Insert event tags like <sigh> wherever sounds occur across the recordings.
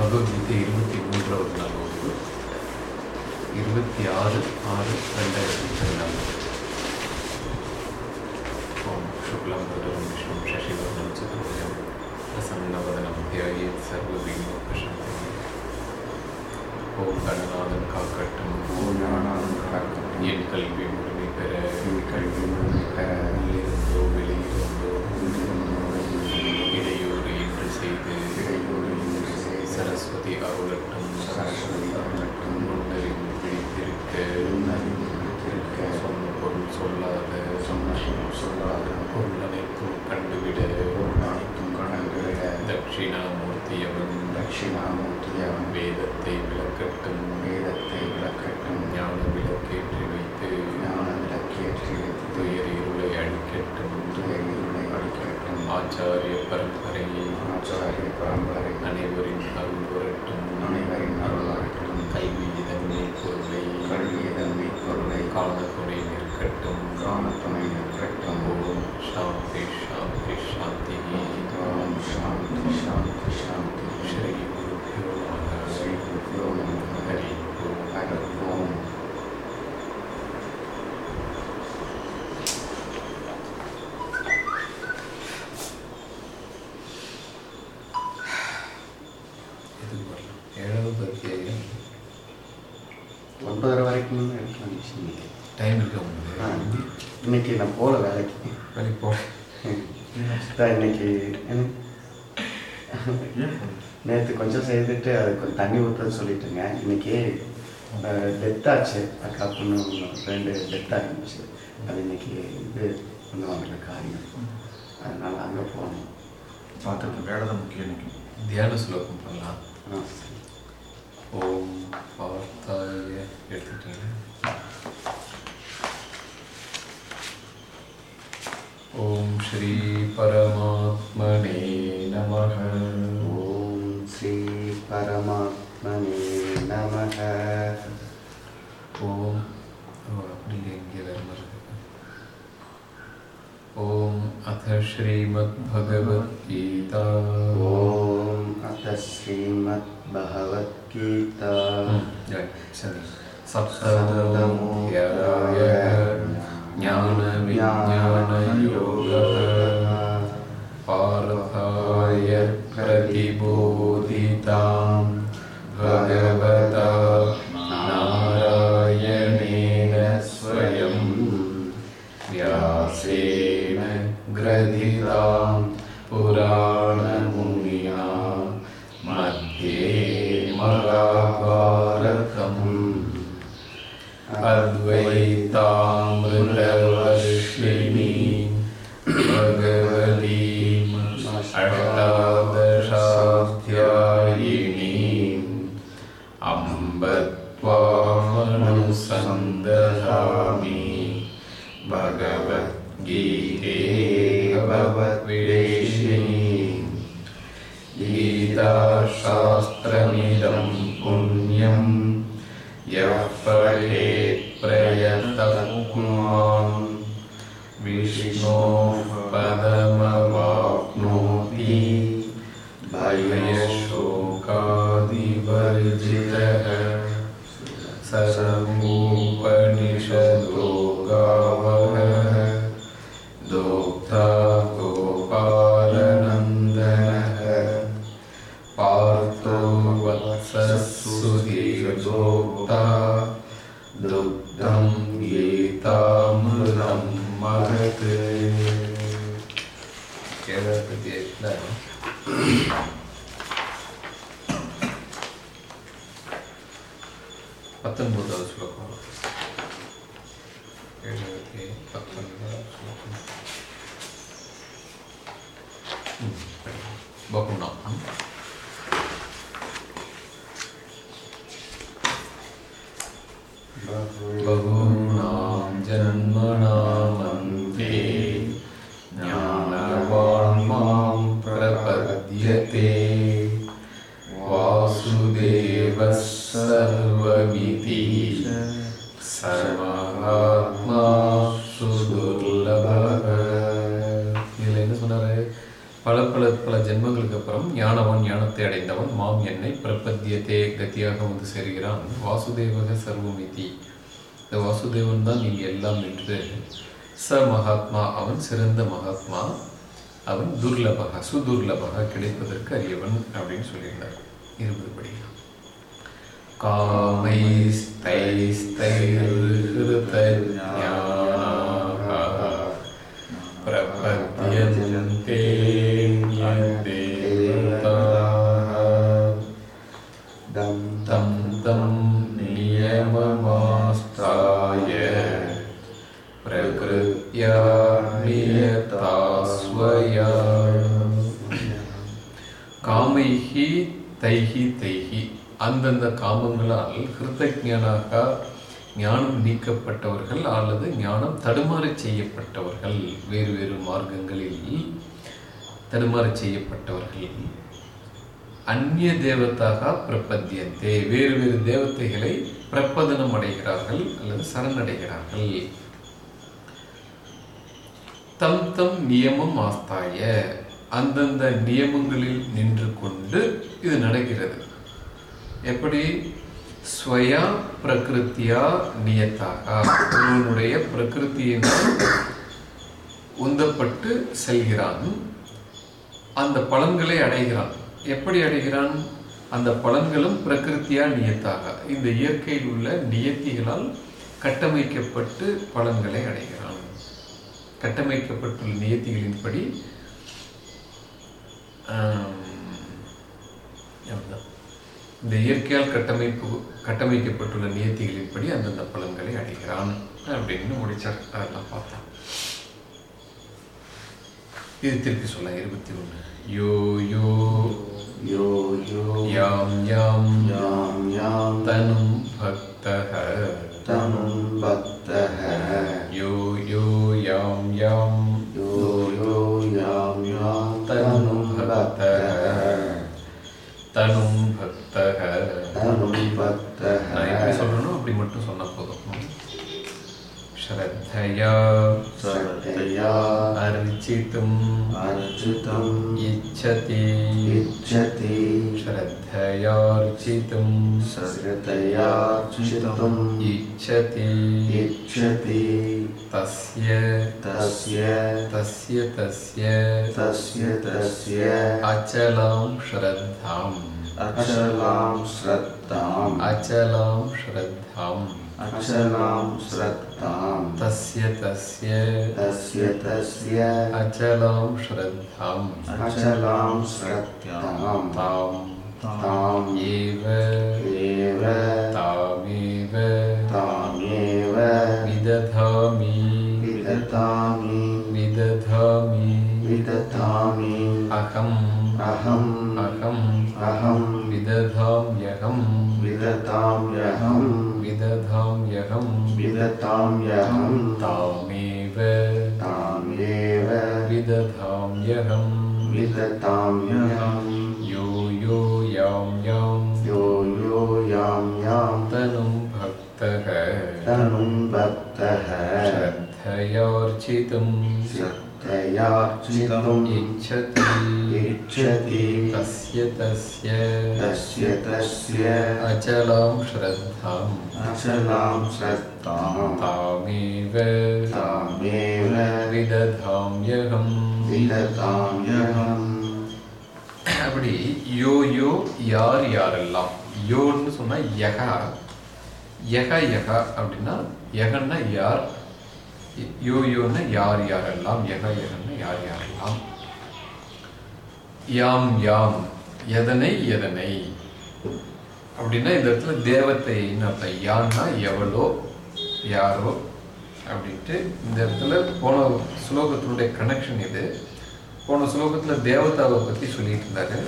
பகவத்கீதை இருபத்தி மூன்றாவது நாள். வகுப்பு இருபத்தி ஆறு ஆறு ரெண்டாயிரத்தி பதினாலு. ஓம் சுக்லாம் பரதம் விஷ்ணு சசிவர்ணம் சதுர்புஜம் பிரசன்னவதனம் தியாயேத் சர்வவிக்னோபசாந்தி ஓம் கணநாதன் காக்கட்டும். ஓம் ஞானானந்த காக்கட்டும். என் கல்வி முழுமை பெற. என் கல்வி முழுமை பெற. உள்ளிருந்தோ வெளியிருந்தோ. இடையூறு இன்று செய்து. இடையூறு சரஸ்வதி அருளட்டும் சரஸ்வதி அருளட்டும். முன்னறிவு பிடித்திருக்க. சொன்ன பொருள் சொல்லாத சொன்ன சொல் சொல்லாத பொருள் அனைத்தும் கண்டுவிட பொருள் அனைத்தும் கணக்கிட தட்சிணாமூர்த்தியவன் தட்சிணாமூர்த்தியவன் வேதத்தை விளக்கட்டும் வேதத்தை விளக்கட்டும் ஞான விளக்கேற்றி வைத்து ஞான விளக்கேற்றி வைத்து துயர் இருளை அழிக்கட்டும் துயர் இருளை அழிக்கட்டும் ஆச்சாரிய பரம்பரையை John Parambare, Anne Gorin, Arun Gorin, இன்னைக்கு நான் போகல வேலைக்கு. வேலைக்கு போ அதான் இன்னைக்கு நேற்று கொஞ்சம் செய்துட்டு அது கொஞ்சம் தண்ணி ஊற்றுன்னு சொல்லிட்டுங்க. இன்னைக்கு டெத் ஆச்சு. அக்கா பொண்ணு ரெண்டு டெத் ஆகிருந்துச்சு அது இன்னைக்கு இது பண்ணுவாங்க காரியம். அதனால அங்கே போகணும். பார்த்துட்டு வேலை தான் முக்கியம் இன்னைக்கு. தியான சுலோகம் பண்ணலாம். ஓம் பார்த்தாய எடுத்துட்டீங்க ஓம் ஸ்ரீ பரமாத்மனே நமः ஓம் ஸ்ரீ பரமாத்மனே நமக ஓம் ஓ அப்படி இல்லை, இங்கே வேறு மாதிரி இருக்கு ज्ञानविज्ञानयोगः पार्थाय प्रतिबोधितां भगवता नारायणेन स्वयं व्यासेन ग्रथितां पुराणमुनिया मध्ये महाभारतम् अद्वैता சிறந்த மகாத்மா. அவன் துர்லபக சுதுர்லபக கிடைப்பதற்கு அரியவன் அப்படின்னு சொல்லியிருந்தார். இருபது படிக்கலாம் காமைஹி தைஹி தைஹி அந்தந்த காமங்களால் ஹிருதஜானாக ஞானம் நீக்கப்பட்டவர்கள் அல்லது ஞானம் தடுமாறி செய்யப்பட்டவர்கள். வேறு வேறு மார்க்கங்களில் தடுமாறி செய்யப்பட்டவர்கள். அந்நிய தேவத்தாக பிரபத்தியத்தே வேறு வேறு தேவத்தைகளை பிரபதனம் அடைகிறார்கள் அல்லது சரணடைகிறார்கள். தம் தம் நியமம் ஆஸ்தாய. அந்தந்த நியமங்களில் நின்று கொண்டு இது நடக்கிறது. எப்படி? ஸ்வயா பிரகிருத்தியா நியத்தாக. ஒருவனுடைய பிரகிருத்தியினால் உந்தப்பட்டு செல்கிறான். அந்த பலன்களை அடைகிறான். எப்படி அடைகிறான்? அந்த பலன்களும் பிரகிருத்தியா நியத்தாக. இந்த இயற்கையில் உள்ள நியத்திகளால் கட்டமைக்கப்பட்டு பலன்களை அடைகிறான். கட்டமைக்கப்பட்டுள்ள நியத்திகளின்படி இந்த இயற்கையால் கட்டமைப்பு கட்டமைக்கப்பட்டுள்ள நியத்திகளின்படி அந்தந்த பலன்களை அடைகிறான் அப்படின்னு முடிச்சார். அதெல்லாம் பார்த்தோம் இது திருப்பி சொல்ல இருபத்தி ஒன்று யோ யோ. யோ யோ. யாம் யாம். யாம் யாம். தனும் பக்தஹ தனும் பக்தஹ யோ யோ. யாம் யாம். யோ யோ. யாம் யாம். தனும் பக்தக தனும் பக்தக. தனும் பக்தக. எப்படி சொல்லணும் அப்படி மட்டும் சொன்னால் போதும். श्रद्धया श्रद्धया अर्जितुम् अर्जितुम् इच्छति। इच्छति। इच्छति। इच्छति। तस्य तस्य। तस्य तस्य तस्य तस्य। अचलां श्रद्धाम्। अचलां श्रद्धाम्। अचलां श्रद्धाम्। अशलां श्रद्धां तस्य तस्य तस्य तस्य अचलं श्रद्धाम् अशलां श्रद्धां तां तामेव एव तामेव। तामेव। विदधामि। विदधामि। विदधामि। विदधामि। अहम् अहम् अहम् अहं विदधाम्यहं मिलताम्यहं विदधाम्यहं मिलताम्यहं तामेव तामेव विदधाम्यहं मिलताम्यहं यो यो यां यां यो यो यां यां तनुं भक्तः तनुं धनुं भक्तःर्चितुम् श्रद्धयार्चितुम् इच्छति इच्छति तस्य तस्य तस्य तस्य अचलां श्रद्धाम् अचलां श्रद्धां तामेव तामेव विदधाम्यहम् विदधाम्यहम् அப்படி யோ யோ யார் யாரெல்லாம் யோன்னு சொன்னா யகா யக யகா அப்படின்னா யகன்னா யார் யோ யோன்னு யார் யாரெல்லாம் எக எகன்னு யார் யாரெல்லாம்? யாம் யாம் எதனை எதனை? அப்படின்னா இந்த இடத்துல தேவத்தைன்னு அர்த்தம் யான்னா எவளோ யாரோ அப்படின்ட்டு இந்த இடத்துல போன ஸ்லோகத்தினுடைய கனெக்ஷன் இது. போன ஸ்லோகத்தில் தேவதாவை பற்றி சொல்லிட்டு இருந்தாரு.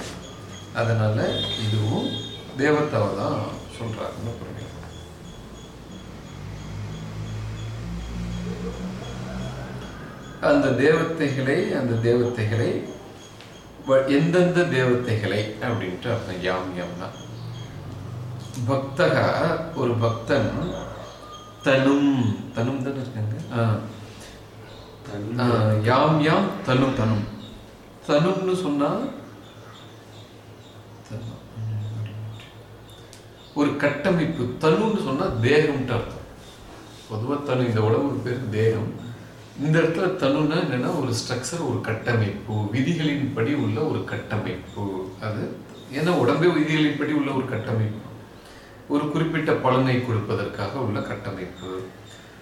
அதனால இதுவும் தேவதாவை தான் சொல்றாருன்னு அந்த தேவதைகளை அந்த தேவதைகளை வ- எந்தெந்த தேவதைகளை அப்படின்ட்டு அர்த்தம் யாம் யாம்னா. பக்தக ஒரு பக்தன் தனும் தனும் தானே இருக்காங்க? யாம் யாம் தனும் தனும். தனுன்னு சொன்னா ஒரு கட்டமைப்பு தனுன்னு சொன்னா தேகம்ட்டு அர்த்தம். பொதுவா தனு இந்த உடம்புக்கு பேர் தேகம். இந்த இடத்துல தனுன்னா என்னன்னா ஒரு ஸ்ட்ரக்சர் ஒரு கட்டமைப்பு விதிகளின்படி உள்ள ஒரு கட்டமைப்பு. அது ஏன்னா உடம்பே விதிகளின் படி உள்ள ஒரு கட்டமைப்பு. ஒரு குறிப்பிட்ட பலனை கொடுப்பதற்காக உள்ள கட்டமைப்பு.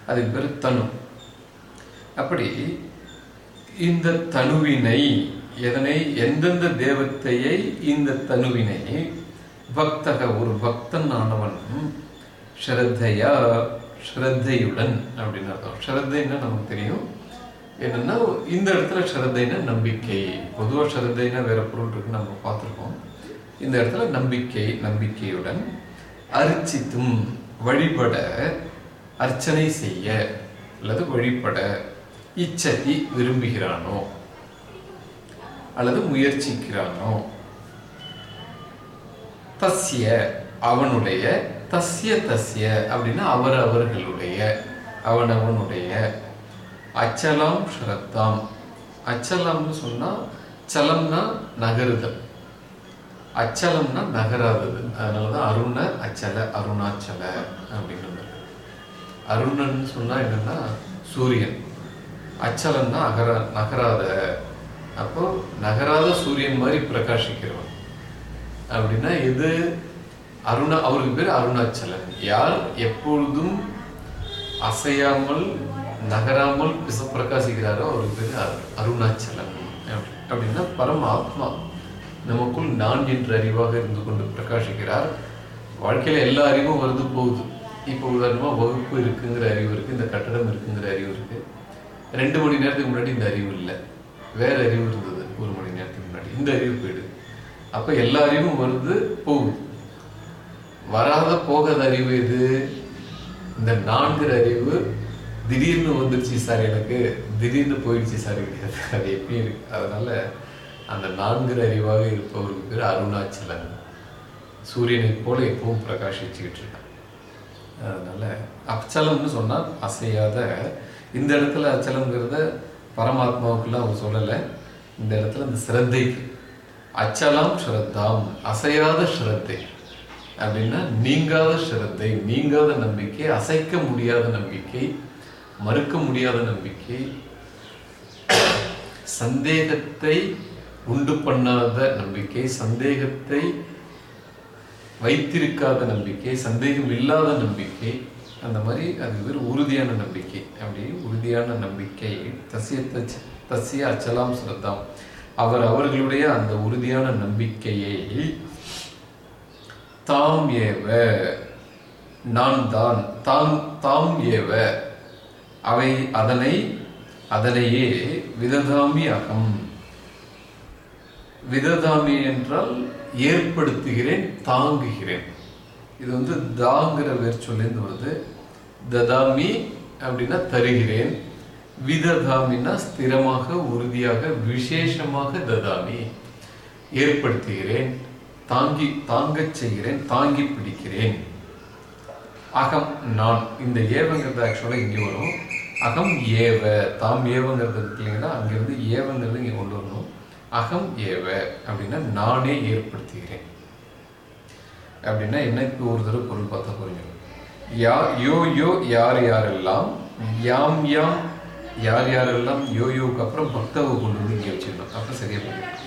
அதுக்கு பேர் தனு. அப்படி இந்த தனுவினை எதனை எந்தெந்த தேவத்தையை இந்த தனுவினை பக்தக ஒரு பக்தன் ஆனவன் ஸ்ரத்தையா ஸ்ரத்தையுடன் அப்படின்னு அர்த்தம். ஸ்ரத்தைன்னா நமக்கு தெரியும். என்னன்னா இந்த இடத்துல ஸ்ரத்தைனா நம்பிக்கை. பொதுவாக ஸ்ரத்தைனா வேற பொருள் இருக்குன்னு நம்ம பார்த்துருக்கோம். இந்த இடத்துல நம்பிக்கை நம்பிக்கையுடன் அர்ச்சித்தும் வழிபட அர்ச்சனை செய்ய அல்லது வழிபட இச்சதி விரும்புகிறானோ அல்லது முயற்சிக்கிறானோ தஸ்ய அவனுடைய தஸ்ய தஸ்ய அப்படின்னா அவர் அவர்களுடைய அவனவனுடைய அச்சலம் ஸ்ரத்தாம் அச்சலம்னு சொன்னால் சலம்னா நகருதல். அச்சலம்னா நகராதது. அதனாலதான் அருண அச்சல அருணாச்சல அப்படின்றது அருணன்னு சொன்னால் என்னன்னா சூரியன். அச்சலம்னா அகர நகராத. அப்போ நகராத சூரியன் மாதிரி பிரகாசிக்கிறவன் அப்படின்னா இது அருணா அவருக்கு பேர் அருணாச்சலன். யார்? எப்பொழுதும் அசையாமல் நகராமல் பிரகாசிக்கிறாரோ அவருக்கு பேர் அருணாச்சலன். அப்படின்னா பரம ஆத்மா நமக்குள் நான் என்ற அறிவாக இருந்து கொண்டு பிரகாசிக்கிறார். வாழ்க்கையில எல்லா அறிவும் வருது போகுது. இப்போ உதாரணமா வகுப்பு இருக்குங்கிற அறிவு இருக்கு இந்த கட்டடம் இருக்குங்கிற அறிவு இருக்கு. ரெண்டு மணி நேரத்துக்கு முன்னாடி இந்த அறிவு இல்லை. வேற அறிவு இருந்தது ஒரு மணி நேரத்துக்கு முன்னாடி. இந்த அறிவு போயிடுது. அப்ப எல்லா அறிவும் வருது போகுது. வராத போகாத அறிவு எது? இந்த நான்கிற அறிவு திடீர்னு வந்துருச்சு சார் எனக்கு. திடீர்னு போயிடுச்சு சார் கிடையாது அது எப்பயும் இருக்கு? அதனால அந்த நான்கிற அறிவாக இருப்பவருக்கு பேர் அருணாச்சலன். சூரியனைப் போல எப்பவும் பிரகாஷிச்சுக்கிட்டு இருக்கான். அதனால அச்சலம்னு சொன்னால் அசையாத இந்த இடத்துல அச்சலம்ங்கிறத பரமாத்மாவுக்குலாம் அவர் சொல்லலை. இந்த இடத்துல இந்த சிரத்தைக்கு. அச்சலாம் ஸ்ரத்தாம் அசையாத ஸ்ரத்தை. அப்படின்னா நீங்காத ஸ்ரத்தை நீங்காத நம்பிக்கை அசைக்க முடியாத நம்பிக்கை மறுக்க முடியாத நம்பிக்கை சந்தேகத்தை உண்டு பண்ணாத நம்பிக்கை சந்தேகத்தை வைத்திருக்காத நம்பிக்கை சந்தேகம் இல்லாத நம்பிக்கை அந்த மாதிரி அது ஒரு உறுதியான நம்பிக்கை. அப்படி உறுதியான நம்பிக்கை தசிய தச்- தசிய அச்சலாம் சிரத்தாம். அவர் அவர்களுடைய அந்த உறுதியான நம்பிக்கையை தாம் ஏவ நான் தான் தாம் தாம் ஏவ. அவை அதனை அதனையே விததாமி அகம். விததாமி என்றால் ஏற்படுத்துகிறேன் தாங்குகிறேன். இது வந்து தாங்கிற வேர் சொல்லேருந்து வருது. ததாமி அப்படின்னா தருகிறேன். விததாமின்னா ஸ்திரமாக உறுதியாக விசேஷமாக ததாமி. ஏற்படுத்துகிறேன். தாங்கி தாங்கச் செய்கிறேன் தாங்கி பிடிக்கிறேன். அகம் நான். இந்த ஏவங்கிறது ஆக்சுவலாக இங்கே வரும். அகம் ஏவ. தாம் ஏவங்கிறது இல்லைங்கன்னா அங்கேருந்து ஏவங்கிறது இங்கே கொண்டு வரணும். அகம் ஏவ. அப்படின்னா நானே ஏற்படுத்துகிறேன். அப்படின்னா என்ன இப்போ ஒரு தடவை பொருள் பார்த்தா புரியும் யா யோ யோ யார் யாரெல்லாம்? யாம் யாம். யார் யாரெல்லாம்? யோ யோக்கு அப்புறம் பக்தவை கொண்டு வந்து இங்கே வச்சுக்கணும் அப்போ சரியாக புரியும்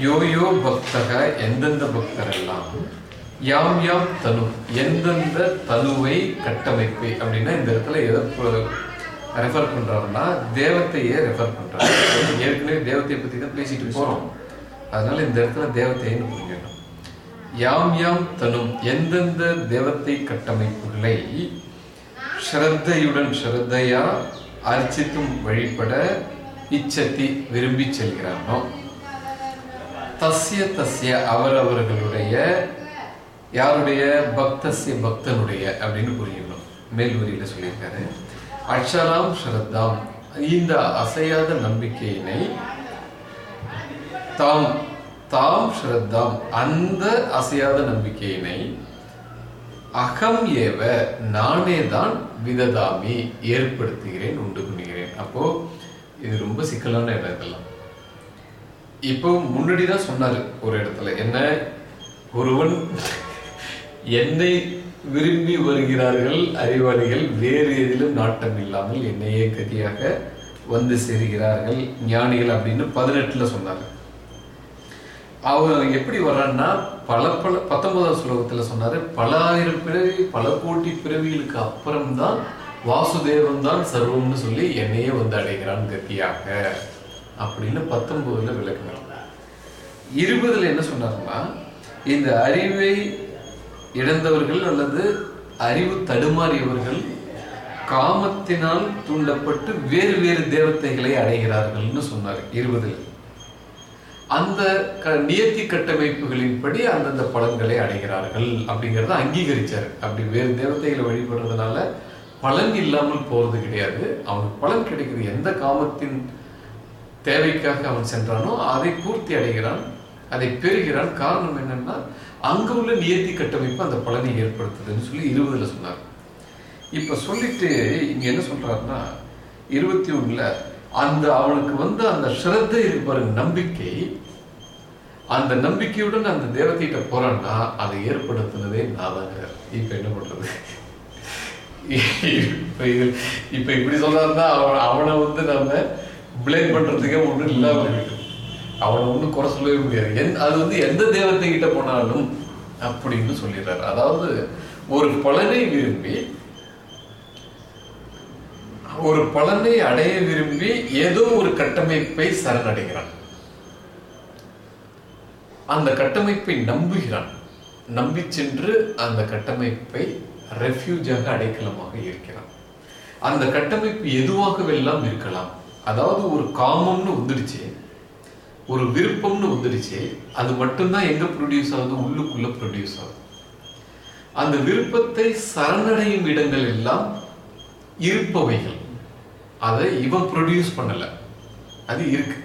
யோ யோ பக்தக எந்தெந்த பக்தரெல்லாம்? யாம் யாம் தனு எந்தெந்த தனுவை கட்டமைப்பு? அப்படின்னா இந்த இடத்துல எதை ரெஃபர் பண்றாருன்னா தேவத்தையே ரெஃபர் பண்றாரு. ஏற்கனவே தேவத்தையை பத்தி தான் பேசிட்டு போறோம். அதனால இந்த இடத்துல தேவத்தைன்னு புரிஞ்சிடணும் யாம் யாம் தனும் எந்தெந்த தேவத்தை கட்டமைப்புகளை ஸ்ரத்தையுடன் ஸ்ரத்தையா அர்ச்சித்தும் வழிபட இச்சத்தி விரும்பி செல்கிறானோ? தஸ்ய தஸ்ய அவரவர்களுடைய யாருடைய? பக்தஸ்ய பக்தனுடைய அப்படின்னு புரியணும். மேல் வரியில சொல்லியிருக்காரு. அக்ஷராம் ஸ்ரத்தாம் இந்த அசையாத நம்பிக்கையினை தாம் தாம் ஸ்ரத்தாம் அந்த அசையாத நம்பிக்கையினை அகம் ஏவ நானே தான் விததாமி ஏற்படுத்துகிறேன் உண்டு பண்ணுகிறேன். அப்போ இது ரொம்ப சிக்கலான இடம் இதெல்லாம் இப்போ முன்னாடி தான் சொன்னாரு ஒரு இடத்துல என்ன? ஒருவன் என்னை விரும்பி வருகிறார்கள் அறிவாளிகள் வேறு எதிலும் நாட்டம் இல்லாமல் என்னையே கதியாக வந்து சேர்கிறார்கள். ஞானிகள் அப்படின்னு பதினெட்டுல சொன்னாரு. அவர் எப்படி வர்றான்னா பல பல பத்தொன்பதாம் ஸ்லோகத்துல சொன்னாரு பல ஆயிரம் பிறவி பல கோட்டி பிறவிகளுக்கு அப்புறம்தான் வாசுதேவன் தான் சர்வம்னு சொல்லி என்னையே வந்து அடைகிறான் கத்தியாக அப்படின்னு பத்தொன்பதுல விளக்குனார். இருபதுல என்ன சொன்னாருன்னா இந்த அறிவை இழந்தவர்கள் அல்லது அறிவு தடுமாறியவர்கள் காமத்தினால் தூண்டப்பட்டு வேறு வேறு தேவத்தைகளை அடைகிறார்கள்னு சொன்னார் இருபதுல. அந்த க நியத்தி கட்டமைப்புகளின்படி அந்தந்த பலன்களை அடைகிறார்கள் அப்படிங்கிறத அங்கீகரிச்சார். அப்படி வேறு தேவத்தைகளை வழிபடுறதுனால பலன் இல்லாமல் போறது கிடையாது. அவனுக்கு பலன் கிடைக்குது. எந்த காமத்தின் தேவைக்காக அவன் சென்றானோ அதை பூர்த்தி அடைகிறான் அதை பெறுகிறான். காரணம் என்னன்னா அங்கு உள்ள நியத்தி கட்டமைப்பு அந்த பலனை ஏற்படுத்துதுன்னு சொல்லி இருபதுல சொன்னார். இப்ப சொல்லிட்டு இங்க என்ன சொல்றாருன்னா இருபத்தி ஒண்ணுல அந்த அவனுக்கு வந்து அந்த ஸ்ரத்தை இருப்பாரு நம்பிக்கை அந்த நம்பிக்கையுடன் அந்த தேவதைகிட்ட போறான்னா அதை ஏற்படுத்தினதே நான் தாங்கிறார் இப்ப என்ன பண்றது? <laughs> இப்ப இது இப்ப இப்படி சொல்றாருன்னா அவன் அவனை வந்து நம்ம பிளேம் பண்றதுக்கே ஒண்ணும் இல்லாம இருக்கு அவனை ஒண்ணும் குறை சொல்லவே முடியாது. என் அது வந்து எந்த தேவத்தை கிட்ட போனாலும் அப்படின்னு சொல்லிடுறாரு. அதாவது ஒரு பலனை விரும்பி ஒரு பலனை அடைய விரும்பி ஏதோ ஒரு கட்டமைப்பை சரணடைகிறான். அந்த கட்டமைப்பை நம்புகிறான். நம்பி சென்று அந்த கட்டமைப்பை ரெஃப்யூஜாக அடைக்கலமாக இருக்கிறான். அந்த கட்டமைப்பு எதுவாகவெல்லாம் இருக்கலாம்? அதாவது ஒரு காமம்னு வந்துடுச்சு ஒரு விருப்பம்னு வந்துடுச்சு அது மட்டும்தான் எங்க ப்ரொடியூஸ் ஆகுது? உள்ளுக்குள்ள ப்ரொடியூஸ் ஆகுது. அந்த விருப்பத்தை சரணடையும் இடங்கள் எல்லாம் இருப்பவைகள். அதை இவன் ப்ரொடியூஸ் பண்ணல. அது இருக்கு.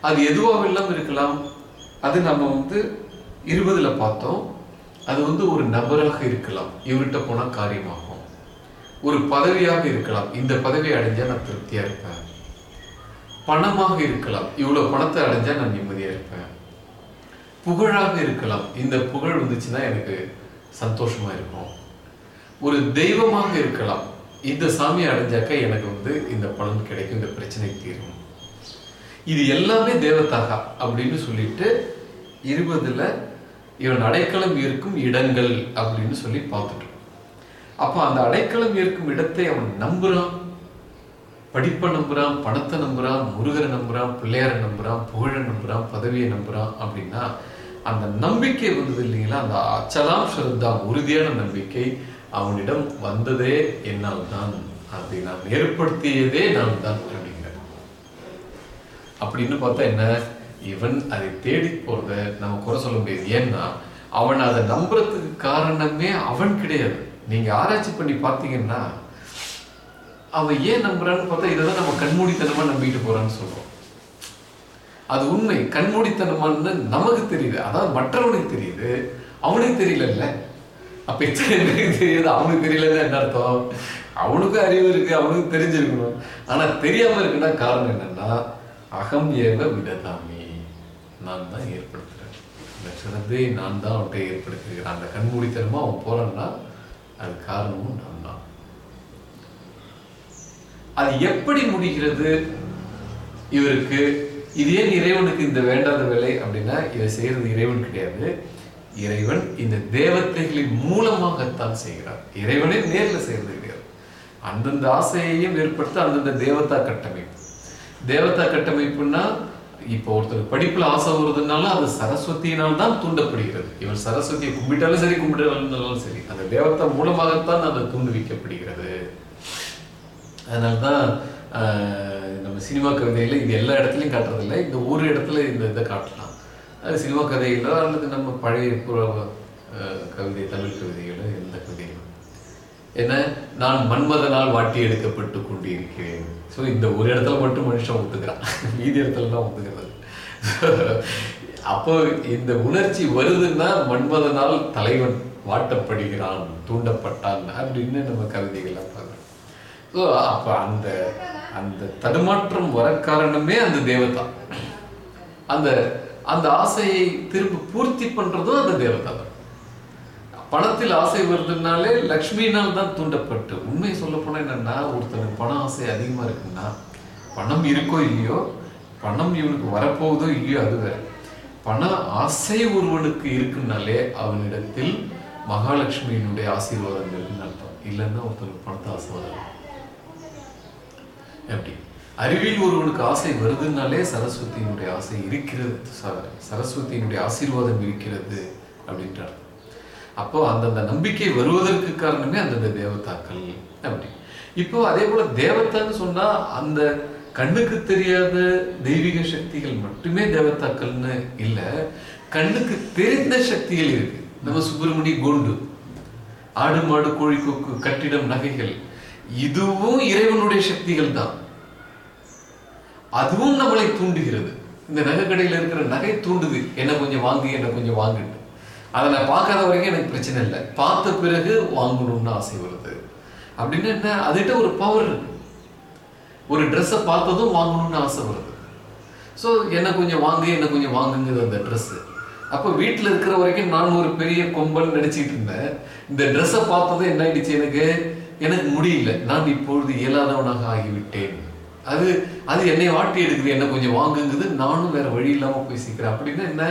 அது எதுவாகவெல்லாம் இருக்கலாம். அது நம்ம வந்து இருபதுல பார்த்தோம். அது வந்து ஒரு நபராக இருக்கலாம். இவர்கிட்ட போனால் காரியமாகும். ஒரு பதவியாக இருக்கலாம். இந்த பதவி அடைஞ்சா நான் திருப்தியா இருப்பேன். பணமாக இருக்கலாம். இவ்வளவு பணத்தை அடைஞ்சா நான் நிம்மதியா இருப்பேன். புகழாக இருக்கலாம். இந்த புகழ் வந்துச்சுன்னா எனக்கு சந்தோஷமா இருக்கும். ஒரு தெய்வமாக இருக்கலாம். இந்த சாமியை அடைஞ்சாக்க எனக்கு வந்து இந்த பலன் கிடைக்கும். இந்த பிரச்சனை தீரும். இது எல்லாமே தேவதாகா அப்படின்னு சொல்லிட்டு இருபதுல இவன் அடைக்கலம் இருக்கும் இடங்கள் அப்படின்னு சொல்லி பார்த்துட்டோம் அப்ப அந்த அடைக்கலம் இருக்கும் இடத்தை அவன் நம்புறான். படிப்பை நம்புறான் பணத்தை நம்புறான் முருகரை நம்புறான் பிள்ளையாரை நம்புறான் புகழை நம்புறான் பதவியை நம்புறான் அப்படின்னா அந்த நம்பிக்கை வந்தது இல்லைங்களா? அந்த அச்சலாம் ஸ்ரத்தா உறுதியான நம்பிக்கை. அவனிடம் வந்ததே என்னால் தான் அதை நான் ஏற்படுத்தியதே நான் தான் அப்படிங்கிற அப்படின்னு பார்த்தா என்ன? இவன் அதை தேடி போறத நம்ம குறை சொல்ல முடியாது. ஏன்னா அவன் அதை நம்புறதுக்கு காரணமே அவன் கிடையாது. நீங்க ஆராய்ச்சி பண்ணி பார்த்தீங்கன்னா அவன் ஏன் நம்புறான்னு பார்த்தா இதை தான் நம்ம கண்மூடித்தனமா நம்பிட்டு போறான்னு சொல்றோம். அது உண்மை. கண்மூடித்தனமான்னு நமக்கு தெரியுது. அதாவது மற்றவனுக்கு தெரியுது. அவனுக்கு தெரியலல்ல. அப்ப எனக்கு தெரியுது? அவனுக்கு தெரியலன்னா என்ன அர்த்தம்? அவனுக்கும் அறிவு இருக்கு அவனுக்கு தெரிஞ்சிருக்கணும். ஆனா தெரியாம இருக்குன்னா காரணம் என்னன்னா அகம் ஏவ விடதாமே நான் தான் ஏற்படுத்துறேன். இந்த சிறந்தை நான் தான் அவன்கிட்ட ஏற்படுத்துகிறேன். அந்த கண்மூடித்தனமா அவன் போறான்னா அது காரணமும் நான் தான் அது எப்படி முடிகிறது? இவருக்கு இது ஏன் இறைவனுக்கு இந்த வேண்டாத வேலை அப்படின்னா இதை செய்யறது இறைவன் கிடையாது. இறைவன் இந்த தேவத்தைகளின் மூலமாகத்தான் செய்கிறார். இறைவனே நேர்ல செய்யறது கிடையாது. அந்தந்த ஆசையையும் ஏற்படுத்த அந்தந்த தேவதா கட்டமைப்பு. தேவதா கட்டமைப்புன்னா இப்போ ஒருத்தர் படிப்புல ஆசை வருதுனால அது சரஸ்வதியினால் தான் தூண்டப்படுகிறது. இவன் சரஸ்வதியை கும்பிட்டாலும் சரி கும்பிட்டாலும் சரி. அந்த தேவத்தை மூலமாகத்தான் அது தூண்டுவிக்கப்படுகிறது அதனால்தான் ஆஹ், நம்ம சினிமா கவிதையில இது எல்லா இடத்துலையும் காட்டுறதில்ல. இந்த ஒரு இடத்துல இந்த இதை காட்டலாம். அது சினிமா கதைகளோ அல்லது நம்ம பழைய புற கவிதை தமிழ் கவிதைகளோ எந்த கவிதை என்ன நான் மன்மதனால் வாட்டி எடுக்கப்பட்டு கொண்டிருக்கிறேன். ஸோ இந்த ஒரு இடத்துல மட்டும் மனுஷன் ஒத்துக்கிறான். <laughs> மீதி இடத்துலலாம் ஒத்துக்கிறது. <laughs> அப்போ இந்த உணர்ச்சி வருதுன்னா மன்மதனால் தலைவன் வாட்டப்படுகிறான் தூண்டப்பட்டான் அப்படின்னு நம்ம கவிதைகள்லாம் பார்க்குறோம். ஸோ அப்போ அந்த அந்த தடுமாற்றம் வர காரணமே அந்த தேவதா. அந்த அந்த ஆசையை திரும்ப பூர்த்தி பண்றதும் அந்த தேவதா தான். பணத்தில் ஆசை வருதுனாலே லக்ஷ்மியினால் தான் தூண்டப்பட்டு. உண்மை சொல்ல போனால் என்னன்னா ஒருத்தனுக்கு பண ஆசை அதிகமா இருக்குன்னா பணம் இருக்கோ இல்லையோ பணம் இவனுக்கு வரப்போகுதோ இல்லையோ அது வேற. பண ஆசை ஒருவனுக்கு இருக்குன்னாலே அவனிடத்தில் மகாலட்சுமியினுடைய ஆசீர்வாதம் இருக்குன்னு அர்த்தம். இல்லைன்னா ஒருத்தனுக்கு பணத்தை ஆசை வராது. எப்படி? அறிவில் ஒருவனுக்கு ஆசை வருதுனாலே சரஸ்வதியினுடைய ஆசை இருக்கிறது. ச- சரஸ்வதியினுடைய ஆசீர்வாதம் இருக்கிறது அப்படின்றார். அப்போ அந்தந்த நம்பிக்கை வருவதற்கு காரணமே அந்தந்த தேவதாக்கள். அப்படி. இப்போ அதே போல தேவத்தான்னு சொன்னா அந்த கண்ணுக்கு தெரியாத தெய்வீக சக்திகள் மட்டுமே தேவதாக்கள்னு இல்ல கண்ணுக்கு தெரிந்த சக்திகள் இருக்கு. நம்ம சுப்பிரமணி கோண்டு ஆடு மாடு கோழி கொக்கு கட்டிடம் நகைகள் இதுவும் இறைவனுடைய சக்திகள் தான். அதுவும் நம்மளை தூண்டுகிறது. இந்த நகை கடையில இருக்கிற நகை தூண்டுது. என்ன கொஞ்சம் வாங்கு என்ன கொஞ்சம் வாங்குன்னு. அதை நான் பார்க்காத வரைக்கும் எனக்கு பிரச்சனை இல்லை. பார்த்த பிறகு வாங்கணும்னு ஆசை வருது. அப்படின்னு என்ன? அதுகிட்ட ஒரு பவர் இருக்கு. ஒரு ட்ரெஸ்ஸை பார்த்ததும் வாங்கணும்னு ஆசை வருது. ஸோ என்ன கொஞ்சம் வாங்கு என்ன கொஞ்சம் வாங்குங்கிறது அந்த ட்ரெஸ்ஸு அப்போ வீட்டில் இருக்கிற வரைக்கும் நான் ஒரு பெரிய கொம்பன் நினச்சிட்டு இருந்தேன். இந்த ட்ரெஸ்ஸை பார்த்ததும் என்ன ஆயிடுச்சு எனக்கு? எனக்கு முடியல. நான் இப்பொழுது இயலாதவனாக ஆகிவிட்டேன். அது அது என்னை வாட்டி எடுக்குது. என்ன கொஞ்சம் வாங்குங்குது நானும் வேற வழி இல்லாமல் போய் சீக்கிறேன் அப்படின்னா என்ன?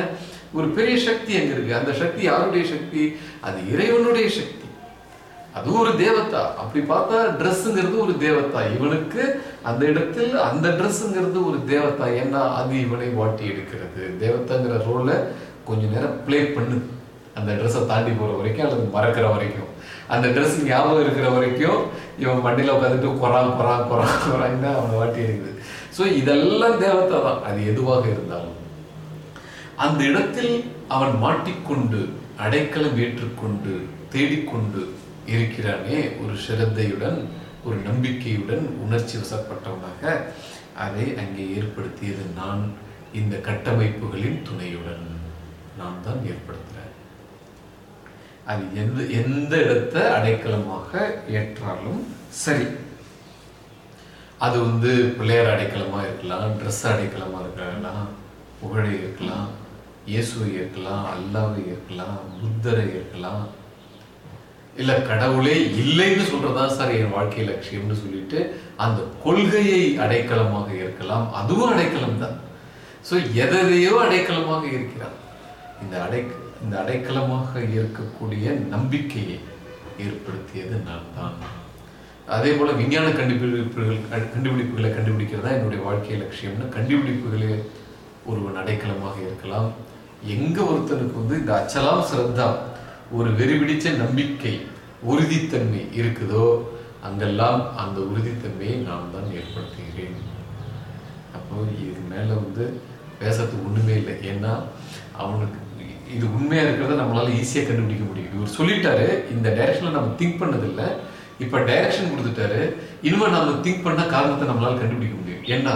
ஒரு பெரிய சக்தி அங்க இருக்கு? அந்த சக்தி யாருடைய சக்தி? அது இறைவனுடைய சக்தி. அது ஒரு தேவதா. அப்படி பார்த்தா ட்ரெஸ்ஸுங்கிறது ஒரு தேவதா. இவனுக்கு அந்த இடத்தில் அந்த ட்ரெஸ்ஸுங்கிறது ஒரு தேவதா. ஏன்னா அது இவனை வாட்டி எடுக்கிறது. தேவதாங்கிற ரோல கொஞ்ச நேரம் ப்ளே பண்ணு. அந்த ட்ரெஸ்ஸை தாண்டி போற வரைக்கும் அல்லது மறக்கிற வரைக்கும். அந்த ட்ரெஸ் ஞாபகம் இருக்கிற வரைக்கும் இவன் மண்டியில் உட்காந்துட்டு குறான் குறான் குறான் குறான்னு அவனை வாட்டி எடுக்குது. ஸோ இதெல்லாம் தேவத்தை தான். அது எதுவாக இருந்தாலும். அந்த இடத்தில் அவன் மாட்டிக்கொண்டு அடைக்கலம் ஏற்றுக்கொண்டு தேடிக்கொண்டு இருக்கிறானே ஒரு சிரத்தையுடன் ஒரு நம்பிக்கையுடன் உணர்ச்சி வசப்பட்டவனாக அதை அங்கே ஏற்படுத்தியது நான் இந்த கட்டமைப்புகளின் துணையுடன். நான் தான் ஏற்படுத்துகிறேன் அது எந்த எந்த இடத்தை அடைக்கலமாக ஏற்றாலும் சரி. அது வந்து பிள்ளையார் அடைக்கலமாக இருக்கலாம் ட்ரெஸ் அடைக்கலமாக இருக்கலாம் புகழை இருக்கலாம் இயேசுவை ஏற்கலாம் அல்லாவை ஏற்கலாம் புத்தரை ஏற்கலாம். இல்லை கடவுளே இல்லைன்னு சொல்றதுதான் சார் என் வாழ்க்கை லட்சியம்னு சொல்லிட்டு அந்த கொள்கையை அடைக்கலமாக இருக்கலாம் அதுவும் அடைக்கலம் தான். ஸோ எதையோ அடைக்கலமாக இருக்கிறார். இந்த அடை இந்த அடைக்கலமாக இருக்கக்கூடிய நம்பிக்கையை ஏற்படுத்தியது நான் தான். அதே போல விஞ்ஞான கண்டுபிடிப்புகள் கண்டுபிடிப்புகளை கண்டுபிடிக்கிறதா என்னுடைய வாழ்க்கை லட்சியம்னு கண்டுபிடிப்புகளே ஒருவன் அடைக்கலமாக இருக்கலாம். எங்க ஒருத்தனுக்கு வந்து இந்த அச்சலாம் சிரத்தா ஒரு வெறிபிடிச்ச நம்பிக்கை உறுதித்தன்மை இருக்குதோ அங்கெல்லாம் அந்த உறுதித்தன்மையை நான் தான் ஏற்படுத்துகிறேன். அப்போ இதுக்கு மேல வந்து பேசுறதுக்கு ஒண்ணுமே இல்லை. ஏன்னா அவனுக்கு இது உண்மையா இருக்கிறத நம்மளால ஈஸியா கண்டுபிடிக்க முடியும். இவர் சொல்லிட்டாரு இந்த டைரக்ஷன்ல நம்ம திங்க் பண்ணதில்லை. இப்ப டைரக்ஷன் கொடுத்துட்டாரு இனிமே நம்ம திங்க் பண்ண காரணத்தை நம்மளால கண்டுபிடிக்க முடியும். ஏன்னா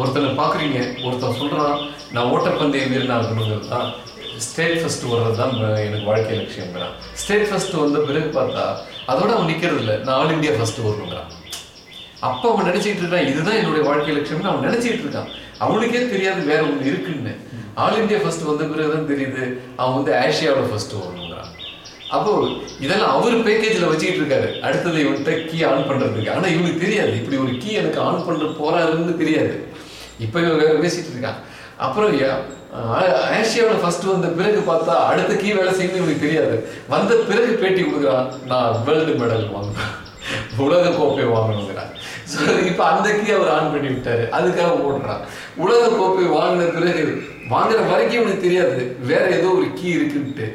ஒருத்தனை பாக்குறீங்க ஒருத்தன் சொல்றான் நான் ஓட்டப்பந்தய வீரனாக இருக்கணுங்கிறது தான். ஸ்டேட் ஃபர்ஸ்ட் வர்றது தான் எனக்கு வாழ்க்கை லட்சியங்கிறான் ஸ்டேட் ஃபர்ஸ்ட் வந்த பிறகு பார்த்தா அதோட அவன் நிற்கிறது இல்லை. நான் ஆல் இந்தியா ஃபர்ஸ்ட் வரணுங்கிறான் அப்போ அவன் நினச்சிட்டு இருக்கான் இதுதான் என்னுடைய வாழ்க்கை லட்சியம்னு அவன் நினச்சிட்டு இருக்கான். அவனுக்கே தெரியாது வேற ஒன்று இருக்குன்னு. ஆல் இந்தியா ஃபர்ஸ்ட் வந்த பிறகு தான் தெரியுது அவன் வந்து ஆசியாவில் ஃபர்ஸ்ட் வரணுங்கிறான் அப்போ இதெல்லாம் அவர் பேக்கேஜில் வச்சுக்கிட்டு இருக்காரு. அடுத்தது இவன்கிட்ட கீ ஆன் பண்ணுறதுக்கு ஆனால் இவனுக்கு தெரியாது. இப்படி ஒரு கீ எனக்கு ஆன் பண்ணுற போறாருன்னு தெரியாது. இப்போ இவன் வேற பேசிட்டு இருக்கான். அப்புறம் ஆசியாவில் ஃபர்ஸ்ட் வந்த பிறகு பார்த்தா அடுத்த கீ வேலை செய்யணும் இவனுக்கு தெரியாது. வந்த பிறகு பேட்டி கொடுக்குறான் நான் வேர்ல்டு மெடல் வாங்குறேன். உலக கோப்பை வாங்கணுங்கிறான் ஸோ இப்போ அந்த கீ அவர் ஆன் பண்ணி விட்டாரு. அதுக்காக ஓடுறான். உலக கோப்பை வாங்கின பிறகு வாங்குற வரைக்கும் இவனுக்கு தெரியாது. வேற ஏதோ ஒரு கீ இருக்குன்ட்டு.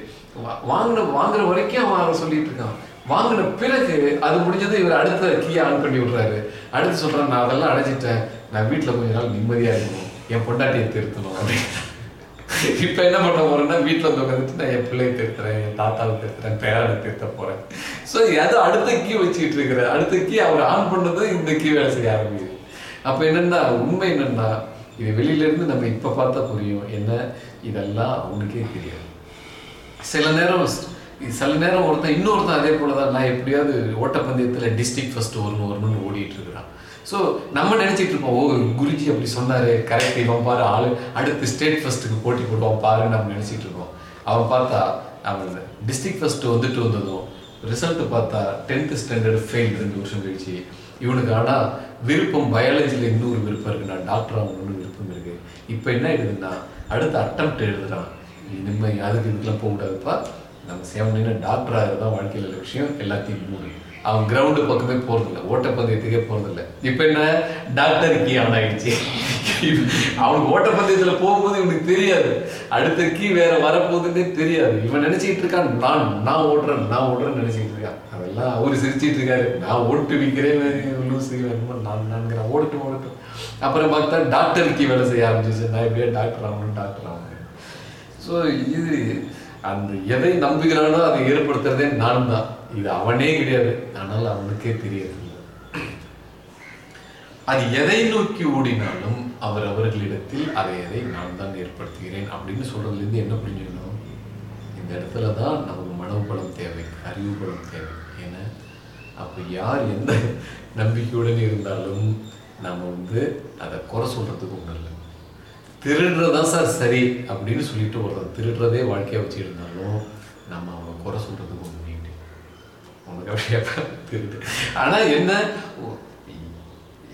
வாங்கின வாங்குற வரைக்கும் அவன் சொல்லிட்டு இருக்கான். வாங்கின பிறகு அது முடிஞ்சது இவர் அடுத்த கீயை ஆன் பண்ணி விடுறாரு. அடுத்து சொல்றான் நான் அதெல்லாம் அடைச்சிட்டேன் நான் வீட்டில் கொஞ்ச நாள் நிம்மதியாக இருக்கணும் என் பொண்டாட்டியை திருத்தணும் அப்படின்னு. இப்போ என்ன பண்ண போறேன்னா வீட்டில் வந்து உட்காந்துட்டு நான் என் பிள்ளையை திருத்துறேன் என் தாத்தாவை திருத்துறேன் பேரனை திருத்த போறேன். ஸோ அது அடுத்த கீ வச்சுக்கிட்டு இருக்கிற அடுத்த கீ அவர் ஆன் பண்ணது இந்த கீ வேலை செய்ய ஆரம்பிக்குது. அப்போ என்னன்னா உண்மை என்னன்னா இது வெளியிலேருந்து நம்ம இப்போ பார்த்தா புரியும். என்ன? இதெல்லாம் அவனுக்கே தெரியாது. சில நேரம் சில நேரம் ஒருத்தன் இன்னொருத்தன் அதே போல தான் நான் எப்படியாவது ஓட்டப்பந்தயத்தில் டிஸ்ட்ரிக்ட் ஃபஸ்ட்டு வரணும் வரணும்னு ஓடிட்டு இருக்கிறான். ஸோ நம்ம நினச்சிட்டு இருப்போம் ஓ குருஜி அப்படி சொன்னார் கரெக்ட் இவன் பாரு ஆளு அடுத்து ஸ்டேட் ஃபர்ஸ்ட்டுக்கு போட்டி போடுவான் பாருன்னு நம்ம நினச்சிட்டு இருக்கோம் அவன் பார்த்தா அவன் டிஸ்ட்ரிக்ட் ஃபஸ்ட்டு வந்துட்டு வந்ததும் ரிசல்ட்டு பார்த்தா டென்த்து ஸ்டாண்டர்டு ஃபெயில் ரெண்டு வருஷம் கழிச்சு. இவனுக்கு ஆனால் விருப்பம் பயாலஜியில் இன்னொரு விருப்பம் இருக்குன்னா டாக்டர் ஆகணும்னு விருப்பம் இருக்குது இப்போ என்ன ஆயிடுதுன்னா அடுத்த அட்டம்ப்ட் எழுதுறான். இனிமேல் அதுக்கு இதுக்கெல்லாம் போகக்கூடாதுப்பா. நம்ம சேவனின்னு டாக்டர் ஆகிறது தான் வாழ்க்கையில் லட்சியம் எல்லாத்தையும் மூணு அவன் கிரவுண்டு பக்கமே போகிறதில்ல ஓட்டப்பந்தயத்துக்கே போகிறதில்ல இப்போ என்ன? டாக்டர் கீ அவன் ஆயிடுச்சு. அவனுக்கு ஓட்டப்பந்தயத்துல போகும்போது இவனுக்கு தெரியாது. அடுத்த கீ வேற வரப்போகுதுன்னே தெரியாது. இவன் நினைச்சிட்டு இருக்கான் நான் நான் ஓடுறேன் நான் ஓடுறேன்னு நினைச்சிட்டு இருக்கான். அதெல்லாம் அவரு சிரிச்சிட்டு இருக்காரு. நான் ஓட்டு விற்கிறேன் லூசு என்னமோ நான் நான்கிறேன் ஓடட்டும் ஓடட்டும். அப்புறம் பார்த்தா டாக்டர் கீ வேலை செய்ய ஆரம்பிச்சிச்சு நான் இப்படியே டாக்டர் ஆகணும் டாக்டர் ஆகணும். ஸோ இது அந்த எதை நம்புகிறானோ அதை ஏற்படுத்துறதே நான் தான் இது அவனே கிடையாது. ஆனால் அவனுக்கே தெரியாது. அது எதை நோக்கி ஓடினாலும் அவர் அவர்களிடத்தில் அதை எதை நான் தான் ஏற்படுத்துகிறேன் அப்படின்னு சொல்றதுலேருந்து என்ன புரிஞ்சுக்கணும்? இந்த இடத்துல தான் நமக்கு மனோபலம் தேவை அறிவு பலம் தேவை. ஏன்னா அப்போ யார் எந்த நம்பிக்கையுடன் இருந்தாலும் நம்ம வந்து அதை குறை சொல்றதுக்கு ஒன்றும் இல்லை. திருடுறதா சார் சரி அப்படின்னு சொல்லிட்டு ஒருத்தர் திருடுறதே வாழ்க்கையை வச்சுருந்தாலும் நம்ம அவங்க குறை சொல்றதுக்கு ஒன்று உனக்கு அப்படியே திருடு. ஆனா என்ன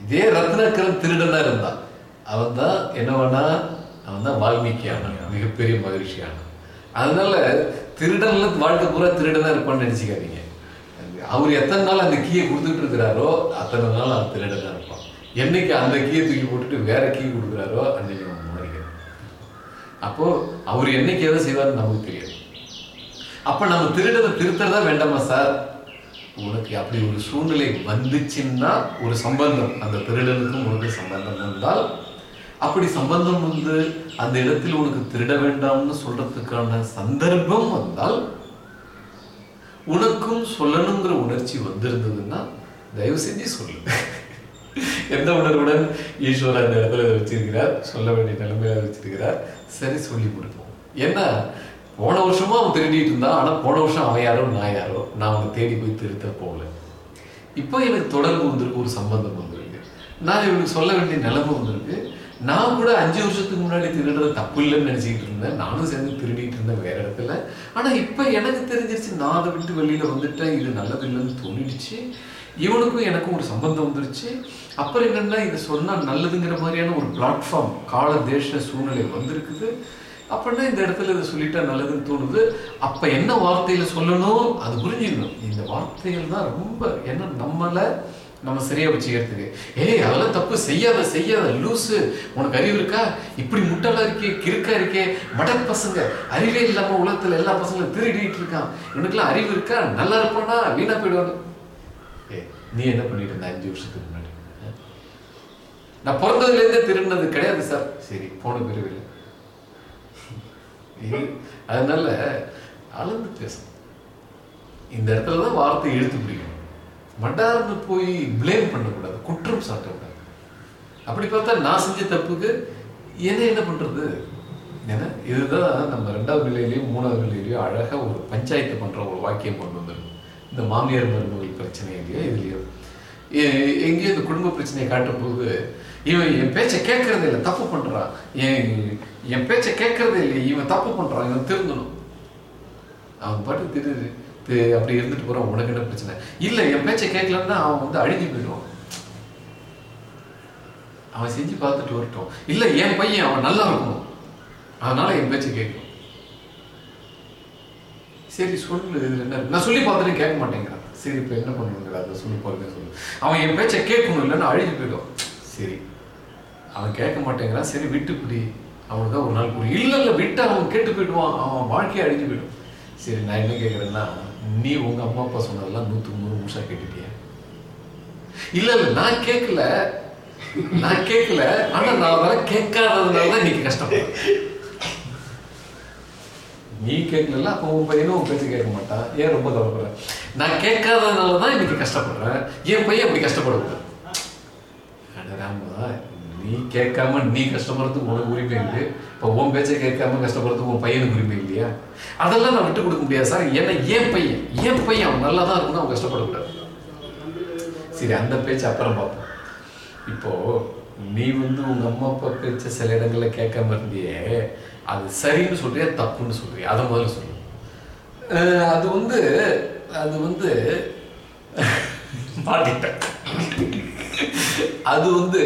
இதே ரத்னக்கரன் திருடனா இருந்தான் அவன் தான் என்னவனா அவன் தான் வால்மீகியான மிகப்பெரிய மகிழ்ச்சியான அதனால திருடன்ல வாழ்க்கை பூரா திருடனா இருப்பான்னு நினைச்சுக்காதீங்க. அவர் எத்தனை நாள் அந்த கீயை கொடுத்துட்டு இருக்கிறாரோ அத்தனை நாள் அவன் திருடனா இருப்பான். என்னைக்கு அந்த கீயை தூக்கி போட்டுட்டு வேற கீ கொடுக்குறாரோ அன்னைக்கு அவன் மாறிக்கிறான் அப்போ அவர் என்னைக்கு எதை செய்வார்னு நமக்கு தெரியாது. அப்ப நம்ம திருடனை திருத்தறதா வேண்டாமா சார்? உனக்கு அப்படி ஒரு சூழ்நிலை வந்துச்சுன்னா ஒரு சம்பந்தம். அந்த திருடனுக்கும் உனக்கு சம்பந்தம் வந்தால் அப்படி சம்பந்தம் வந்து அந்த இடத்தில் உனக்கு திருட வேண்டாம்னு சொல்றதுக்கான சந்தர்ப்பம் வந்தால் உனக்கும் சொல்லணுங்கிற உணர்ச்சி வந்திருந்ததுன்னா தயவு செஞ்சு சொல்லு. எந்த உணர்வுடன் ஈஸ்வரர் அந்த இடத்துல வச்சிருக்கிறார்? சொல்ல வேண்டிய நிலைமையில வச்சிருக்கிறார். சரி சொல்லி கொடுப்போம். ஏன்னா போன வருஷமும் அவன் திருடிட்டு இருந்தான். ஆனா போன வருஷம் அவன் யாரோ நான் யாரோ. நான் அவனை தேடி போய் திருத்த போகல. இப்போ எனக்கு தொடர்பு வந்திருக்கு ஒரு சம்பந்தம் வந்திருக்கு. நான் இவனுக்கு சொல்ல வேண்டிய நிலைமை வந்திருக்கு. நான் கூட அஞ்சு வருஷத்துக்கு முன்னாடி திருடுறது தப்பு இல்லைன்னு நினச்சிக்கிட்டு இருந்தேன். நானும் சேர்ந்து திருடிட்டு இருந்தேன் வேற இடத்துல. ஆனா இப்போ எனக்கு தெரிஞ்சிருச்சு நான் அதை விட்டு வெளியில வந்துட்டேன். இது நல்லது இல்லைன்னு தோணிடுச்சு. இவனுக்கும் எனக்கும் ஒரு சம்பந்தம் வந்துருச்சு. அப்புறம் என்னன்னா இதை சொன்னா நல்லதுங்கிற மாதிரியான ஒரு பிளாட்ஃபார்ம் கால தேச சூழ்நிலை வந்திருக்குது. அப்படின்னா இந்த இடத்துல இதை சொல்லிட்டா நல்லதுன்னு தோணுது. அப்ப என்ன வார்த்தையில சொல்லணும்? அது புரிஞ்சுக்கணும். இந்த வார்த்தைகள் தான் ரொம்ப என்ன நம்மள நம்ம சரியா வச்சுக்கிறதுக்கு ஏய் அதெல்லாம் தப்பு. செய்யாத செய்யாத. லூசு. உனக்கு அறிவு இருக்கா? இப்படி முட்டாளா இருக்கே கிறுக்கா இருக்கே. மடல் பசங்க. அறிவே இல்லாம உலகத்துல எல்லா பசங்களும் திருடிட்டு இருக்கான். இவனுக்குலாம் அறிவு இருக்கா? நல்லா இருப்பானா? வீணா போயிடுவாங்க ஏய் நீ என்ன பண்ணிட்டு இருந்த அஞ்சு வருஷத்துக்கு முன்னாடி? நான் பிறந்ததுல இருந்தே திருடினது கிடையாது சார். சரி போன பிரிவில் அதனால அளந்து பேசணும். இந்த இடத்துல தான் வார்த்தை இழுத்து பிடிக்கணும். மண்டார்னு போய் ப்ளேம் பண்ணக்கூடாது குற்றம் சாட்டக்கூடாது. அப்படி பார்த்தா நான் செஞ்ச தப்புக்கு என்ன என்ன பண்றது? ஏன்னா இதுதான் நம்ம ரெண்டாவது நிலையிலையும் மூணாவது நிலையிலையும் அழகா ஒரு பஞ்சாயத்து பண்ற ஒரு வாக்கியம் கொண்டு வந்திருக்கும். இந்த மாமியார் மருமகள் பிரச்சனை இதுலயோ. எ- எங்கேயோ இந்த குடும்ப பிரச்சனையை காட்டும் போது இவன் என் பேச்சை கேட்கறது இல்லை தப்பு பண்ணுறான் என் என் பேச்சை கேட்கறது இல்லை இவன் தப்பு பண்ணுறான் இவன் திருந்தணும். அவன் பாட்டு திரு அப்படி இருந்துட்டு போகிறான் உனக்கு என்ன பிரச்சனை? இல்லை என் பேச்சை கேட்கலன்னா அவன் வந்து அழுகி போயிடுவான். அவன் செஞ்சு பார்த்துட்டு வரட்டும். இல்லை என் பையன் அவன் நல்லா இருக்கணும். அதனால என் பேச்சை கேட்கும். சரி சொல்லு இதில் என்ன நான் சொல்லி பார்த்துட்டு கேட்க மாட்டேங்கிறான். சரி இப்போ என்ன பண்ணுங்கிற அதை சொல்லி பாருங்க சொல்லு. அவன் என் பேச்சை கேட்கணும் இல்லைன்னு அழுகி போயிடுவான். சரி. அவன் கேட்க மாட்டேங்கிறான். சரி விட்டு பிடி அவனுக்கு ஒரு நாள் புரியும் இல்லை இல்லை விட்டு அவன் கேட்டு போயிடுவான். அவன் வாழ்க்கையை அழிஞ்சு போயிடும். சரி நான் என்ன கேட்குறேன்னா நீ உங்கள் அம்மா அப்பா சொன்னதெல்லாம் நூற்றுக்கு நூறு முழுசா கேட்டுட்டியா. இல்லை இல்லை நான் கேட்கல. நான் கேட்கல. ஆனால் நான் அதெல்லாம் கேட்காததுனால தான் இன்னைக்கு கஷ்டப்படுறேன். நீ கேட்கல அப்போ உன் பையனும் உன் பேச்சு கேட்க மாட்டான். ஏன் ரொம்ப கவலைப்படுற? நான் கேட்காததுனால தான் இன்னைக்கு கஷ்டப்படுறேன். என் பையன் அப்படி கஷ்டப்படக்கூடாது. அட நீ கேட்காம நீ கஷ்டப்படுறதுக்கு உனக்கு உரிமை இருக்கு இப்போ உன் பேச்சை கேட்காம கஷ்டப்படுறதுக்கு உன் பையனுக்கு உரிமை இல்லையா? அதெல்லாம் நான் விட்டு கொடுக்க முடியாது சார். ஏன்னா ஏன் பையன் ஏன் பையன் அவன் நல்லா தான் இருக்கணும் அவன் கஷ்டப்படக்கூடாது. சரி அந்த பேச்சு அப்புறம் பார்ப்போம். இப்போ நீ வந்து உங்க அம்மா அப்பா பேச்ச சில இடங்கள்ல கேட்காம இருந்தியே அது சரின்னு சொல்றியா தப்புன்னு சொல்றியா? அதை முதல்ல சொல்லு. அது வந்து அது வந்து மாட்டிட்டேன். அது வந்து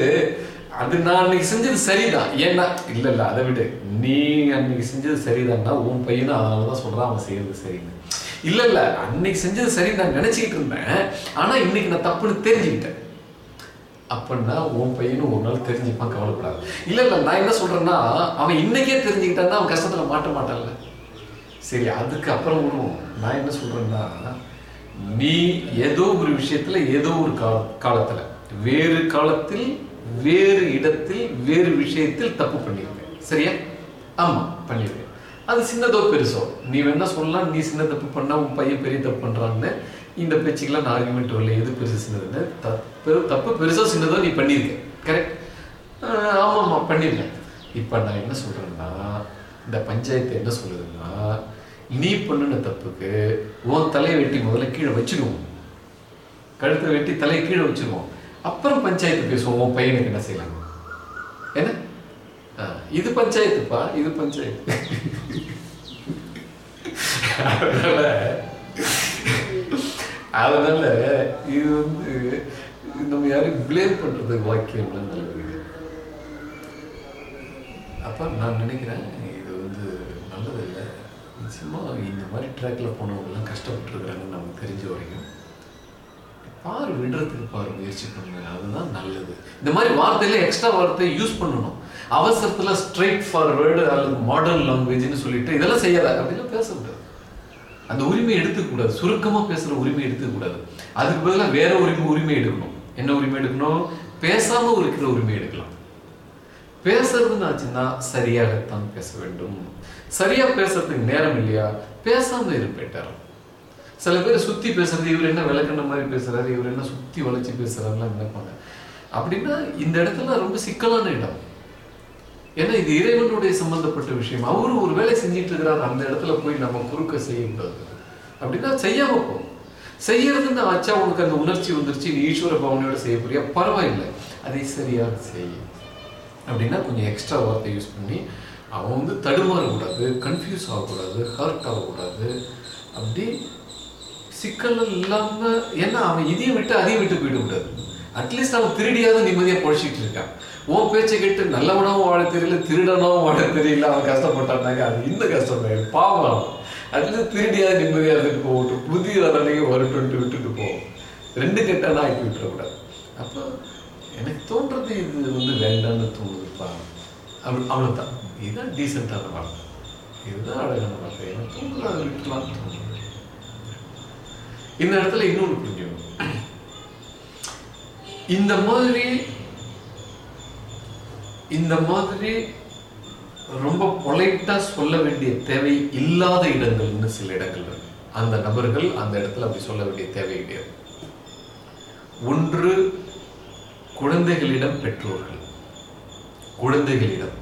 அது நான் அன்னைக்கு செஞ்சது சரிதான். ஏன்னா இல்ல இல்ல அதை விட. நீ அன்னைக்கு செஞ்சது சரிதான்னா உன் பையனும் அதனால தான் சொல்றான் அவன் செய்யறது சரின்னு. இல்ல இல்ல அன்னைக்கு செஞ்சது சரி நான் நினைச்சிட்டு இருந்தேன். ஆனா இன்னைக்கு நான் தப்புன்னு தெரிஞ்சுக்கிட்டேன். அப்படின்னா உன் பையனும் ஒரு நாள் தெரிஞ்சுப்பான் கவலைப்படாது. இல்ல இல்ல நான் என்ன சொல்றேன்னா அவன் இன்னைக்கே தெரிஞ்சுக்கிட்டான்னா அவன் கஷ்டத்துல மாட்ட மாட்டான்ல. சரி அதுக்கு அப்புறம் விடுவோம் நான் என்ன சொல்றேன்னா நீ ஏதோ ஒரு விஷயத்துல ஏதோ ஒரு கால காலத்துல வேறு காலத்தில் வேறு இடத்தில் வேறு விஷயத்தில் தப்பு பண்ணியிருக்கேன் சரியா? ஆமா பண்ணியிருக்கேன் அது சின்னதோ பெருசோ. நீ வேணா சொல்லலாம் நீ சின்ன தப்பு பண்ணா உன் பையன் பெரிய தப்பு பண்றான்னு இந்த பேச்சுக்கெல்லாம் நான் ஆர்குமெண்ட் வரல. எது பெருசு சின்னதுன்னு? தப்பு தப்பு பெருசோ சின்னதோ நீ பண்ணியிருக்க. கரெக்ட் ஆமாம் ஆமாம் பண்ணியிருக்கேன் இப்போ நான் என்ன சொல்றேன்னா இந்த பஞ்சாயத்து என்ன சொல்லுதுன்னா நீ பண்ணின தப்புக்கு உன் தலையை வெட்டி முதல்ல கீழே வச்சிடுவோம் கழுத்தை வெட்டி தலையை கீழே வச்சிருவோம். அப்புறம் பஞ்சாயத்து பேசுவோம் உன் பையனுக்கு என்ன செய்யலாம்? என்ன? இது பஞ்சாயத்துப்பா இது பஞ்சாயத்து. அதனால அதனால இது வந்து நம்ம யாரும் பிளேம் பண்றது வாக்கியம்லாம் நல்லது. அப்ப நான் நினைக்கிறேன் இது வந்து நல்லது இல்லை. நிச்சயமா இந்த மாதிரி ட்ராக்ல போனவங்கலாம் கஷ்டப்பட்டுருக்காங்கன்னு நமக்கு தெரிஞ்ச வரைக்கும் பாரு விடுறதுக்கு பாரு முயற்சி பண்ணுங்க. அதுதான் நல்லது. இந்த மாதிரி வார்த்தையில எக்ஸ்ட்ரா வார்த்தை யூஸ் பண்ணணும். அவசரத்துல ஸ்ட்ரைட் ஃபார்வேர்டு அல்லது மாடர்ன் லாங்குவேஜ்னு சொல்லிட்டு இதெல்லாம் செய்யாத அப்படிலாம் பேசக்கூடாது. அந்த உரிமை எடுத்துக்கூடாது சுருக்கமா பேசுற உரிமை எடுத்துக்கூடாது அதுக்கு பதிலாக வேற உரிமை உரிமை எடுக்கணும். என்ன உரிமை எடுக்கணும்? பேசாம இருக்கிற உரிமை எடுக்கலாம். பேசுறதுன்னு ஆச்சுன்னா சரியாகத்தான் பேச வேண்டும். சரியா பேசுறதுக்கு நேரம் இல்லையா? பேசாம இருப்பேட்டார் சில பேர் சுத்தி பேசுறது இவர் என்ன விளக்குன மாதிரி பேசுறாரு இவர் என்ன சுத்தி வளைச்சு பேசுறாருலாம் நினைப்பாங்க அப்படின்னா இந்த இடத்துல ரொம்ப சிக்கலான இடம். ஏன்னா இது இறைவனுடைய சம்பந்தப்பட்ட விஷயம். அவரு ஒரு வேலை செஞ்சிட்டு இருக்கிறார் அந்த இடத்துல போய் நம்ம குறுக்க செய்யக்கூடாது அப்படின்னா செய்யாம போகும் செய்யறதுன்னு ஆச்சா உனக்கு அந்த உணர்ச்சி வந்துருச்சு நீ ஈஸ்வர பவனையோட செய்ய போறியா? பரவாயில்லை. அதை சரியாக செய். அப்படின்னா கொஞ்சம் எக்ஸ்ட்ரா வார்த்தை யூஸ் பண்ணி அவன் வந்து தடுமாறக்கூடாது கன்ஃபியூஸ் ஆகக்கூடாது ஹர்ட் ஆகக்கூடாது. அப்படி சிக்கல்கள் இல்லாம ஏன்னா அவன் இதையும் விட்டு அதையும் விட்டு போயிடக்கூடாது அட்லீஸ்ட் அவன் திருடியாவது நிம்மதியா பொழைச்சிட்டு இருக்கான். உன் பேச்சை கேட்டு நல்லவனாவும் வாழ தெரியல திருடனாவும் வாழ தெரியல அவன் கஷ்டப்பட்டான்னாங்க. அது இன்னும் கஷ்டம் பாவம் அட்லீஸ்ட் திருடியாவது நிம்மதியா இருந்துட்டு போகட்டும் புதிய வரலையும் வரட்டும்ட்டு விட்டுட்டு போவோம் ரெண்டு கெட்டானா ஆக்கி விட்டுறக்கூடாது. அப்போ எனக்கு தோன்றது இது வந்து வேண்டாம்னு தோணுதுப்பா அப்படி அவ்வளோதான் இதுதான் டீசெண்டான வாழ்க்கை. இதுதான் அழகான வாழ்க்கை. எனக்கு தோணுது அதை விட்டுலாம்னு தோணுது. இந்த இடத்துல இன்னொன்று புரிஞ்சுக்கணும். இந்த மாதிரி இந்த மாதிரி ரொம்ப பொலைட்டா சொல்ல வேண்டிய தேவை இல்லாத இடங்கள்னு சில இடங்கள் இருக்கு. அந்த நபர்கள் அந்த இடத்துல அப்படி சொல்ல வேண்டிய தேவை கிடையாது. ஒன்று குழந்தைகளிடம் பெற்றோர்கள். குழந்தைகளிடம்.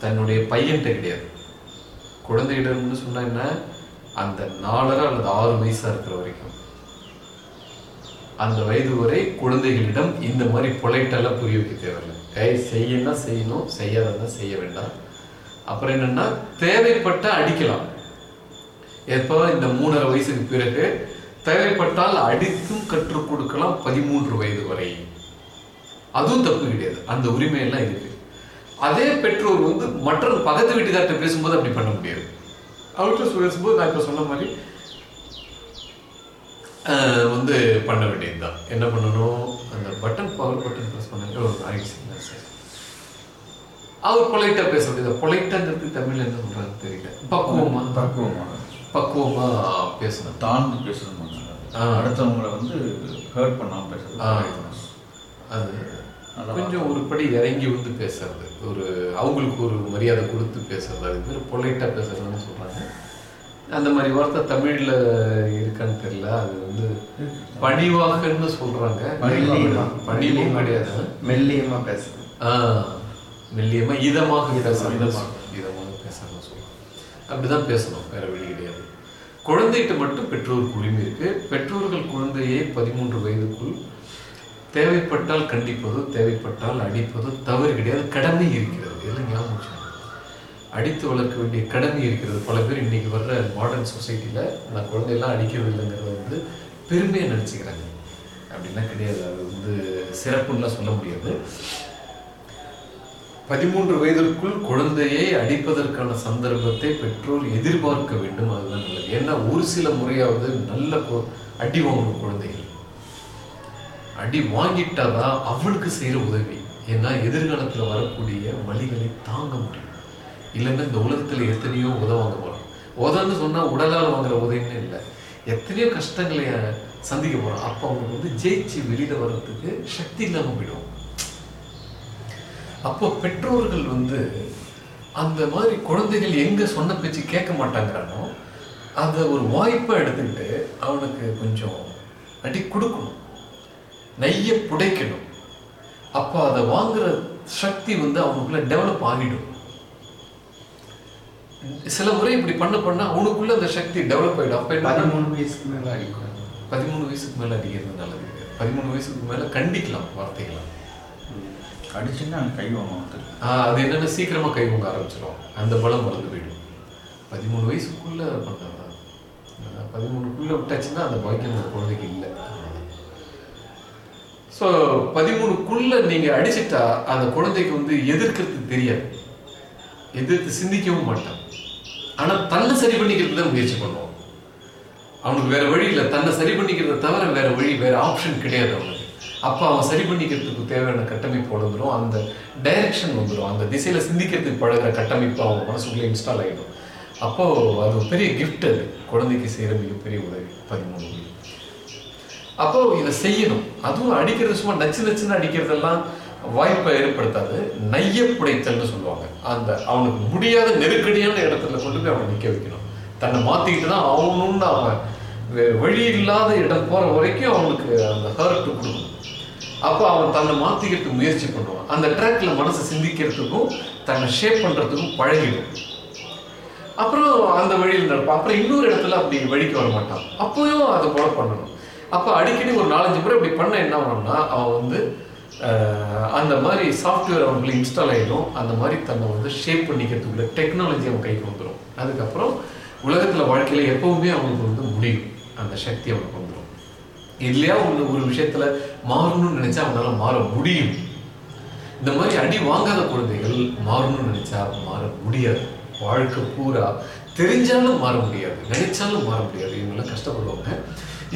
தன்னுடைய பையன்கிட்ட கிடையாது. குழந்தையிடம்னு சொன்னா என்ன? அந்த நாலரை அல்லது ஆறு வயசா இருக்கிற வரைக்கும். அந்த வயது வரை குழந்தைகளிடம் இந்த மாதிரி பொலைட்டெல்லாம் புரிய வைக்க தேவையில்லை. கை செய்யணும்னா செய்யணும் செய்யாததா செய்ய வேண்டாம். அப்புறம் என்னன்னா தேவைப்பட்ட அடிக்கலாம். எப்போ? இந்த மூணரை வயசுக்கு பிறகு தேவைப்பட்டால் அடித்தும் கற்றுக் கொடுக்கலாம் பதிமூன்று வயது வரை. அதுவும் தப்பு கிடையாது. அந்த உரிமை எல்லாம் இருக்கு. அதே பெற்றோர் வந்து மற்ற பக்கத்து வீட்டுக்கார்ட்ட பேசும்போது அப்படி பண்ண முடியாது. அவர்கிட்ட பேசும்போது நான் இப்ப சொன்ன மாதிரி வந்து பண்ண வேண்டியதுதான். என்ன பண்ணணும்? அந்த பட்டன் பவர் பட்டன் ப்ரெஸ் பண்ணாங்க ஒரு ஆயிடுச்சு சார் அவர் பொலைட்டா பேச வேண்டியது பொலைட்டாங்கிறது தமிழ்ல என்ன சொல்றாங்க தெரியல. பக்குவமா? பக்குவமாக பக்குவமா பேசணும். தாழ்ந்து பேசணும். அடுத்தவங்களை வந்து ஹர்ட் பண்ணாம பேசுறது ஆ. அது கொஞ்சம் ஒரு படி இறங்கி வந்து பேசுறது. ஒரு அவங்களுக்கு ஒரு மரியாதை கொடுத்து பேசுறது. அது பேர் பொலைட்டா பேசுறதுன்னு சொல்றாங்க. அந்த மாதிரி வார்த்தை தமிழ்ல இருக்கான்னு தெரியல. அது வந்து பணிவாகன்னு சொல்றாங்க. மெல்லியமா பணிவும் கிடையாது. மெல்லியமா பேசுறது. ஆஹ், மெல்லியமா இதமாக பேசணும் இதமாக. பேசணும் சொல்லலாம் அப்படிதான் பேசணும். வேற வழி கிடையாது. குழந்தைகிட்ட மட்டும் பெற்றோருக்கு உரிமை இருக்கு. பெற்றோர்கள் குழந்தையை பதிமூன்று வயதுக்குள் தேவைப்பட்டால் கண்டிப்பது தேவைப்பட்டால் அடிப்பது தவறு கிடையாது கடமை இருக்கிறது. எல்லாம் ஞாபகம் அடித்து வளர்க்க வேண்டிய கடமை இருக்கிறது. பல பேர் இன்னைக்கு வர்ற மாடர்ன் சொசைட்டியில் நான் குழந்தையெல்லாம் அடிக்கவில்லைங்கிறத வந்து பெருமையை நினச்சிக்கிறாங்க. அப்படிலாம் கிடையாது. அது வந்து சிறப்புன்னுலாம் சொல்ல முடியாது. பதிமூன்று வயதிற்குள் குழந்தையை அடிப்பதற்கான சந்தர்ப்பத்தை பெற்றோர் எதிர்பார்க்க வேண்டும். அதுதான் நல்லது. ஏன்னா ஒரு சில முறையாவது நல்ல கு- அடி வாங்கணும் குழந்தைகள். அடி வாங்கிட்டாதான் அவனுக்கு செய்யற உதவி. ஏன்னா எதிர்காலத்துல வரக்கூடிய வழிகளை தாங்க முடியும். இல்லைன்னா இந்த உலகத்துல எத்தனையோ உதவாங்க போறோம். உதன்னு சொன்னா உடலால் வாங்குற உதவின்னு இல்லை. எத்தனையோ கஷ்டங்களை சந்திக்க போறோம். அப்ப அவங்களுக்கு வந்து ஜெயிச்சு வெளியில வர்றதுக்கு சக்தி இல்லாம போயிடும் அப்போ பெற்றோர்கள் வந்து அந்த மாதிரி குழந்தைகள் எங்க சொன்ன பேச்சு கேட்க மாட்டாங்கிறானோ அதை ஒரு வாய்ப்பை எடுத்துக்கிட்டு அவனுக்கு கொஞ்சம் அடி கொடுக்கணும். நெய்ய புடைக்கணும். அப்போ அதை வாங்குற சக்தி வந்து அவனுக்குள்ள டெவலப் ஆகிடும். சில முறை இப்படி பண்ண பண்ண அவனுக்குள்ள அந்த சக்தி டெவலப் ஆகிடும் அப்ப பதிமூணு வயசுக்கு மேல அடிக்கூடாது பதிமூணு வயசுக்கு மேல அடிக்கிறது நல்லது. பதிமூணு வயசுக்கு மேல கண்டிக்கலாம் வார்த்தைகளை. அடிச்சுன்னா கை ஆஹ் அது என்னன்னா சீக்கிரமா கை வாங்க ஆரம்பிச்சிடும் அந்த பலம் மறந்து போயிடும். பதிமூணு வயசுக்குள்ள பண்ணாதான். பதிமூணுக்குள்ள விட்டாச்சுன்னா அந்த பாக்கியம் அந்த குழந்தைக்கு இல்லை. ஸோ பதிமூணுக்குள்ள நீங்க அடிச்சிட்டா அந்த குழந்தைக்கு வந்து எதிர்க்கிறது தெரியாது. எதிர்த்து சிந்திக்கவும் மாட்டான். ஆனால் தன்னை சரி பண்ணிக்கிறது தான் முயற்சி பண்ணுவான். அவனுக்கு வேற வழி இல்லை. தன்னை சரி பண்ணிக்கிறத தவிர வேற வழி வேற ஆப்ஷன் கிடையாது அவனுக்கு. அப்போ அவன் சரி பண்ணிக்கிறதுக்கு தேவையான கட்டமைப்பு வந்துடும் அந்த டைரக்ஷன் வந்துடும் அந்த திசையில சிந்திக்கிறதுக்கு பழகிற கட்டமைப்பு அவன் மனசுக்குள்ளே இன்ஸ்டால் ஆகிடும் அப்போ அது ஒரு பெரிய கிஃப்ட் அது. குழந்தைக்கு செய்கிற மிகப்பெரிய உதவி. பதிமூணு. அப்போ இதை செய்யணும். அதுவும் அடிக்கிறது சும்மா நச்சு நச்சுன்னு அடிக்கிறதெல்லாம் வாய்ப்பை ஏற்படுத்தாது. நைய புடைத்தல்னு சொல்லுவாங்க. அந்த அவனுக்கு முடியாத நெருக்கடியான இடத்துல கொண்டு போய் அவனை நிக்க வைக்கணும். தன்னை மாத்திக்கிட்டு தான் ஆகணும்னு அவன் வேற வழி இல்லாத இடம் போற வரைக்கும் அவனுக்கு அந்த ஹர்ட்டு கொடுக்கும். அப்போ அவன் தன்னை மாத்திக்கிறதுக்கு முயற்சி பண்ணுவான். அந்த ட்ராக்ல மனசை சிந்திக்கிறதுக்கும் தன்னை ஷேப் பண்றதுக்கும் பழகிடும். அப்புறம் அந்த வழியில் நடப்பான். அப்புறம் இன்னொரு இடத்துல அப்படி வழிக்கு வர மாட்டான் அப்போயும் அதை போல பண்ணணும். அப்போ அடிக்கடி ஒரு நாலஞ்சு முறை இப்படி பண்ண என்ன ஆகும்னா அவன் வந்து அந்த மாதிரி சாஃப்ட்வேர் அவங்களுக்கு இன்ஸ்டால் ஆகிடும் அந்த மாதிரி தன்னை வந்து ஷேப் பண்ணிக்கிறதுக்குள்ள டெக்னாலஜி அவன் கைக்கு வந்துடும் அதுக்கப்புறம் உலகத்தில் வாழ்க்கையில் எப்பவுமே அவங்களுக்கு வந்து முடியும். அந்த சக்தி அவனுக்கு வந்துடும் இல்லையா ஒன்று ஒரு விஷயத்தில் மாறணும்னு நினச்சா அவனால் மாற முடியும். இந்த மாதிரி அடி வாங்காத குழந்தைகள் மாறணும்னு நினச்சா மாற முடியாது. வாழ்க்கை பூரா தெரிஞ்சாலும் மாற முடியாது நினைச்சாலும் மாற முடியாது. இவங்களாம் கஷ்டப்படுவாங்க.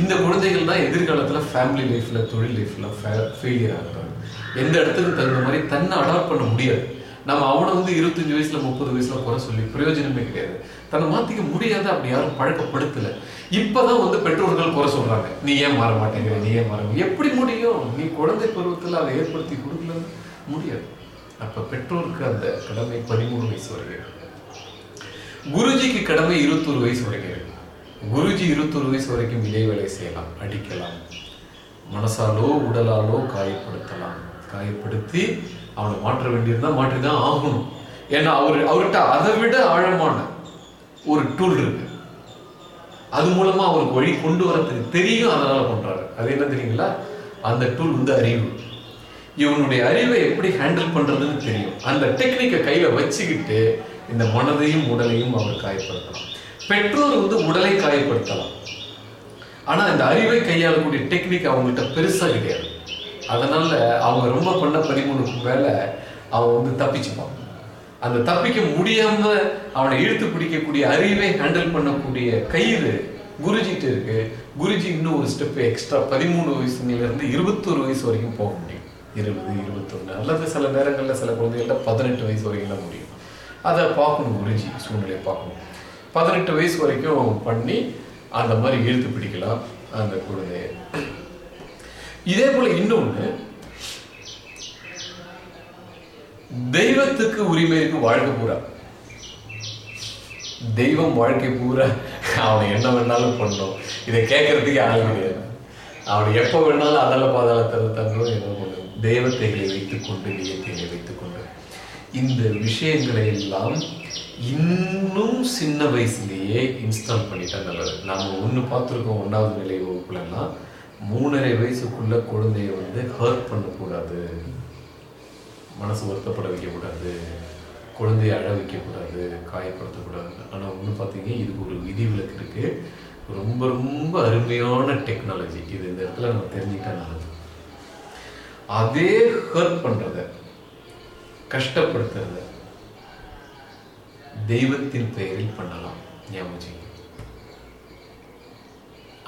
இந்த குழந்தைகள் தான் எதிர்காலத்துல ஃபேமிலி லைஃப்ல தொழில் லைஃப்ல ஃபெயிலியர் ஆகிறாங்க எந்த இடத்துக்கு தகுந்த மாதிரி தன்னை அடாப்ட் பண்ண முடியாது. நம்ம அவனை வந்து இருபத்தஞ்சு வயசுல முப்பது வயசுல குறை சொல்லி பிரயோஜனமே கிடையாது. தன்னை மாத்திக்க முடியாத அப்படி யாரும் பழக்கப்படுத்தல. இப்பதான் வந்து பெற்றோர்கள் குறை சொல்றாங்க. நீ ஏன் மாற மாட்டேங்கிற? நீ ஏன் மாற எப்படி முடியும்? நீ குழந்தை பருவத்துல அதை ஏற்படுத்தி கொடுக்கல. முடியாது. அப்ப பெற்றோருக்கு அந்த கடமை பதிமூணு வயசு வரைக்கும் குருஜிக்கு கடமை இருபத்தொரு வயசு வரைக்கும் குருஜி இருபத்தொரு வயசு வரைக்கும் இலை வேலை செய்யலாம். அடிக்கலாம் மனசாலோ உடலாலோ காயப்படுத்தலாம். காயப்படுத்தி அவனை மாற்ற வேண்டியிருந்தால் மாற்றி தான் ஆகணும். ஏன்னா அவர் அவர்கிட்ட அதை விட ஆழமான ஒரு டூல் இருக்கு. அது மூலமா அவருக்கு வழி கொண்டு வரத்துக்கு தெரியும் அதனால பண்றாரு. அது என்ன தெரியுங்களா? அந்த டூல் வந்து அறிவு. இவனுடைய அறிவை எப்படி ஹேண்டில் பண்றதுன்னு தெரியும். அந்த டெக்னிக்கை கையில வச்சுக்கிட்டு இந்த மனதையும் உடலையும் அவர் காயப்படுத்தலாம். பெற்றோர் வந்து உடலை காயப்படுத்தலாம். ஆனால் இந்த அறிவை கையாளக்கூடிய டெக்னிக் அவங்கள்ட்ட பெருசாக கிடையாது. அதனால அவங்க ரொம்ப பண்ண பதிமூணுக்கு மேலே அவன் வந்து தப்பிச்சுப்பான். அந்த தப்பிக்க முடியாம அவனை இழுத்து பிடிக்கக்கூடிய அறிவை ஹேண்டில் பண்ணக்கூடிய கயிறு குருஜிட்டு இருக்கு. குருஜி இன்னும் ஒரு ஸ்டெப் எக்ஸ்ட்ரா பதிமூணு வயசுலேருந்து இருபத்தொரு வயசு வரைக்கும் போக முடியும். இருபது இருபத்தொன்று அல்லது சில நேரங்களில் சில குழந்தைகள்ட்ட பதினெட்டு வயசு வரைக்கும் தான் முடியும். அதை பார்க்கணும் குருஜி சூழ்நிலையை பார்க்கணும். பதினெட்டு வயசு வரைக்கும் பண்ணி அந்த மாதிரி இழுத்து பிடிக்கலாம் அந்த குழந்தைய இதே போல இன்னொன்னு தெய்வத்துக்கு உரிமை இருக்கு வாழ்க்கை பூரா. தெய்வம் வாழ்க்கை பூரா. அவனை என்ன வேணாலும் பண்ணும் இதை கேட்கறதுக்கு ஆள் கிடையாது. அவனை எப்போ வேணாலும் அதல பாதாளத்தில் தரணும் என்ன பண்ணும் தெய்வத்தைகளை வைத்துக் கொண்டு நீயத்தைகளை வைத்து இந்த விஷயங்களை எல்லாம் இன்னும் சின்ன வயசுலேயே இன்ஸ்டால் பண்ணிட்டா நல்லது. நாம ஒன்று பார்த்துருக்கோம் ஒன்றாவது நிலை வகுப்புலன்னா மூணரை வயசுக்குள்ள குழந்தைய வந்து ஹர்ட் பண்ணக்கூடாது. மனசு வருத்தப்பட வைக்கக்கூடாது. குழந்தைய அழ வைக்கக்கூடாது. காயப்படுத்தக்கூடாது. ஆனால் ஒன்று பார்த்தீங்க இதுக்கு ஒரு விதிவிலக்கு இருக்குது ரொம்ப ரொம்ப அருமையான டெக்னாலஜி இது இந்த இடத்துல நம்ம தெரிஞ்சுக்கிட்டா நல்லது. அதே ஹர்ட் பண்ணுறதை கஷ்டப்படுத்துறத தெய்வத்தின் பெயரில் பண்ணலாம். ஞாபகம்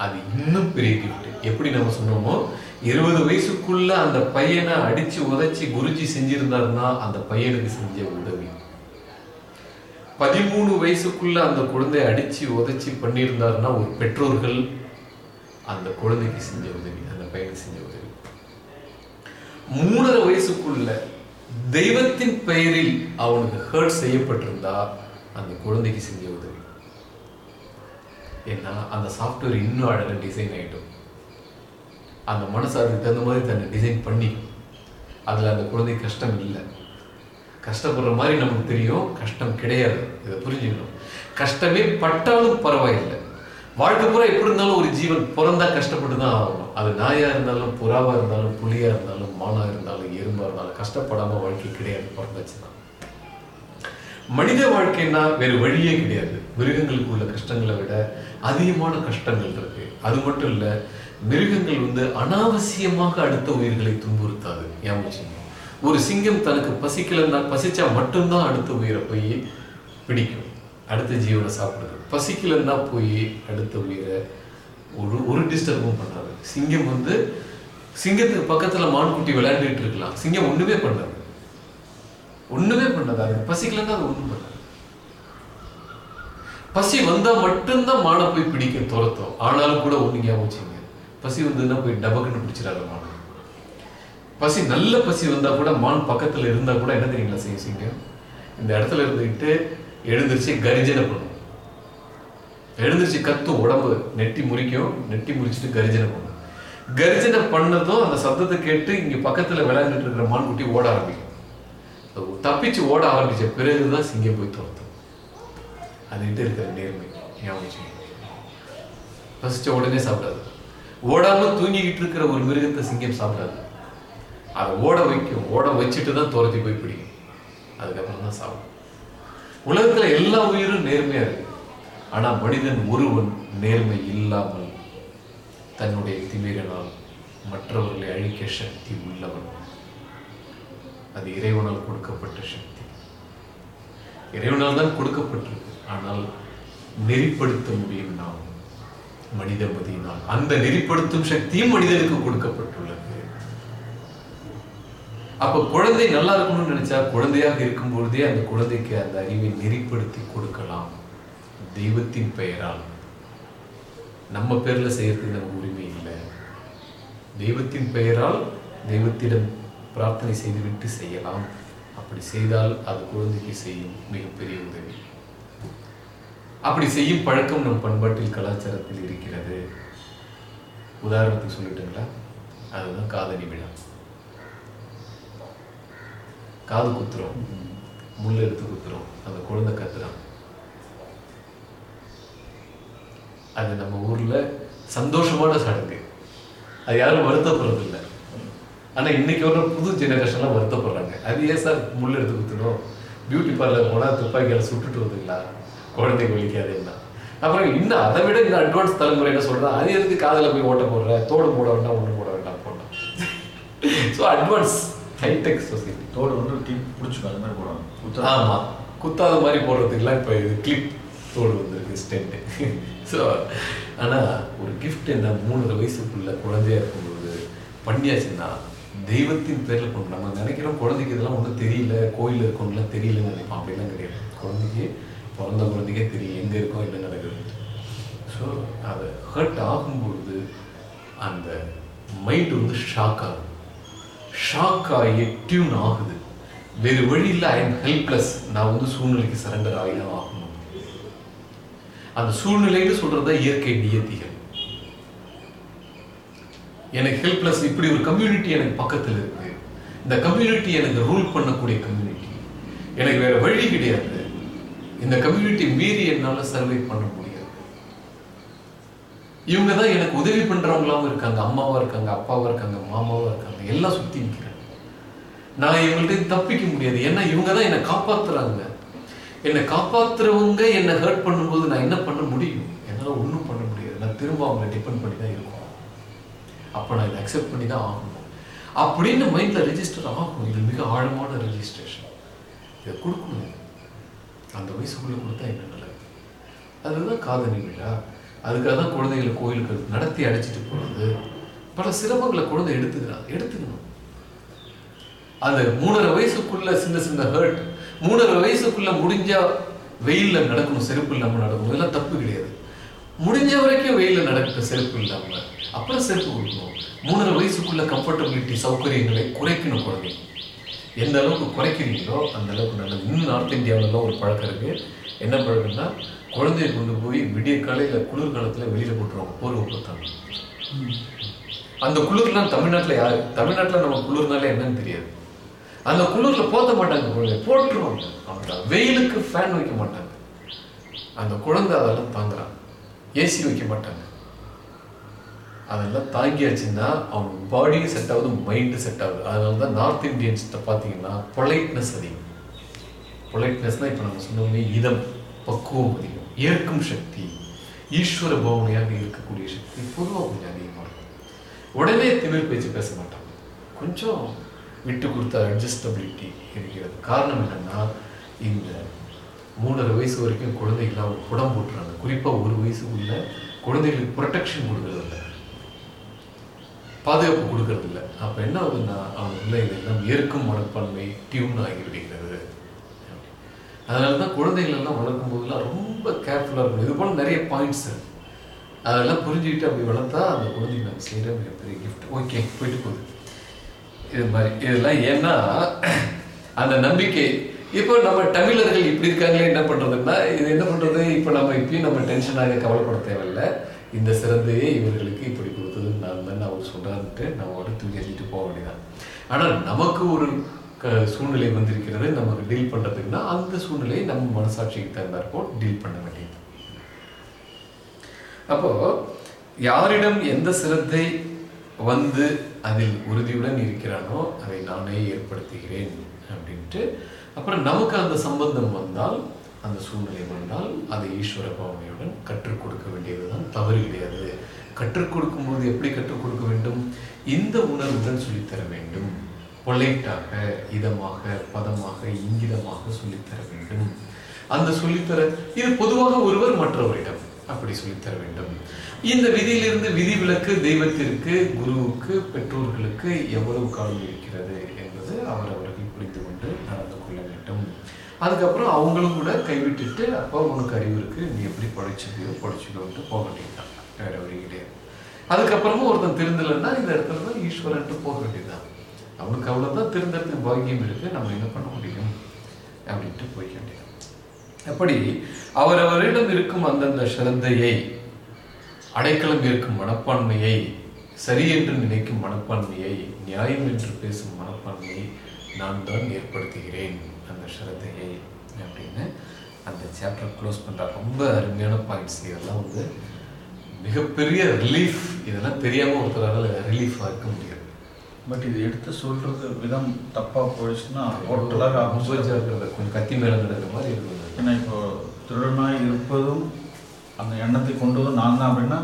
அது இன்னும் பெரிய கிஃப்ட் எப்படி நம்ம சொன்னோமோ இருபது வயசுக்குள்ள அந்த பையனை அடிச்சு உதைச்சி குருஜி செஞ்சிருந்தாருன்னா அந்த பையனுக்கு செஞ்ச உதவி. பதிமூணு வயசுக்குள்ள அந்த குழந்தைய அடிச்சு உதைச்சு பண்ணியிருந்தாருன்னா ஒரு பெற்றோர்கள் அந்த குழந்தைக்கு செஞ்ச உதவி அந்த பையனுக்கு செஞ்ச உதவி. மூணரை வயசுக்குள்ள தெய்வத்தின் பெயரில் அவனுக்கு ஹர்ட் செய்யப்பட்டிருந்தா அந்த குழந்தைக்கு செஞ்ச உதவி. ஏன்னா அந்த சாஃப்ட்வேர் இன்னும் அழகாக டிசைன் ஆகிட்டும் அந்த மனசு அதுக்கு தகுந்த மாதிரி தன்னை டிசைன் பண்ணி அதில் அந்த குழந்தை கஷ்டம் இல்லை. கஷ்டப்படுற மாதிரி நமக்கு தெரியும் கஷ்டம் கிடையாது. இதை புரிஞ்சுக்கணும். கஷ்டமே பட்டாலும் பரவாயில்லை. வாழ்க்கை பூரா எப்படி இருந்தாலும் ஒரு ஜீவன் பிறந்தா கஷ்டப்பட்டு தான் ஆகணும். அது நாயா இருந்தாலும் புறாவா இருந்தாலும் புலியா இருந்தாலும் மானா இருந்தாலும் எறும்பா இருந்தாலும் கஷ்டப்படாம வாழ்க்கை கிடையாது பிறந்தாச்சுன்னா. மனித வாழ்க்கைன்னா வேறு வழியே கிடையாது. மிருகங்களுக்கு உள்ள கஷ்டங்களை விட அதிகமான கஷ்டங்கள் இருக்கு. அது மட்டும் இல்ல மிருகங்கள் வந்து அனாவசியமாக அடுத்த உயிர்களை துன்புறுத்தாது. ஞாபகம் ஒரு சிங்கம் தனக்கு பசிக்கலன்னா பசிச்சா மட்டும்தான் அடுத்த உயிரை போய் பிடிக்கும். அடுத்த ஜீவனை சாப்பிடுது பசிக்கலன்னா போய் அடுத்த உயிரை ஒரு ஒரு டிஸ்டர்பும் பண்ணாது சிங்கம் வந்து சிங்கத்துக்கு பக்கத்துல மான்குட்டி விளையாண்டுட்டு இருக்கலாம். சிங்கம் ஒண்ணுமே பண்ணாது ஒண்ணுமே பண்ணாது அது பசிக்கலன்னா அது ஒண்ணும் பண்ணாது பசி வந்தா மட்டும்தான் மானை போய் பிடிக்க துரத்தும். ஆனாலும் கூட ஒன்று ஞாபகம் வச்சுங்க பசி வந்ததுன்னா போய் டபக்குன்னு பிடிச்சிடாரு மானம் பசி நல்ல பசி வந்தா கூட மான் பக்கத்துல இருந்தா கூட என்ன தெரியுங்களா செய்யும் சிங்கம்? இந்த இடத்துல இருந்துக்கிட்டு எழுந்திருச்சு கரிஜனை பண்ணும் எழுந்திருச்சு கத்தும் உடம்பு நெட்டி முறிக்கும் நெட்டி முறிச்சிட்டு கரிஜனை பண்ணும் கர்ஜனை பண்ணதும் அந்த சத்தத்தை கேட்டு இங்கே பக்கத்தில் விளையாண்டுட்டு இருக்கிற மான்குட்டி ஓட ஆரம்பிக்கும். தப்பிச்சு ஓட ஆரம்பிச்ச பிறகுதான் சிங்கம் போய் துரத்தும். அதுகிட்ட இருக்கிற நேர்மை ஞாபகம் பசிச்ச உடனே சாப்பிடாது. ஓடாம தூங்கிக்கிட்டு இருக்கிற ஒரு மிருகத்தை சிங்கம் சாப்பிடாது. அதை ஓட வைக்கும் ஓட வச்சுட்டு தான் துரத்தி போய் பிடிக்கும். அதுக்கப்புறம் தான் சாப்பிடும். உலகத்துல எல்லா உயிரும் நேர்மையா இருக்கு. ஆனா மனிதன் ஒருவன் நேர்மை இல்லாமல் தன்னுடைய திமிரனால் மற்றவர்களை அழிக்க சக்தி உள்ளவன். அது இறைவனால் கொடுக்கப்பட்ட சக்தி. இறைவனால் தான் கொடுக்கப்பட்டிருக்கு. ஆனால் நெறிப்படுத்த முடியும் நாம் மனித மதியினால். அந்த நெறிப்படுத்தும் சக்தியும் மனிதனுக்கு கொடுக்கப்பட்டுள்ளது. அப்ப குழந்தை நல்லா இருக்கணும்னு நினைச்சா குழந்தையாக இருக்கும் பொழுதே அந்த குழந்தைக்கு அந்த அறிவை நெறிப்படுத்தி கொடுக்கலாம். தெய்வத்தின் பெயரால். நம்ம பேர்ல செய்யறதுக்கு நமக்கு உரிமை இல்லை. தெய்வத்தின் பெயரால் தெய்வத்திடம் பிரார்த்தனை செய்துவிட்டு செய்யலாம். அப்படி செய்தால் அது குழந்தைக்கு செய்யும் மிகப்பெரிய உதவி. அப்படி செய்யும் பழக்கம் நம் பண்பாட்டில் கலாச்சாரத்தில் இருக்கிறது. உதாரணத்துக்கு சொல்லிட்டுங்களா? அதுதான் காதணி விழா. காது குத்துறோம். முள் எடுத்து குத்துறோம். அந்த குழந்தை கத்துறான் அது நம்ம ஊர்ல சந்தோஷமான சடங்கு. அது யாரும் வருத்தப்படுறது இல்லை ஆனா இன்னைக்கு வர புது ஜெனரேஷன்லாம் வருத்தப்படுறாங்க. அது ஏன் சார் முள் எடுத்து குத்தணும்? பியூட்டி பார்லர் போனா துப்பாக்கியால சுட்டுட்டு வந்துங்களா குழந்தைக்கு வலிக்காதுன்னா அப்புறம் இன்னும் அதை விட இந்த அட்வான்ஸ் தலைமுறை என்ன சொல்றா? அது எதுக்கு காதுல போய் ஓட்ட போடுற? தோடு போட வேண்டாம் ஒண்ணு போட வேண்டாம் போடலாம் ஸோ அட்வான்ஸ் ஹைடெக் சொசைட்டி தோடு வந்து டீ பிடிச்சிக்கும் அது மாதிரி போடுவாங்க. குத்தா. ஆமா. குத்தாத மாதிரி போடுறதுக்குலாம் இப்போ இது கிளிப் தோடு வந்திருக்கு ஸ்டென்ட்டு ஸோ <laughs> ஆனா ஒரு கிஃப்ட் என்ன மூணரை வயசுக்குள்ள குழந்தையா இருக்கும்போது பண்ணியாச்சுன்னா தெய்வத்தின் பேர்ல கொண்டு நம்ம நினைக்கிறோம் குழந்தைக்கு இதெல்லாம் ஒன்றும் தெரியல கோயில் இருக்கோம்லாம் தெரியலன்னு நினைப்போம் அப்படிலாம் கிடையாது. குழந்தைக்கு பிறந்த குழந்தைக்கே தெரியும் எங்க இருக்கோம் என்ன நடக்குது ஸோ அதை ஹர்ட் ஆகும்பொழுது அந்த மைண்ட் வந்து ஷாக் ஆகும். ஷாக் ஆகி டியூன் ஆகுது. வேறு வழி இல்லை ஐ எம் ஹெல்ப்லெஸ் நான் வந்து சூழ்நிலைக்கு சரண்டர் ஆகி தான் ஆகணும். அந்த சூழ்நிலைன்னு சொல்றது தான் இயற்கை நியத்திகள். எனக்கு ஹெல்ப்லெஸ் இப்படி ஒரு கம்யூனிட்டி எனக்கு பக்கத்தில் இருக்கு இந்த கம்யூனிட்டி எனக்கு ரூல் பண்ணக்கூடிய கம்யூனிட்டி எனக்கு வேற வழி கிடையாது. இந்த கம்யூனிட்டி மீறி என்னால் சர்வை பண்ண முடியாது. இவங்க தான் எனக்கு உதவி பண்றவங்களாவும் இருக்காங்க. அம்மாவா இருக்காங்க அப்பாவா இருக்காங்க மாமாவா இருக்காங்க. எல்லாம் சுத்தி நிற்கிறேன் நான் இவங்கள்ட்ட தப்பிக்க முடியாது. ஏன்னா இவங்க தான் என்னை காப்பாத்துறாங்க. என்னை காப்பாத்துறவங்க என்னை ஹர்ட் பண்ணும்போது நான் என்ன பண்ண முடியும்? என்னால் ஒன்றும் பண்ண முடியாது. நான் திரும்ப அவங்களை டிபெண்ட் பண்ணி தான் இருக்கும். அப்போ நான் இதை அக்செப்ட் பண்ணி தான் ஆகணும். அப்படின்னு மைண்டில் ரெஜிஸ்டர் ஆகும். இது மிக ஆழமான ரெஜிஸ்ட்ரேஷன் இதை கொடுக்கணும். அந்த வயசுக்குள்ளே கொடுத்தா என்ன நல்லது? அதுதான் காதணி விழா. அதுக்காக தான் குழந்தைகளை கோயிலுக்கு நடத்தி அடைச்சிட்டு போகிறது பல சிரமங்களை குழந்தை எடுத்துக்கிறான் எடுத்துக்கணும். அந்த மூணரை வயசுக்குள்ள சின்ன சின்ன ஹர்ட் மூணரை வயசுக்குள்ள முடிஞ்சா வெயில்ல நடக்கணும் செருப்பு இல்லாம நடக்கணும். இதெல்லாம் தப்பு கிடையாது. முடிஞ்ச வரைக்கும் வெயில்ல நடக்கட்டும் செருப்பு இல்லாம. அப்புறம் செருப்பு கொடுக்கணும். மூணரை வயசுக்குள்ள கம்ஃபர்டபிலிட்டி சௌகரியங்களை குறைக்கணும் குழந்தை. எந்த அளவுக்கு குறைக்கிறீங்களோ அந்த அளவுக்கு நல்லது. இன்னும் நார்த் இந்தியாவிலலாம் ஒரு பழக்கம் இருக்கு. என்ன பழக்கம்னா குழந்தைய கொண்டு போய் விடிய காலையில் குளிர்காலத்தில் வெளியில் போட்டுருவாங்க போர்வை போட்டாங்க. அந்த குளிர்லாம் தமிழ்நாட்டில் யாரு? தமிழ்நாட்டில் நம்ம குளிர்னாலே என்னன்னு தெரியாது. அந்த குளிரில் போத்த மாட்டாங்க குழந்தை போட்டுருவாங்க. அவ்வளவுதான் வெயிலுக்கு ஃபேன் வைக்க மாட்டாங்க. அந்த குழந்தை அதெல்லாம் தாங்குறான். ஏசி வைக்க மாட்டாங்க. அதெல்லாம் தாங்கியாச்சுன்னா அவங்க பாடியும் செட் ஆகுது மைண்டு செட் ஆகுது. அதனால தான் நார்த் இந்தியன்ஸ்கிட்ட பார்த்தீங்கன்னா பொலைட்னஸ் அதிகம். பொலைட்னஸ்னால் இப்போ நம்ம சொன்னோமே இதம் பக்குவம் அதிகம். ஏற்கும் சக்தி ஈஸ்வர பவனையாக இருக்கக்கூடிய சக்தி பொதுவாக கொஞ்சம் அதிகமாக இருக்கும் உடனே திமிர் பேச்சு பேச மாட்டாங்க கொஞ்சம் விட்டு கொடுத்த அட்ஜஸ்டபிலிட்டி இருக்கிறது. காரணம் என்னன்னா இந்த மூணரை வயசு வரைக்கும் குழந்தைகளாம் குடம் போட்டுறாங்க. குறிப்பாக ஒரு வயசுக்குள்ள குழந்தைகளுக்கு ப்ரொடெக்ஷன் கொடுக்குறதில்ல பாதுகாப்பு கொடுக்கறதில்ல அப்போ என்ன ஆகுதுன்னா அவங்களுக்குள்ள இதெல்லாம் ஏற்கும் மனப்பான்மை டியூன் ஆகி விடுகிறது. அதனால தான் குழந்தைகள் எல்லாம் வளர்க்கும் போதெல்லாம் ரொம்ப கேர்ஃபுல்லாக இருக்கும் இது போல நிறைய பாயிண்ட்ஸ் இருக்கு. அதெல்லாம் புரிஞ்சுக்கிட்டு அப்படி வளர்த்தா அந்த குழந்தைக்கு நம்ம செய்கிற மிகப்பெரிய கிஃப்ட் ஓகே போயிட்டு போகுது. இது மாதிரி இதெல்லாம் ஏன்னா அந்த நம்பிக்கை. இப்போ நம்ம தமிழர்கள் இப்படி இருக்காங்களே என்ன பண்ணுறதுன்னா இது என்ன பண்ணுறது இப்போ நம்ம இப்பயும் நம்ம டென்ஷனாக கவலைப்பட தேவையில்லை. இந்த சிறந்தையே இவர்களுக்கு இப்படி கொடுத்தது. நான் தான் அவர் சொல்கிறான்ட்டு நம்ம தூக்கி எழுதிட்டு போக வேண்டியதான் ஆனால் நமக்கு ஒரு க சூழ்நிலை வந்திருக்கிறது. நமக்கு டீல் பண்ணுறதுக்குன்னா அந்த சூழ்நிலையை நம்ம மனசாட்சிக்கு தகுந்தாற்போல் டீல் பண்ண வேண்டியது அப்போ யாரிடம் எந்த சிரத்தை வந்து அதில் உறுதியுடன் இருக்கிறானோ அதை நானே ஏற்படுத்துகிறேன் அப்படின்ட்டு அப்புறம் நமக்கு அந்த சம்பந்தம் வந்தால் அந்த சூழ்நிலை வந்தால் அதை ஈஸ்வர பாவனையுடன் கற்றுக் கொடுக்க வேண்டியதுதான் தவறு கிடையாது. கற்றுக் கொடுக்கும்போது எப்படி கற்றுக் கொடுக்க வேண்டும்? இந்த உணர்வுடன் சொல்லித்தர வேண்டும். பொலைட்டாக இதமாக பதமாக இங்கிதமாக சொல்லித்தர வேண்டும். அந்த சொல்லித்தர இது பொதுவாக ஒருவர் மற்றவரிடம் அப்படி சொல்லித்தர வேண்டும். இந்த விதியிலிருந்து விதிவிலக்கு தெய்வத்திற்கு குருவுக்கு பெற்றோர்களுக்கு எவ்வளவு காலம் இருக்கிறது என்பது அவர் அவர்கள் புரிந்து கொண்டு நடந்து கொள்ள வேண்டும். அதுக்கப்புறம் அவங்களும் கூட கைவிட்டுட்டு அப்போ உனக்கு அறிவு இருக்கு நீ எப்படி படிச்சுக்கியோ படிச்சுக்கோன்ட்டு போக வேண்டியதுதான். வேற வழி கிடையாது. அதுக்கப்புறமும் ஒருத்தன் திருந்தலைன்னா இந்த இடத்துல தான் ஈஸ்வரன்ட்டு போக வேண்டியதுதான். அவனுக்கு அவ்வளோதான் திருந்தறதுக்கு பாக்கியம் இருக்கு நம்ம என்ன பண்ண முடியும்? அப்படின்ட்டு போய்க்க வேண்டியது எப்படி? அவரவரிடம் இருக்கும் அந்தந்த சிறந்தையை அடைக்கலம் இருக்கும் மனப்பான்மையை சரி என்று நினைக்கும் மனப்பான்மையை நியாயம் என்று பேசும் மனப்பான்மையை நான் தான் ஏற்படுத்துகிறேன் அந்த சிரத்தையை அப்படின்னு அந்த சாப்டர் க்ளோஸ் பண்ணுற ரொம்ப அருமையான பாயிண்ட்ஸ் இதெல்லாம் வந்து மிகப்பெரிய ரிலீஃப் இதெல்லாம் தெரியாமல் ஒருத்தரால் ரிலீஃபாக இருக்க முடியாது பட் இது எடுத்து சொல்றது விதம் தப்பா போயிடுச்சுன்னா டோட்டலாக ஆப்போசிட். கொஞ்சம் கத்தி மேல நடக்கிற மாதிரி இருக்குது ஏன்னா இப்போ திருடனாய் இருப்பதும் அந்த எண்ணத்தை கொண்டு வந்து நான் தான் அப்படின்னா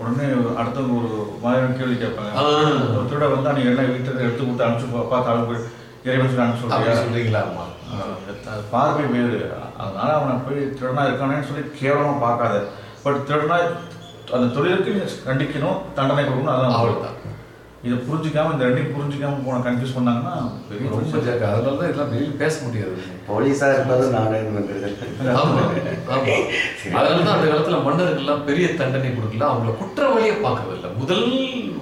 உடனே அடுத்தவங்க ஒரு மாதிரி கேள்வி கேட்பாங்க. ஒரு திருட வந்தா நீ எண்ணெய் வீட்டுக்கு எடுத்து கொடுத்து அனுப்பிச்சு பார்த்து அனுப்பி இறைவன் சொல்லி அனுப்பிச்சு அம்மா அது பார்வை வேறு. அதனால அவனை போய் திருடனா இருக்கானேன்னு சொல்லி கேவலமா பார்க்காத. பட் திருடனா அந்த தொழிலுக்கு கண்டிக்கணும் தண்டனை கொடுக்கணும் அதான் அவ்வளவுதான். இதை புரிஞ்சுக்காம இந்த ரெண்டையும் புரிஞ்சுக்காம போன கன்ஃபியூஸ் பண்ணாங்கன்னா பெரிய ரொம்ப. ஜாக்கிரதை. அதனால தான் இதெல்லாம் வெளியில பேச முடியாது. போலீஸா இருப்பதும் நானே ஆமா. அதனாலதான் அந்த காலத்துல மன்னர்கள்லாம் பெரிய தண்டனை கொடுக்கல. அவங்கள குற்றவாளியை பார்க்கறது இல்ல முதல்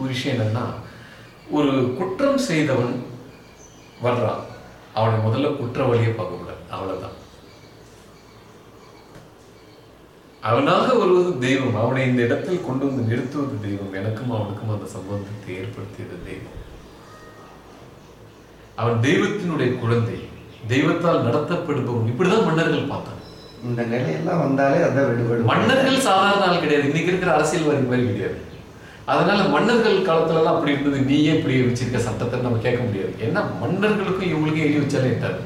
ஒரு விஷயம் என்னன்னா ஒரு குற்றம் செய்தவன் வர்றான். அவனை முதல்ல குற்றவாளியை பார்க்க கூடாது அவனாக வருவது தெய்வம். அவனை இந்த இடத்தில் கொண்டு வந்து நிறுத்துவது தெய்வம். எனக்கும் அவனுக்கும் அந்த சம்பந்தத்தை ஏற்படுத்தியது தெய்வம். அவன் தெய்வத்தினுடைய குழந்தை. தெய்வத்தால் நடத்தப்படுபவன். இப்படிதான் மன்னர்கள் பார்த்தாங்க. இந்த நிலையெல்லாம் வந்தாலே அதான் விடுபடும். மன்னர்கள் சாதாரண ஆள் கிடையாது. இன்னைக்கு இருக்கிற அரசியல்வாதி மாதிரி கிடையாது. அதனால மன்னர்கள் காலத்துலலாம் அப்படி இருந்தது. நீயே இப்படி வச்சிருக்க சட்டத்தை நம்ம கேட்க முடியாது. ஏன்னா மன்னர்களுக்கும் இவங்களுக்கும் எழுதி வச்சாலே எட்டாது.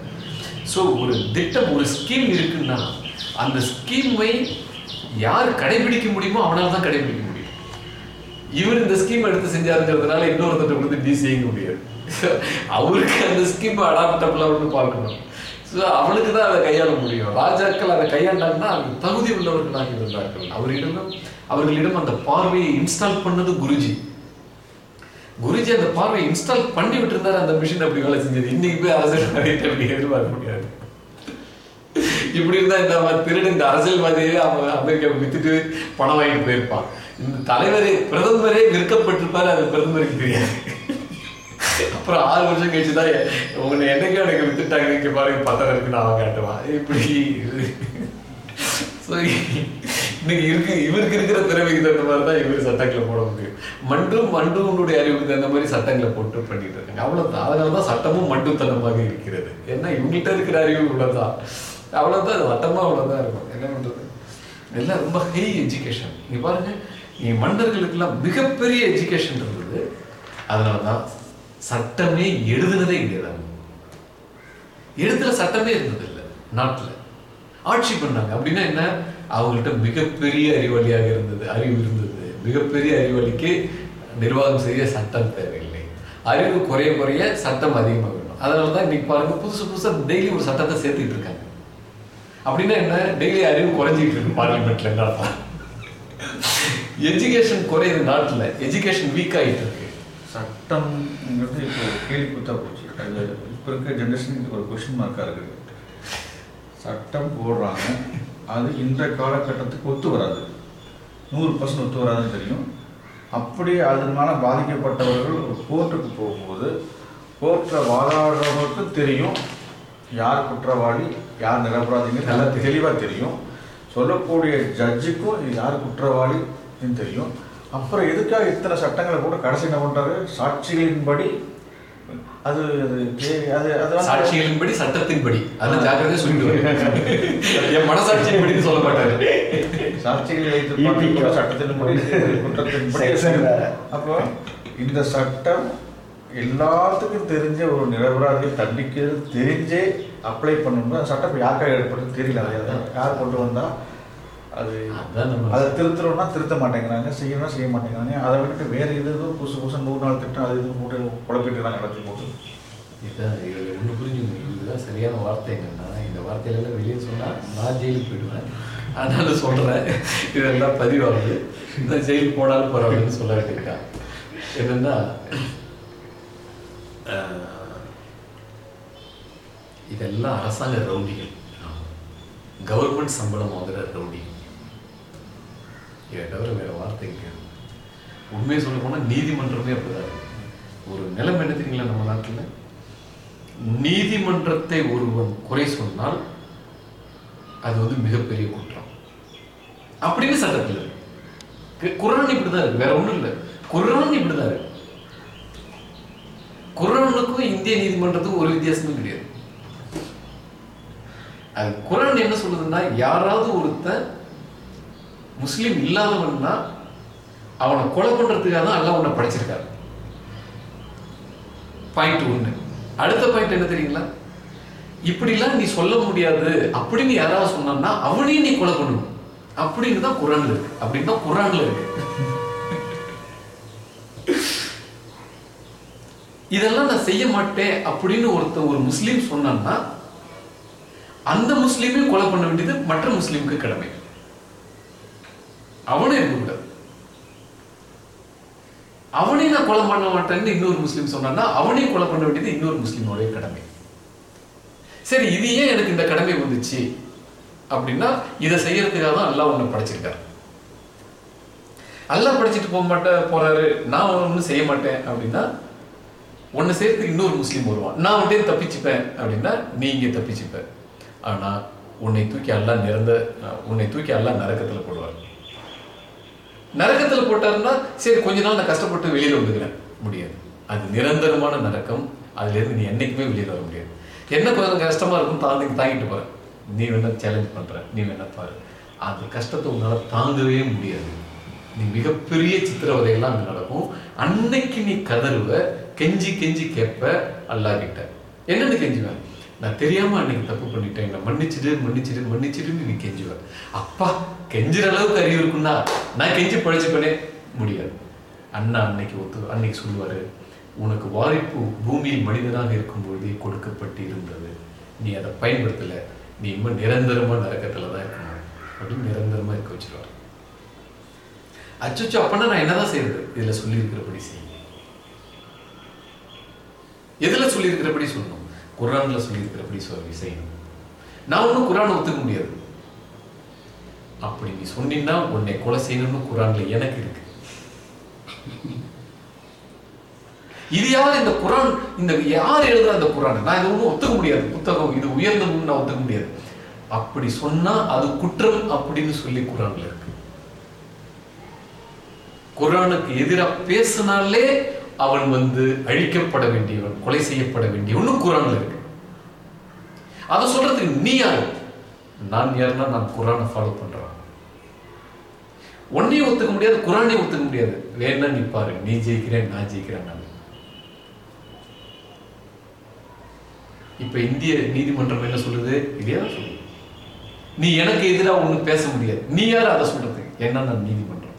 ஸோ ஒரு திட்டம் ஒரு ஸ்கீம் இருக்குன்னா அந்த ஸ்கீமை யார் கடைபிடிக்க முடியுமோ அவனால தான் கடைபிடிக்க முடியும். இவர் இந்த ஸ்கீம் எடுத்து செஞ்சாருங்கிறதுனால இன்னொருத்தர் வந்து டி செய்ய முடியாது. அவருக்கு அந்த ஸ்கீம் அடாப்டபிளாக பார்க்கணும். ஸோ அவனுக்கு தான் அதை கையாள முடியும். ராஜாக்கள் அதை கையாண்டாங்கன்னா அது தகுதி உள்ளவர்களாக இருந்தார்கள். அவரிடமும் அவர்களிடம் அந்த பார்வையை இன்ஸ்டால் பண்ணது குருஜி. குருஜி அந்த பார்வையை இன்ஸ்டால் பண்ணி விட்டுருந்தாரு அந்த மிஷின் அப்படி வேலை செஞ்சது. இன்னைக்கு போய் அரசு அப்படி எதிர்பார்க்க முடியாது. இப்படி இருந்தா இந்த திருடு இந்த அரசியல்வாதியே அவன் அமெரிக்கா வித்துட்டு பணம் வாங்கிட்டு போயிருப்பான். இந்த தலைவரே பிரதமரே விற்கப்பட்டிருப்பாரு அது பிரதமருக்கு தெரியாது. அப்புறம் ஆறு வருஷம் கழிச்சு தான் உன்னை என்னைக்கு எனக்கு வித்துட்டாங்க இங்க பாருங்க பத்திரம் இருக்குன்னு அவன் காட்டுவான் இப்படி. ஸோ இன்னைக்கு இருக்கு இவருக்கு இருக்கிற திறமைக்கு தகுந்த மாதிரி தான் இவர் சட்டங்களை போட முடியும். மண்டும் மண்டுனுடைய அறிவுக்கு தகுந்த மாதிரி சட்டங்களை போட்டு பண்ணிட்டு இருக்காங்க. அவ்வளவுதான். அதனால தான் சட்டமும் மண்டுத்தனமாக இருக்கிறது. ஏன்னா இவங்கள்ட்ட இருக்கிற அறிவு இவ்வளவுதான். அவ்வளவுதான் அது வட்டமா அவ்வளவுதான் இருக்கும். என்ன பண்றது? எல்லாம் ரொம்ப ஹை எஜுகேஷன் நீ பாருங்க நீ மன்னர்களுக்கெல்லாம் மிகப்பெரிய எஜுகேஷன் இருந்தது. அதனால தான் சட்டமே எழுதுனதே கிடையாது அவங்க. எழுத்துல சட்டமே இருந்தது இல்லை நாட்டுல. ஆட்சி பண்ணாங்க. அப்படின்னா என்ன? அவங்கள்ட்ட மிகப்பெரிய அறிவாளியாக இருந்தது அறிவு இருந்தது. மிகப்பெரிய அறிவாளிக்கு நிர்வாகம் செய்ய சட்டம் தேவையில்லை. அறிவு குறைய குறைய சட்டம் அதிகமாக வேணும் அதனால தான் இன்னைக்கு பாருங்க புதுசு புதுசாக டெய்லி ஒரு சட்டத்தை சேர்த்துட்டு இருக்காங்க. அப்படின்னா என்ன? டெய்லி அறிவு குறைஞ்சிட்டு இருக்கு பார்லிமெண்ட்ல என்ன எஜுகேஷன் குறையுது நாட்டில் எஜுகேஷன் வீக் ஆகிட்டு இருக்கு. சட்டம்ங்கிறது இப்போ கேள்வி குத்தா போச்சு. அது இப்போ இருக்க ஜென்ரேஷனுக்கு ஒரு கொஷின் மார்க்காக இருக்குது. சட்டம் போடுறாங்க. அது இந்த காலகட்டத்துக்கு ஒத்து வராது. நூறு பர்சன்ட் ஒத்து வராதுன்னு தெரியும். அப்படி அதனால பாதிக்கப்பட்டவர்கள் ஒரு கோர்ட்டுக்கு போகும்போது கோர்ட்டில் வாதாடுறவங்களுக்கு தெரியும். யார் குற்றவாளி யார் நிரபராதிங்க நல்லா தெளிவாக தெரியும். சொல்லக்கூடிய ஜட்ஜுக்கும் யார் குற்றவாளின்னு தெரியும். அப்புறம் எதுக்காக இத்தனை சட்டங்களை கூட கடைசி என்ன பண்றாரு? சாட்சிகளின்படி அது அது அது அது சாட்சிகளின்படி சட்டத்தின்படி. அதெல்லாம் ஜாக்கிரதையா சொல்லிட்டு என் மனசாட்சியின்படி சொல்ல மாட்டாரு சாட்சிகளை சட்டத்தின்படி குற்றத்தின்படி. அப்போ இந்த சட்டம் எல்லாத்துக்கும் தெரிஞ்ச ஒரு நிரபராதியை தண்டிக்கிறது தெரிஞ்சே அப்ளை பண்ணணும் அந்த சட்டம் யாருக்காக ஏற்படுறது தெரியல. அது யார் கொண்டு வந்தா அது அதை திருத்துறோம்னா திருத்த மாட்டேங்கிறாங்க செய்யணும்னா செய்ய மாட்டேங்கிறாங்க. அதை விட்டு வேற எது எதோ புதுசு புதுசு நூறு நாள் திட்டம் அது இது போட்டு குழப்பிட்டு இருக்காங்க எல்லாத்தையும் போட்டு. இதான் இது ஒன்று புரிஞ்சுக்கணும். இதுதான் சரியான வார்த்தை என்னன்னா இந்த வார்த்தையில வெளியே சொன்னா நான் ஜெயிலுக்கு போயிடுவேன். அதனால சொல்றேன். இதெல்லாம் பதிவாகுது. இந்த ஜெயில் போனாலும் பரவாயில்லன்னு சொல்ல வேண்டியிருக்கா என்னன்னா இதெல்லாம் அரசாங்க ரவுடிகள். கவர்மெண்ட் சம்பளம் வாங்குற ரவுடி இதை தவிர வேற வார்த்தைங்க உண்மையை சொல்ல போனால் நீதிமன்றமே அப்படிதான் ஒரு நிலம் என்ன தெரியுங்களா நம்ம நாட்டில்? நீதிமன்றத்தை ஒருவன் குறை சொன்னால் அது வந்து மிகப்பெரிய குற்றம். அப்படின்னு சட்டத்தில் குரான் இப்படிதான் இருக்கு. வேற ஒன்றும் இல்லை. குரான் இப்படிதான் இருக்கு. குரனுக்கும் இந்திய நீதிமன்றத்துக்கும் ஒரு வித்தியாசமும் கிடையாது. அது குர்ஆன் என்ன சொல்லுதுன்னா யாராவது ஒருத்தன் முஸ்லீம் இல்லாதவன்னா அவனை கொலை பண்றதுக்காக தான் அல்லாஹ் உன்னை படைச்சிருக்காரு. பாயிண்ட் ஒன்று அடுத்த பாயிண்ட் என்ன தெரியுங்களா? இப்படிலாம் நீ சொல்ல முடியாது. அப்படின்னு யாராவது சொன்னான்னா அவனையும் நீ கொலை பண்ணணும். அப்படின்னு தான் குரான்ல இருக்கு. அப்படின்னு தான் குரான்ல இருக்கு. இதெல்லாம் நான் செய்ய மாட்டேன் அப்படின்னு ஒருத்தன் ஒரு முஸ்லீம் சொன்னான்னா அந்த முஸ்லீமையும் கொலை பண்ண வேண்டியது மற்ற முஸ்லீமுக்கு கடமை. அவனே இருக்கக்கூடாது அவனே நான் கொலை பண்ண மாட்டேன்னு இன்னொரு முஸ்லீம் சொன்னான்னா அவனையும் கொலை பண்ண வேண்டியது இன்னொரு முஸ்லீமோடைய கடமை. சரி இது ஏன் எனக்கு இந்த கடமை வந்துச்சு? அப்படின்னா இதை செய்யறதுக்காக தான் அல்லாஹ் உன்னை படைச்சிருக்காரு. அல்லாஹ் படிச்சுட்டு போக மாட்டேன் போறாரு. நான் ஒன்றும் செய்ய மாட்டேன் அப்படின்னா உன்னை சேர்த்து இன்னொரு முஸ்லீம் வருவான். நான் உன்ட்டே தப்பிச்சுப்பேன் அப்படின்னா நீ இங்கே தப்பிச்சுப்ப. ஆனா உன்னை தூக்கி எல்லாம் நிறந்த உன்னை தூக்கி எல்லாம் நரக்கத்துல போடுவார். நரக்கத்துல போட்டாருன்னா சரி கொஞ்ச நாள் நான் கஷ்டப்பட்டு வெளியில வந்துக்கிறேன். முடியாது. அது நிரந்தரமான நரக்கம் அதுலேருந்து நீ என்னைக்குமே வெளியில் வர முடியாது. என்ன கொஞ்சம் கஷ்டமா இருக்கும் தாண்டி தாங்கிட்டு போகிறேன் நீ வேணா சேலஞ்ச் பண்ற நீ வேணால் பாரு. அந்த கஷ்டத்தை உன்னால் தாங்கவே முடியாது. நீ மிகப்பெரிய சித்திரவதையெல்லாம் அங்கே நடக்கும். அன்னைக்கு நீ கதறுவ கெஞ்சி கெஞ்சி கேட்ப அல்லா கிட்ட என்னன்னு கெஞ்சுவேன் நான் தெரியாம அன்னைக்கு தப்பு பண்ணிட்டேன். என்ன மன்னிச்சிடு மன்னிச்சிடு மன்னிச்சிடுன்னு நீ கெஞ்சுவேன் அப்பா கெஞ்சுற அளவுக்கு அறிவு இருக்குன்னா நான் கெஞ்சி பழிச்சுப்பனே. முடியாது. அண்ணா அன்னைக்கு ஒத்து அன்னைக்கு சொல்லுவாரு உனக்கு வாய்ப்பு பூமியில் மனிதனாக இருக்கும் பொழுதே கொடுக்கப்பட்டு இருந்தது நீ அதை பயன்படுத்தல. நீ இன்னும் நிரந்தரமா நரக்கத்துல தான் இருக்கணும். அப்படின்னு நிரந்தரமா இருக்க வச்சிருவாரு. அச்சோ அப்பனா நான் என்னதான் செய்யறது இதுல சொல்லியிருக்கிறபடி செய்யும் எதுல சொல்லியிருக்கிறபடி சொல்லணும்? குரான்ல சொல்லியிருக்கிறபடி சொல்லி செய்யணும். நான் ஒன்றும் குரானை ஒத்துக்க முடியாது. அப்படி நீ சொன்னீங்கன்னா உன்னை கொலை செய்யணும்னு குரான்ல எனக்கு இருக்கு. இது யார் இந்த குரான் இந்த யார் எழுதுற அந்த குரான் நான் இதை ஒன்றும் ஒத்துக்க முடியாது. புத்தகம் இது உயர்ந்த நான் ஒத்துக்க முடியாது. அப்படி சொன்னா அது குற்றம் அப்படின்னு சொல்லி குரான்ல இருக்கு. குரானுக்கு எதிராக பேசினாலே அவன் வந்து அழிக்கப்பட வேண்டியவன் கொலை செய்யப்பட வேண்டியவன் குரான்ல இருக்கு. அதை சொல்றதுக்கு நீ யாரு? நான் யாருன்னா நான் குரானை ஃபாலோ பண்றேன் ஒன்னையும் ஒத்துக்க முடியாது குரானையும் ஒத்துக்க முடியாது. வேணா நீ பாரு நீ ஜெயிக்கிறேன் நான் ஜெயிக்கிறேன் நான். இப்ப இந்திய நீதிமன்றம் என்ன சொல்லுது? இதே தான் சொல்லுது. நீ எனக்கு எதிராக ஒன்றும் பேச முடியாது. நீ யார்? அதை சொல்றது என்ன நான் நீதிமன்றம்.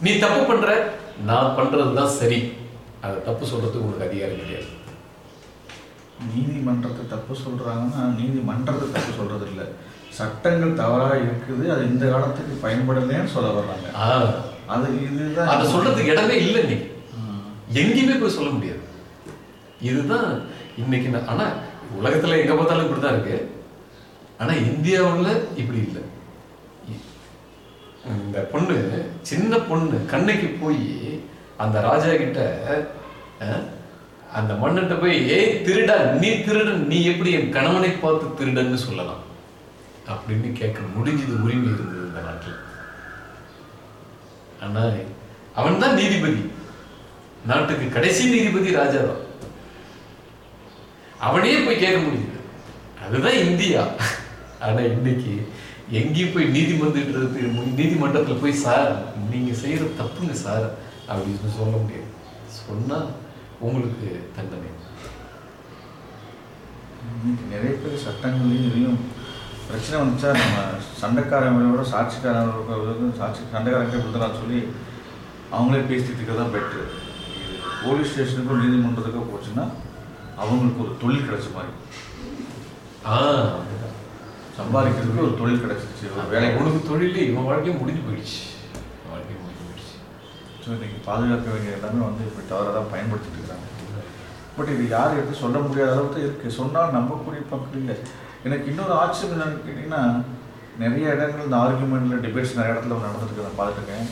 நீ தப்பு பண்ற நான் பண்றதுதான் சரி. அதை தப்பு சொல்றதுக்கு உனக்கு அதிகாரம் கிடையாது. நீதிமன்றத்தை தப்பு சொல்றாங்கன்னா நீதிமன்றத்தை தப்பு சொல்றது இல்ல சட்டங்கள் தவறா இருக்குது அது இந்த காலத்துக்கு பயன்படலைன்னு சொல்ல வர்றாங்க. அது இதுதான். அதை சொல்றதுக்கு இடமே இல்லை இன்னைக்கு. ம். எங்கேயுமே போய் சொல்ல முடியாது. இதுதான் இன்னைக்கு நான் ஆனா உலகத்துல எங்க பார்த்தாலும் இப்படிதான் இருக்கு. ஆனா இந்தியாவுல இப்படி இல்லை. இந்த பொண்ணு சின்ன பொண்ணு கண்ணைக்கு போய் அந்த ராஜா கிட்ட அஹ், அந்த மன்னன்ட்ட போய் ஏய் திருடா நீ திருடன் நீ எப்படி என் கணவனை பார்த்து திருடன்னு சொல்லலாம்? அப்படின்னு கேட்க முடிஞ்சது உரிமை இருந்தது இந்த நாட்டில். ஆனா அவன் தான் நீதிபதி. நாட்டுக்கு கடைசி நீதிபதி ராஜா தான். அவனே போய் கேட்க முடியுது. அதுதான் இந்தியா. ஆனா இன்னைக்கு எங்கேயும் போய் நீதிமன்றத்துக்கு நீதிமன்றத்துல போய் சார் நீங்க செய்யற தப்புங்க சார் அப்படின்னு சொல்ல முடியாது. சொன்னா உங்களுக்கு தண்டனை. நிறைய பேர் சட்டங்கள்லையும் இதுலையும் பிரச்சனை வந்துச்சா? நம்ம சண்டைக்காரங்களோட சாட்சிக்காரங்க சாட்சி சண்டைக்காரங்க விடுதலாம் சொல்லி அவங்களே பேசிட்டு தான் பெட்ரு போலீஸ் ஸ்டேஷனுக்கும் நீதிமன்றத்துக்கும் போச்சுன்னா அவங்களுக்கு ஒரு தொழில் கிடைச்ச மாதிரி. ஆஹ் சம்பாதிக்கிறதுக்கு ஒரு தொழில் கிடைச்சிச்சு ஒரு வேலை உனக்கு தொழிலே இவன் வாழ்க்கையும் முடிஞ்சு போயிடுச்சு. வாழ்க்கையும் முடிஞ்சு போயிடுச்சு. ஸோ இன்னைக்கு பாதுகாக்க வேண்டிய எல்லாமே வந்து இப்போ தவறாக தான் பயன்படுத்திட்டு இருக்காங்க. பட் இது யார் எடுத்து சொல்ல முடியாத அளவுக்கு இருக்கு. சொன்னால் நம்பக்கூடிய பக்கம் இல்லை. எனக்கு இன்னொரு ஆச்சரியம் என்னன்னு கேட்டிங்கன்னா நிறைய இடங்கள் இந்த ஆர்குமெண்ட்ல டிபேட்ஸ் நிறைய இடத்துல நடந்துருக்கு. நான் பார்த்துருக்கேன்.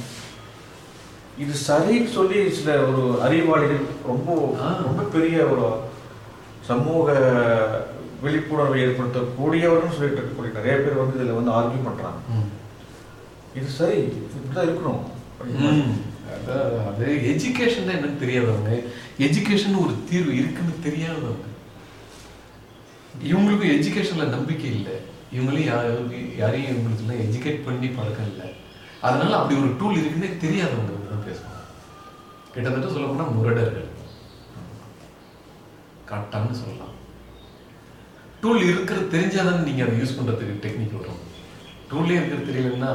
இது சரின்னு சொல்லி சில ஒரு அறிவாளிகள் ரொம்ப. ரொம்ப பெரிய ஒரு சமூக விழிப்புணர்வை ஏற்படுத்தக்கூடியவர்னு சொல்லிட்டு இருக்கக்கூடிய நிறைய பேர் வந்து இதில் வந்து ஆர்கியூ பண்ணுறாங்க. இது சரி இப்படிதான் இருக்கணும். அது எஜுகேஷன் தான் என்னன்னு தெரியாதவங்க. எஜுகேஷன் ஒரு தீர்வு இருக்குன்னு தெரியாதவங்க. இவங்களுக்கும் எஜுகேஷன்ல நம்பிக்கை இல்லை. இவங்களையும் யாரும் யாரையும் இவங்களுக்குலாம் எஜுகேட் பண்ணி பழக்கம் இல்லை. அதனால அப்படி ஒரு டூல் இருக்குன்னே தெரியாதவங்க தான் பேசுவாங்க. கிட்டத்தட்ட சொல்ல போனா முரடர்கள். காட்டான்னு சொல்லலாம். டூல் இருக்கிறது தெரிஞ்சாதான் நீங்க அதை யூஸ் பண்றதுக்கு டெக்னிக் வரும். டூல்லே இருக்கிறது தெரியலன்னா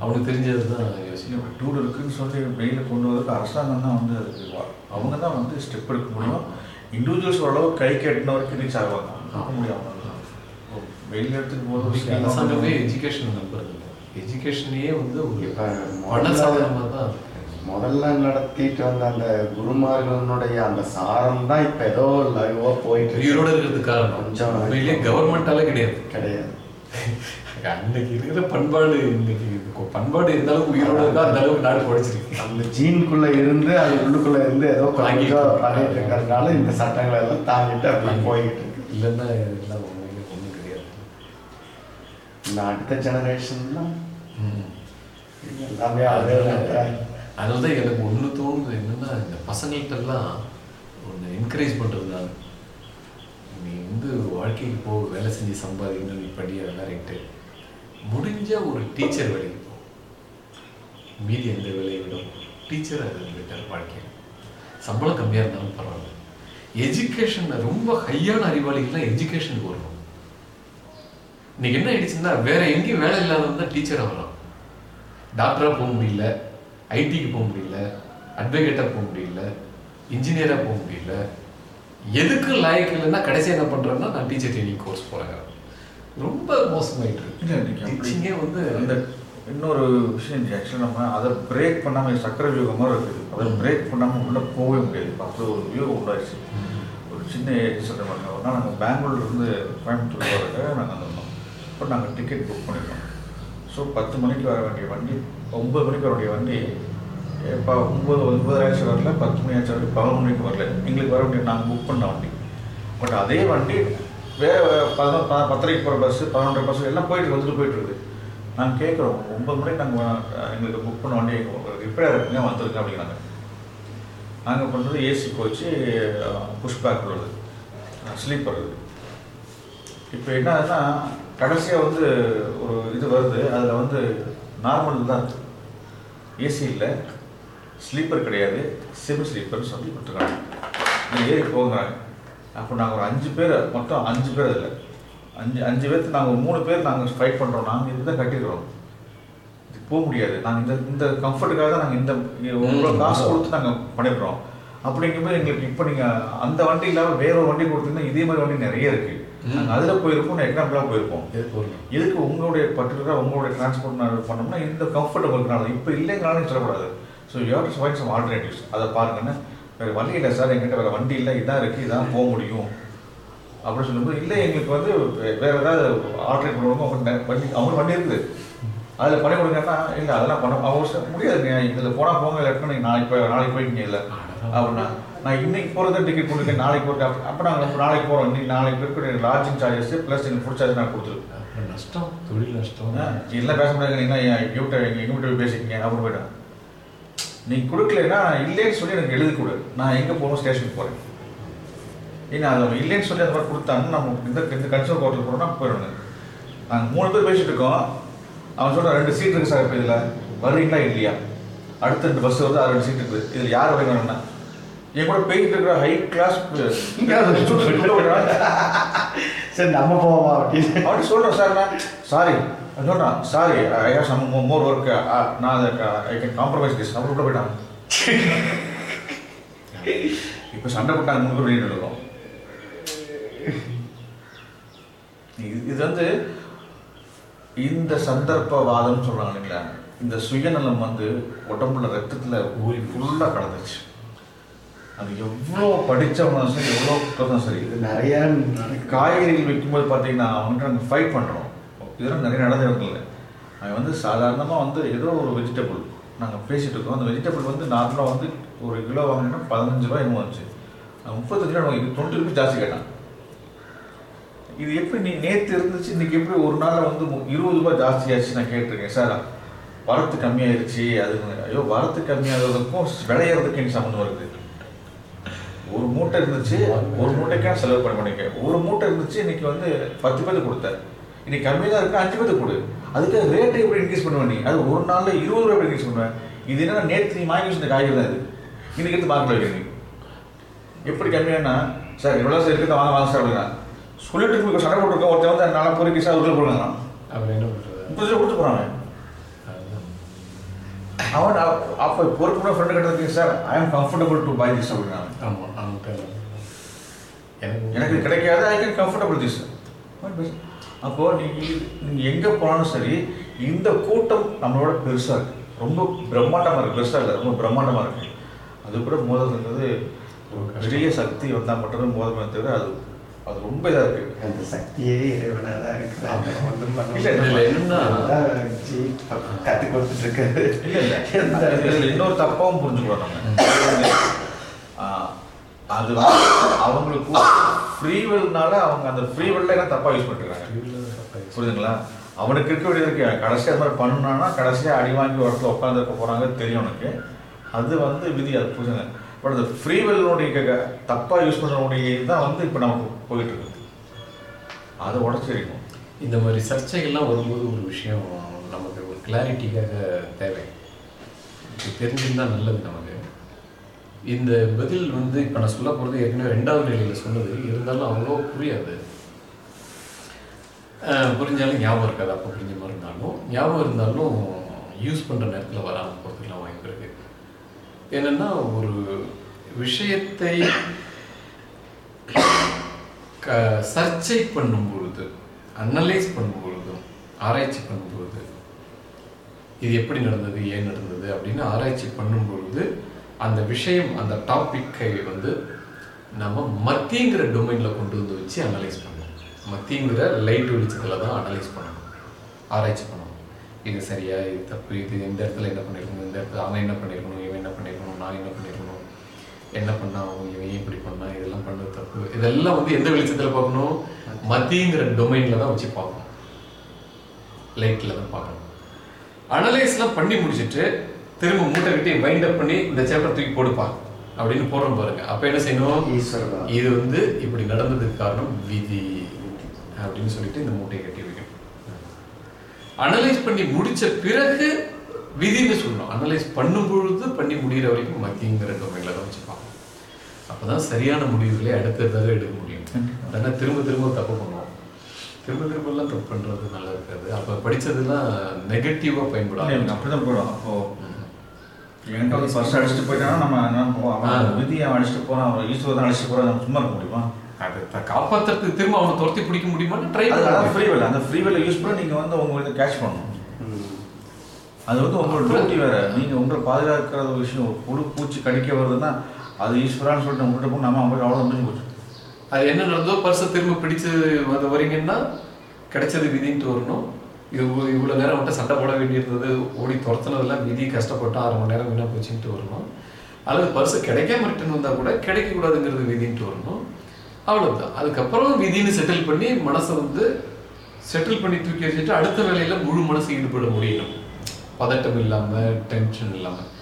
அவனுக்கு தெரிஞ்சது தான் யோசிக்கணும் டூர் இருக்குன்னு சொல்லி வெயில கொண்டு வரதுக்கு அரசாங்கம் தான் வந்து அதுக்கு வா- அவங்க தான் வந்து ஸ்டெப் எடுக்க முடியும். இண்டிவிஜுவல்ஸ் ஓரளவு கை கட்டின வரைக்கும் ரீச் ஆவாங்க. ஆக முடியும் வெயில் எடுத்துட்டு போகிறது அரசாங்கமே எஜுகேஷன் நம்புறது எஜுகேஷனையே வந்து ஒரு பண சாதனமாக தான். முதல்ல நடத்திட்டு வந்த அந்த குருமார்களுடைய அந்த சாரம் தான் இப்ப ஏதோ லைவா போயிட்டு. உயிரோட இருக்கிறதுக்கு காரணம். கொஞ்சம் உண்மையிலேயே கவர்மெண்டால கிடையாது. கிடையாது. <laughs> அன்னைக்கு இருக்கிற பண்பாடு இன்னைக்கு பண்பாடு எந்த அளவுக்கு உயிரோட இருக்கோ அந்த அளவுக்கு நாடு படிச்சிருக்கு. அந்த ஜீனுக்குள்ள இருந்து அது உள்ளுக்குள்ள இருந்து ஏதோ கொஞ்சம் பண்ணிட்டு இருக்கிறதுனால இந்த சட்டங்களை எல்லாம் தாங்கிட்டு அப்படி போய்கிட்டு இருக்கு. இல்லைன்னா எல்லாம் உண்மையிலே ஒன்றும் கிடையாது. இந்த அடுத்த ஜெனரேஷன் தான் ம். எல்லாமே அதே அதனால தான் எனக்கு ஒன்று தோணுது என்னென்னா இந்த பசங்கள்கிட்டலாம் ஒன்று என்கரேஜ் பண்ணுறது தான். நீ வந்து வாழ்க்கைக்கு போ வேலை செஞ்சு சம்பாதிக்கணும் நீ படி அதெல்லாம் ரைட்டு முடிஞ்ச ஒரு டீச்சர் வேலைக்கு போ. மீதி எந்த வேலையை விட டீச்சர் அது பெட்டர் வாழ்க்கையில் சம்பளம் கம்மியாக இருந்தாலும் பரவாயில்ல. எஜுகேஷன் ரொம்ப ஹையான அறிவாளிகள்லாம் எஜுகேஷனுக்கு வரணும் இன்னைக்கு என்ன ஆயிடுச்சுன்னா வேற எங்கேயும் வேலை இல்லாதவங்க தான் டீச்சராக வரான் டாக்டராக போக முடியல. ஐடிக்கு போக முடியல அட்வொகேட்டாக போக முடியல இன்ஜினியராக போக முடியல. எதுக்கு லாயக்கு இல்லைன்னா கடைசி என்ன பண்ணுறேன்னா நான் டீச்சர் ட்ரைனிங் கோர்ஸ் போகிறேன் ரொம்ப மோசமாயிட்டு டீச்சிங்கே வந்து அந்த இன்னொரு விஷயம் ஆக்சுவலாக நம்ம அதை பிரேக் பண்ணாமல் சக்கர மாதிரி இருக்குது. அதை பிரேக் பண்ணாமல் உள்ளே போகவே முடியாது. அப்படி ஒரு வியூகம் உண்டாச்சு ஒரு சின்ன ஏஜ் சொல்ல மாட்டோம் நாங்கள் பெங்களூர்லேருந்து கோயம்புத்தூர் போகிறதுக்காக நாங்கள் வந்தோம். இப்போ நாங்கள் டிக்கெட் புக் பண்ணியிருந்தோம். ஸோ பத்து மணிக்கு வர வேண்டிய வண்டி ஒம்பது மணிக்கு வர வேண்டிய வண்டி இப்போ ஒம்பது ஒன்பதாயிரம் வரல பத்து மணி ஆச்சு வரல பதினொன்று மணிக்கு வரல. எங்களுக்கு வர வேண்டிய நாங்கள் புக் பண்ண வண்டி. பட் அதே வண்டி வேறு பதினொன்று ப- பத்தரைக்கு போகிற பஸ்ஸு பதினொன்றரை பஸ் எல்லாம் போயிட்டு வந்துட்டு போயிட்டு இருக்குது நாங்கள் கேட்குறோம் ஒம்பது மணிக்கு நாங்கள் எங்களுக்கு புக் பண்ண வண்டி ரிப்பேர் இருக்குங்க வந்துருங்க அப்படிங்கிறாங்க. நாங்கள் பண்ணுறது ஏசி கோச்சு புஷ் பேக் உள்ளது ஸ்லீப்பர் இது இப்போ என்ன ஆகுதுன்னா கடைசியாக வந்து ஒரு இது வருது. அதில் வந்து நார்மல் தான். ஏசி இல்லை. ஸ்லீப்பர் கிடையாது. செமி ஸ்லீப்பர்னு சொல்லி கொடுத்துருக்காங்க நீங்கள் ஏறி போங்கிறாங்க அப்போ நாங்கள் ஒரு அஞ்சு பேர் மொத்தம் அஞ்சு பேர் அதில். அஞ்சு அஞ்சு பேர்த்து நாங்கள் ஒரு மூணு பேர் நாங்கள் ஃபைட் பண்ணுறோம் நாங்கள் இதுதான் கட்டிக்கிறோம் இது போக முடியாது. நாங்கள் இந்த இந்த கம்ஃபர்ட்டுக்காக தான் நாங்கள் இந்த இவ்வளோ காசு கொடுத்து நாங்கள் பண்ணிடுறோம். அப்படிங்கும்போது எங்களுக்கு இப்போ நீங்கள் அந்த வண்டி இல்லாமல் வேற ஒரு வண்டி கொடுத்தீங்கன்னா இதே மாதிரி வண்டி நிறைய இருக்குது அதில் போயிருப்போம் எக்ஸாம்பிளாக போயிருப்போம் எதுக்கு உங்களுடைய பர்டிகுலராக உங்களுடைய டிரான்ஸ்போர்ட் பண்ணோம்னா இந்த கம்ஃபர்டபுள்னால இப்போ இல்லைங்களாலும் சொல்லக்கூடாது so you to find some alternatives அதை பாருங்கன்னு வேறு வண்டி இல்லை சார் எங்கிட்ட வேறு வண்டி இல்லை இதான் இருக்குது இதான் போக முடியும். அப்படின்னு சொல்லும்போது இல்லை எங்களுக்கு வந்து வேற ஏதாவது ஆல்டர்னேட் பண்ணுவாங்க அவங்க வண்டி அவங்க வண்டி இருக்குது. அதில் பண்ணி கொடுங்கன்னா இல்லை அதெல்லாம் பண்ண அவங்க முடியாதுங்க. இதில் போனால் போங்க இல்லாட்டினா நீங்கள் நாளைக்கு போய் நாளைக்கு போய்க்கிங்க இல்லை. அப்படின்னா நான் இன்னைக்கு போகிறது டிக்கெட் கொடுத்துருக்கேன் நாளைக்கு போகிறது அப்போ நாங்கள் நாளைக்கு போகிறோம் இன்னைக்கு நாளைக்கு பேருக்கு லாட்ஜிங் சார்ஜஸ் ப்ளஸ் எனக்கு ஃபுட் சார்ஜ் நான் அப்புறம் நஷ்டம் தொழில் நஷ்டம். எல்லாம் பேச முடியாது நீங்க எங்க வீட்டை எங்க எங்க வீட்டை போய் பேசிக்கங்க? அப்படின்னு போயிட்டேன் நீ கொடுக்கலன்னா இல்லைன்னு சொல்லி எனக்கு எழுதி கொடு. நான் எங்க போகணும்? ஸ்டேஷனுக்கு போறேன். ஏன்னா அது இல்லைன்னு சொல்லி அந்த மாதிரி கொடுத்தான்னு நம்ம இந்த இந்த கன்சூமர் கோர்ட்டில் போறோம்னா போயிடணும் நாங்கள் மூணு பேர் பேசிட்டு இருக்கோம். அவன் சொல்றான் ரெண்டு சீட் இருக்கு சார் இப்போ இதில். வர்றீங்களா இல்லையா? அடுத்த ரெண்டு பஸ் வருது அது ரெண்டு சீட் இருக்குது இதில் யார் வரீங்கன்னா என் கூட போயிட்டு இருக்கிற ஹை கிளாஸ் <laughs> சரி நம்ம போவோமா அப்படின்னு அவன் சொல்கிறேன் சார் நான் சாரி சொல்கிறான் sorry I have some more work நான் ஐ கேன் காம்ப்ரமைஸ் திஸ் அவர் கூட போயிட்டான். இப்போ சண்டை போட்டாங்க மூணு பேர் வெளியிட்டு இருக்கோம் இது இது வந்து இந்த சந்தர்ப்பவாதம்னு சொல்றாங்க இல்லைங்களா? இந்த சுயநலம் வந்து உடம்புல ரத்தத்துல ஊறி ஃபுல்லாக கலந்துச்சு அது எவ்வளோ படித்தவனும் சரி எவ்வளோ புத்தகம் சரி இது நிறைய. காய்கறிகள் விற்கும்போது பார்த்தீங்கன்னா அவங்ககிட்ட நாங்கள் ஃபைட் பண்ணுறோம் இதெல்லாம் நிறைய நடந்திருக்குல்ல. அவன் வந்து சாதாரணமாக வந்து ஏதோ ஒரு வெஜிடபிள் நாங்கள் பேசிகிட்டு இருக்கோம். அந்த வெஜிடபிள் வந்து நார்மலாக வந்து ஒரு கிலோ வாங்கினா பதினஞ்சு ரூபாய் என்னமோ வந்துச்சு முப்பத்தஞ்சு ரூபா இது டுவெண்ட்டி ருபீஸ் ஜாஸ்தி கேட்டான். இது எப்படி நீ நேற்று இருந்துச்சு இன்னைக்கு எப்படி ஒரு நாளில் வந்து இருபது ரூபாய் ஜாஸ்தி ஆச்சு நான் கேட்டிருக்கேன். சார் வரத்து கம்மியாயிருச்சு. அது ஐயோ வரத்து கம்மியாகிறதுக்கும் விளையிறதுக்கு எனக்கு சம்மந்தம் வருது. ஒரு மூட்டை இருந்துச்சு ஒரு மூட்டைக்கான செலவு பண்ண மாட்டேங்க. ஒரு மூட்டை இருந்துச்சு இன்னைக்கு வந்து பத்து பேருக்கு கொடுத்தேன் இன்னைக்கு கம்மியாக தான் இருக்கு அஞ்சு பேருக்கு கொடு. அதுக்கு ரேட்டை எப்படி இன்க்ரீஸ் பண்ணுவேன் நீ? அது ஒரு நாள்ல இருபது ரூபாய் எப்படி இன்க்ரீஸ் பண்ணுவேன் இது என்ன நேற்று நீ வாங்கி வச்சிருந்த காய்கறி தான் இது. இன்னைக்கு எடுத்து மார்க்கெட் வைக்கிறீங்க எப்படி கம்மியானா? சார் இவ்வளோ சார் இருக்குது வாங்க வாங்க சார் அப்படின்னா. சொல்லிட்டு சண்டை போட்டுருக்கோம் ஒருத்தன் வந்து நாலு பொறுக்கி சார் உள்ள போடுங்க அவர் என்ன ரூபா கொடுத்து போகிறாங்க. அவன் அப்போ பொறுப்புனா ஃப்ரெண்டு கிட்ட சார் ஐ ஆம் கம்ஃபர்டபுள் டு பை திஸ் அப்படின்னா ஆமா அவன்கிட்ட எனக்கு எனக்கு கிடைக்காது ஐ கேன் கம்ஃபர்டபுள் திஸ் அப்போ நீங்க நீங்க எங்க போனாலும் சரி இந்த கூட்டம் நம்மளோட பெருசா இருக்கு. ரொம்ப பிரம்மாண்டமா இருக்கு. பெருசா இல்லை ரொம்ப பிரம்மாண்டமா இருக்கு. அது கூட மோதல்ன்றது ஒரு பெரிய சக்தி வந்தா மட்டும்தான் மோதல் தவிர அது அது ரொம்ப இதா இருக்கு. அந்த சக்தியே இறைவனாக தான் இருக்குது அதை ஒண்ணும் பண்ண என்னன்னா கற்றுக் கொடுத்துட்டு இருக்காரு இல்ல இன்னொரு தப்பாவும் புரிஞ்சுக்கிறோம் நம்ம. அது அவங்களுக்கு ஃப்ரீவெல்னால அவங்க அந்த ஃப்ரீவெல்ல என்ன தப்பா யூஸ் பண்ணிருக்காங்க புரியுதுங்களா? அவனுக்கு இருக்க வேண்டியது இருக்கு. கடைசியாக அது மாதிரி பண்ணான்னா கடைசியாக அடி வாங்கி இடத்துல உட்காந்துருக்க போகிறாங்க தெரியும் உனக்கு அது வந்து விதி அது புரிஞ்சுங்க பட் அந்த ஃப்ரீவெல்லுடைய தப்பாக யூஸ் பண்ணுறவனுடைய தான் வந்து இப்போ நமக்கு போயிட்டு இருக்கு அதை உடச்சிருக்கணும் இந்த மாதிரி சர்ச்சைகள்லாம் வரும்போது ஒரு விஷயம் நமக்கு ஒரு கிளாரிட்டிக்காக தேவை. இது தெரிஞ்சிருந்தா நல்லது நமக்கு. இந்த பதில் வந்து இப்போ நான் சொல்ல போகிறது ஏற்கனவே ரெண்டாவது நிலையில் சொன்னது. இருந்தாலும் அவ்வளோ புரியாது. புரிஞ்சாலும் ஞாபகம் இருக்காது. அப்போ புரிஞ்ச மாதிரி இருந்தாலும் ஞாபகம் இருந்தாலும் யூஸ் பண்ணுற நேரத்தில் வராமல் போகிறதுக்கெல்லாம் வாய்ப்பு இருக்குது என்னென்னா ஒரு விஷயத்தை க சர்ச்சை பண்ணும் பொழுது அனலைஸ் பண்ணும் பொழுதும் ஆராய்ச்சி பண்ணும் பொழுது இது எப்படி நடந்தது ஏன் நடந்தது அப்படின்னு ஆராய்ச்சி பண்ணும் பொழுது அந்த விஷயம் அந்த டாப்பிக்கை வந்து நம்ம மத்திங்கிற டொமைனில் கொண்டு வந்து வச்சு அனலைஸ் பண்ணணும். மத்திங்கிற லைட் வெளிச்சத்தில் தான் அனலைஸ் பண்ணணும். ஆராய்ச்சி பண்ணணும். இது சரியா இது தப்பு இது இந்த இடத்துல என்ன பண்ணியிருக்கணும் இந்த இடத்துல அவன் என்ன பண்ணியிருக்கணும் இவன் என்ன பண்ணியிருக்கணும் நான் என்ன பண்ணியிருக்கணும் என்ன பண்ணா அவன் இவன் இப்படி பண்ணா இதெல்லாம் வந்து எந்த வெளிச்சத்தில் பார்க்கணும்? மத்திங்கிற டொமைனில் தான் வச்சு பார்க்கணும். லைட்டில் தான் பார்க்கணும். அனலைஸ்லாம் பண்ணி முடிச்சிட்டு திரும்ப மூட்டை கட்டி வைண்ட் அப் பண்ணி இந்த சேப்டர் தூக்கி போடுப்பா அப்படின்னு போடுறோம் பாருங்க. அப்ப என்ன செய்யணும்? இது வந்து இப்படி நடந்ததுக்கு காரணம் விதி. அப்படின்னு சொல்லிட்டு இந்த மூட்டையை கட்டி வைக்கணும். அனலைஸ் பண்ணி முடிச்ச பிறகு விதின்னு சொல்லணும். அனலைஸ் பண்ணும் பொழுது பண்ணி முடிகிற வரைக்கும் மத்தியங்கிற டொமைன்ல தான் வச்சு பார்க்கணும் அப்பதான் சரியான முடிவுகளை அடுத்ததாக எடுக்க முடியும். அதனால திரும்ப திரும்ப தப்பு பண்ணுவோம். திரும்ப திரும்ப எல்லாம் தப்பு பண்றது நல்லா இருக்காது. அப்ப படிச்சதெல்லாம் நெகட்டிவா பயன்படாது. அப்படிதான் போயிடும் அப்போ என்கிட்ட வந்து ஃபர்ஸ்ட் அடிச்சுட்டு போயிட்டானா நம்ம என்ன பண்ணுவோம்? அவன் விதியை அவன் அடிச்சுட்டு போறான் அவன் ஈஸ்வரன் அடிச்சுட்டு போறான் நம்ம சும்மா இருக்க முடியுமா? அதை காப்பாத்துறதுக்கு திரும்ப அவனை துரத்தி பிடிக்க முடியுமான்னு ட்ரை அது பண்ணலாம் ஃப்ரீவெல் அந்த ஃப்ரீவெல்லை யூஸ் பண்ணி நீங்க வந்து உங்க இதை கேட்ச் பண்ணணும். அது வந்து உங்களோட டியூட்டி வேற. நீங்க உங்களை பாதுகாக்கிற விஷயம் புழு பூச்சி கடிக்க வருதுன்னா அது ஈஸ்வரான்னு சொல்லிட்டு உங்கள்கிட்ட போய் நம்ம அவங்க அவ்வளோ முடிஞ்சு போச்சு. அது என்ன நடந்தோ பர்ஸை திரும்ப பிடிச்சு வந்து வரீங்கன்னா கிடைச்சது விதின்ட்டு வரணும். இது இவ்வளோ நேரம் வந்துட்டு சண்டை போட வேண்டியிருந்தது ஓடி துரத்துனதெல்லாம் விதி கஷ்டப்பட்டு ஆறு மணி நேரம் வீணாக போச்சுன்ட்டு வரணும். அல்லது பர்ஸு கிடைக்காம ரிட்டர்ன் வந்தால் கூட கிடைக்கக்கூடாதுங்கிறது விதின்ட்டு வரணும். அவ்வளோதான் அதுக்கப்புறம் விதின்னு செட்டில் பண்ணி மனசை வந்து செட்டில் பண்ணி தூக்கி வச்சுட்டு அடுத்த வேலையில் முழு மனசு ஈடுபட முடியணும். பதட்டம் இல்லாமல் டென்ஷன் இல்லாமல்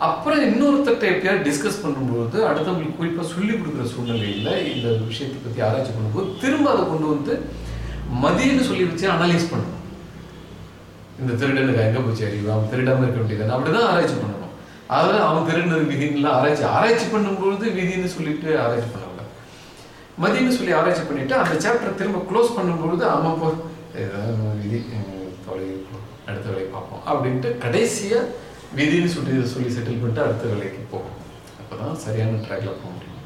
அப்புறம் இன்னொருத்தட்ட எப்படியாவது டிஸ்கஸ் பண்ணும்போது அடுத்தவங்களுக்கு குறிப்பாக சொல்லி கொடுக்குற சூழ்நிலையில் இந்த விஷயத்தை பற்றி ஆராய்ச்சி பண்ணும்போது திரும்ப அதை கொண்டு வந்து மதியன்னு சொல்லி வச்சு அனலைஸ் பண்ணணும் இந்த திருடனுக்கு எங்கே போச்சு அறிவு அவன் திருடாமல் இருக்க வேண்டியது அப்படிதான் ஆராய்ச்சி பண்ணணும் அதாவது அவன் திருடினது விதின்லாம் ஆராய்ச்சி ஆராய்ச்சி பண்ணும்பொழுது விதின்னு சொல்லிட்டு ஆராய்ச்சி பண்ணக்கூடாது மதியன்னு சொல்லி ஆராய்ச்சி பண்ணிட்டு அந்த சாப்டர் திரும்ப க்ளோஸ் பண்ணும்பொழுது ஆமாம் போ விதி தொலை அடுத்த வேலையை பார்ப்போம் அப்படின்ட்டு கடைசியாக விதின்னு சொல்லி சொல்லி செட்டில் பண்ணிட்டு அடுத்த வேலைக்கு போகும். அப்பதான் சரியான ட்ராக்ல போக முடியும்.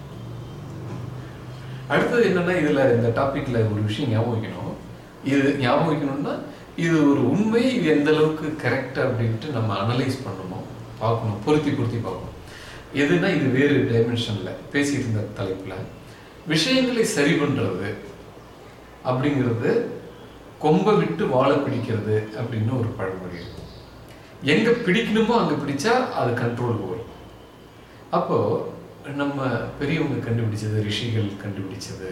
அடுத்தது என்னன்னா இதுல இந்த டாபிக்ல ஒரு விஷயம் ஞாபகம் வைக்கணும். இது ஞாபகம் வைக்கணும்னா இது ஒரு உண்மை இது எந்த அளவுக்கு கரெக்ட் அப்படின்ட்டு நம்ம அனலைஸ் பண்ணணும். பார்க்கணும் பொருத்தி பொருத்தி பார்க்கணும். எதுனா இது வேறு டைமென்ஷன்ல பேசியிருந்த இருந்த தலைப்புல. விஷயங்களை சரி பண்றது அப்படிங்கிறது கொம்பை விட்டு வாழை பிடிக்கிறது அப்படின்னு ஒரு பழமொழி. இருக்கு எங்கே பிடிக்கணுமோ அங்கே பிடிச்சா அது கண்ட்ரோலுக்கு வரும். அப்போது நம்ம பெரியவங்க கண்டுபிடிச்சது ரிஷிகள் கண்டுபிடிச்சது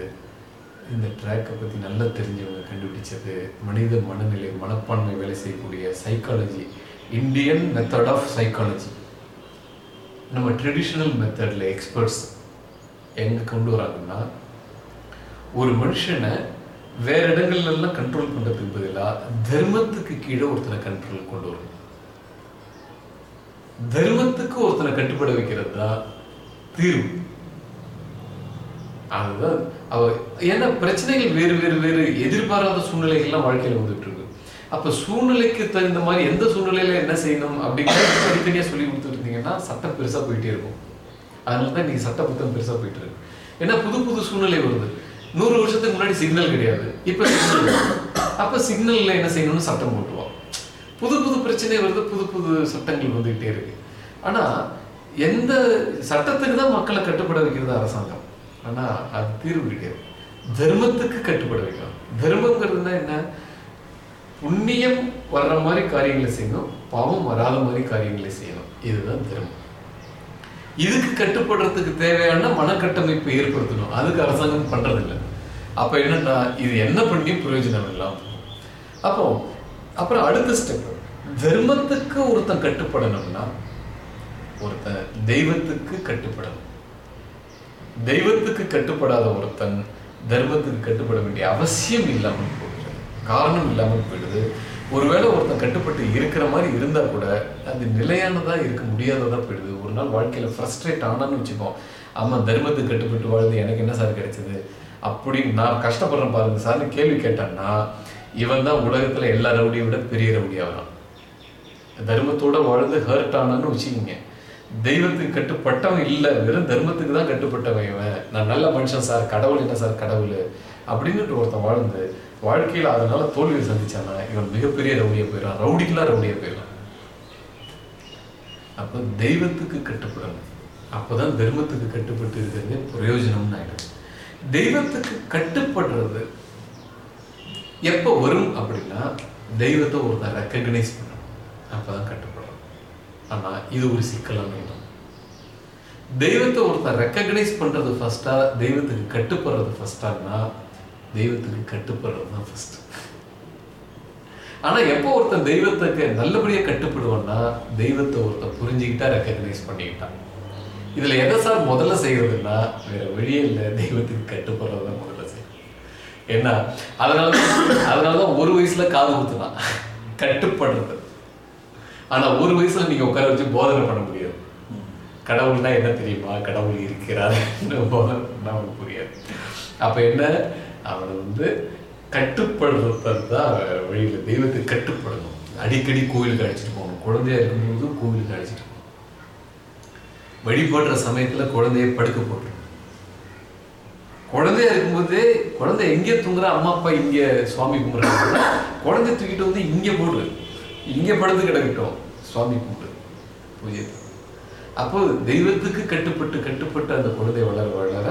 இந்த ட்ராக்கை பற்றி நல்லா தெரிஞ்சவங்க கண்டுபிடிச்சது மனித மனநிலை மனப்பான்மை வேலை செய்யக்கூடிய psychology Indian method of psychology நம்ம ட்ரெடிஷ்னல் மெத்தடில் எக்ஸ்பர்ட்ஸ் எங்கே கொண்டு வராங்கன்னா ஒரு மனுஷனை வேற இடங்கள்லாம் கண்ட்ரோல் பண்ணுறதுக்கு பதிலாக தர்மத்துக்கு கீழே ஒருத்தனை கண்ட்ரோல் கொண்டு வரணும். தர்மத்துக்கு ஒருத்தனை கட்டுப்பட வைக்கிறது? தான் தீர்வு. அதுதான். அவ ஏன்னா பிரச்சனைகள் வேறு வேறு வேறு எதிர்பாராத சூழ்நிலைகள்லாம் வாழ்க்கையில வந்துட்டு இருக்கு அப்ப சூழ்நிலைக்கு தகுந்த மாதிரி எந்த சூழ்நிலையில என்ன செய்யணும் அப்படிங்கிறத தனித்தனியா சொல்லி கொடுத்துருந்தீங்கன்னா சட்டம் பெருசா போயிட்டே இருக்கும். அதனால தான் நீங்க சட்ட புத்தகம் பெருசா போயிட்டு இருக்கு. ஏன்னா புது புது சூழ்நிலை வருது. நூறு வருஷத்துக்கு முன்னாடி சிக்னல் கிடையாது. இப்ப சிக்னல் அப்ப சிக்னல்ல என்ன செய்யணும்னு சட்டம் போட்டு புது புது பிரச்சனை வருது புது புது சட்டங்கள் வந்துகிட்டே இருக்கு. ஆனா எந்த சட்டத்துக்கு தான் மக்களை கட்டுப்பட வைக்கிறது அரசாங்கம்? ஆனா அது தீர்வு கிடையாது. தர்மத்துக்கு கட்டுப்பட வைக்கணும். தர்மங்கிறதுனா என்ன? புண்ணியம் வர்ற மாதிரி காரியங்களை செய்யணும் பாவம் வராத மாதிரி காரியங்களை செய்யணும். இதுதான் தர்மம். இதுக்கு கட்டுப்படுறதுக்கு தேவையான மனக்கட்டமைப்பு ஏற்படுத்தணும். அதுக்கு அரசாங்கம் பண்றதில்லை. அப்ப என்னன்னா இது என்ன பண்ணி பிரயோஜனம் இல்லாம அப்போ அப்புறம் அடுத்த ஸ்டெப் தர்மத்துக்கு ஒருத்தன் கட்டுப்படணும்னா ஒருத்தன் தெய்வத்துக்கு கட்டுப்படணும். தெய்வத்துக்கு கட்டுப்படாத ஒருத்தன் தர்மத்துக்கு கட்டுப்பட வேண்டிய அவசியம் இல்லாமல் போகிறது காரணம் இல்லாமல் போயிடுது. ஒருவேளை ஒருத்தன் கட்டுப்பட்டு இருக்கிற மாதிரி இருந்தால் கூட அது நிலையானதாக இருக்க முடியாததாக போயிடுது. ஒரு நாள் வாழ்க்கையில் ஃப்ரஸ்ட்ரேட் ஆனான்னு வச்சுப்போம் ஆமாம் தர்மத்துக்கு கட்டுப்பட்டு வாழ்ந்து எனக்கு என்ன சார் கிடைச்சது? அப்படின்னு நான் கஷ்டப்படுறேன் பாருங்க சார்னு கேள்வி கேட்டான்னா இவன் தான் உலகத்துல எல்லா ரவுடியை விட பெரிய ரவுடி தர்மத்தோட வாழ்ந்து ஹர்ட் ஆனான்னு வச்சுக்கிங்க. தெய்வத்துக்கு கட்டுப்பட்டவன் இல்லை வெறும் தர்மத்துக்கு தான் கட்டுப்பட்டவன் இவன். நான் நல்ல மனுஷன் சார் கடவுள் என்ன சார் கடவுள்? அப்படின்னுட்டு ஒருத்தன் வாழ்ந்து வாழ்க்கையில அதனால தோல்வியை சந்திச்சானா இவன் மிகப்பெரிய ரவுடியா போயிடறான் ரவுடிக்கெல்லாம் ரவுடியாக போயிடலாம் அப்போ தெய்வத்துக்கு கட்டுப்படணும். அப்போதான் தர்மத்துக்கு கட்டுப்பட்டு இருக்கிறது பிரயோஜனம்னு ஆகிடும் தெய்வத்துக்கு கட்டுப்படுறது எப்போ வரும் அப்படின்னா தெய்வத்தை ஒருத்தன் ரெக்கக்னைஸ் பண்ணணும். அப்பதான் கட்டுப்படும் ஆனா இது ஒரு சிக்கலான இடம். தெய்வத்தை ஒருத்தன் ரெக்கக்னைஸ் பண்றது ஃபஸ்ட்டாக தெய்வத்துக்கு கட்டுப்படுறது ஃபஸ்ட்டானா தெய்வத்துக்கு கட்டுப்படுறது தான் ஃபர்ஸ்ட் ஆனா எப்போ ஒருத்தன் தெய்வத்துக்கு நல்லபடியா கட்டுப்படுவான்னா தெய்வத்தை ஒருத்தன் புரிஞ்சுக்கிட்டா ரெக்கக்னைஸ் பண்ணிக்கிட்டான். இதுல எதை சார் முதல்ல செய்யறதுன்னா வேற வழியே இல்லை தெய்வத்துக்கு கட்டுப்படுறது தான் முதல்ல என்ன? அதனால அதனால தான் ஒரு வயசுல காது குத்துனான் கட்டுப்படுறது. ஆனா ஒரு வயசுல நீங்க உட்கார வச்சு போதனை பண்ண முடியாது. கடவுள்னா என்ன தெரியுமா? கடவுள் இருக்கிறார் போதனை அவனுக்கு புரியாது அப்ப என்ன? அவனை வந்து கட்டுப்படுறது தான் வழியில தெய்வத்தை கட்டுப்படணும். அடிக்கடி கோயிலுக்கு அழைச்சிட்டு போகணும். குழந்தையா இருக்கும்போது கோவிலுக்கு அழைச்சிட்டு போகணும். வழிபடுற சமயத்துல குழந்தைய படுக்க போட்டுரும் குழந்தையா இருக்கும்போது குழந்தை எங்கே தூங்குறா? அம்மா அப்பா இங்க சுவாமி கும்பிடுறாங்க. குழந்தை தூக்கிட்டு வந்து இங்க போடு. இங்க படுத்து கிடக்கட்டும். சுவாமி கும்பிடு. பூஜை அப்போ தெய்வத்துக்கு கட்டுப்பட்டு கட்டுப்பட்டு அந்த குழந்தை வளர வளர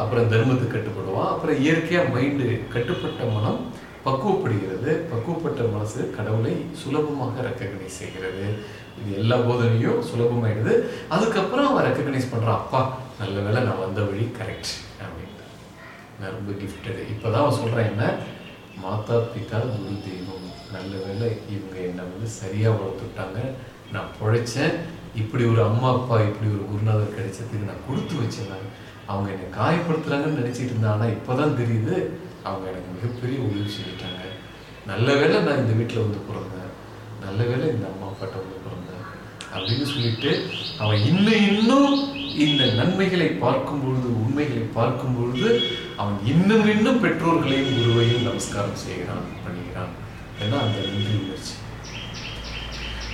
அப்புறம் தர்மத்துக்கு கட்டுப்படுவான். அப்புறம் இயற்கையா மைண்டு கட்டுப்பட்ட மனம் பக்குவப்படுகிறது. பக்குவப்பட்ட மனசு கடவுளை சுலபமாக ரெக்கக்னைஸ் செய்கிறது. இது எல்லா போதனையும் சுலபமாயிடுது. அதுக்கப்புறம் அவன் ரெக்கக்னைஸ் பண்றான் அப்பா நல்ல வேளை நான் வந்த வழி கரெக்ட் நான் ரொம்ப கிஃப்டடு இப்போதான் அவன் சொல்கிறேன் என்ன? மாதா பிதா குரு தெய்வம். நல்ல வேளை இவங்க என்னை வந்து சரியாக வளர்த்துட்டாங்க. நான் பிழைச்சேன். இப்படி ஒரு அம்மா அப்பா இப்படி ஒரு குருநாதர் கிடைச்சதுக்கு நான் கொடுத்து வச்சிருந்தாங்க அவங்க என்னை காயப்படுத்துகிறாங்கன்னு நினச்சிட்டு இருந்தேன் இப்போ தான் தெரியுது அவங்க எனக்கு மிகப்பெரிய உதவி செஞ்சுட்டாங்க. நல்ல வேளை நான் இந்த வீட்டில் வந்து பிறந்தேன். நல்ல வேளை இந்த அம்மா அப்பாட்ட வந்து பிறந்தேன் அப்படின்னு சொல்லிட்டு அவன் இன்னும் இன்னும் இந்த நன்மைகளை பார்க்கும் பொழுது உண்மைகளை பார்க்கும் பொழுது அவன் இன்னும் இன்னும் பெற்றோர்களையும் குருவையும் நமஸ்காரம் செய்கிறான் பண்ணுகிறான். ஏன்னா அந்த நன்றி உணர்ச்சி?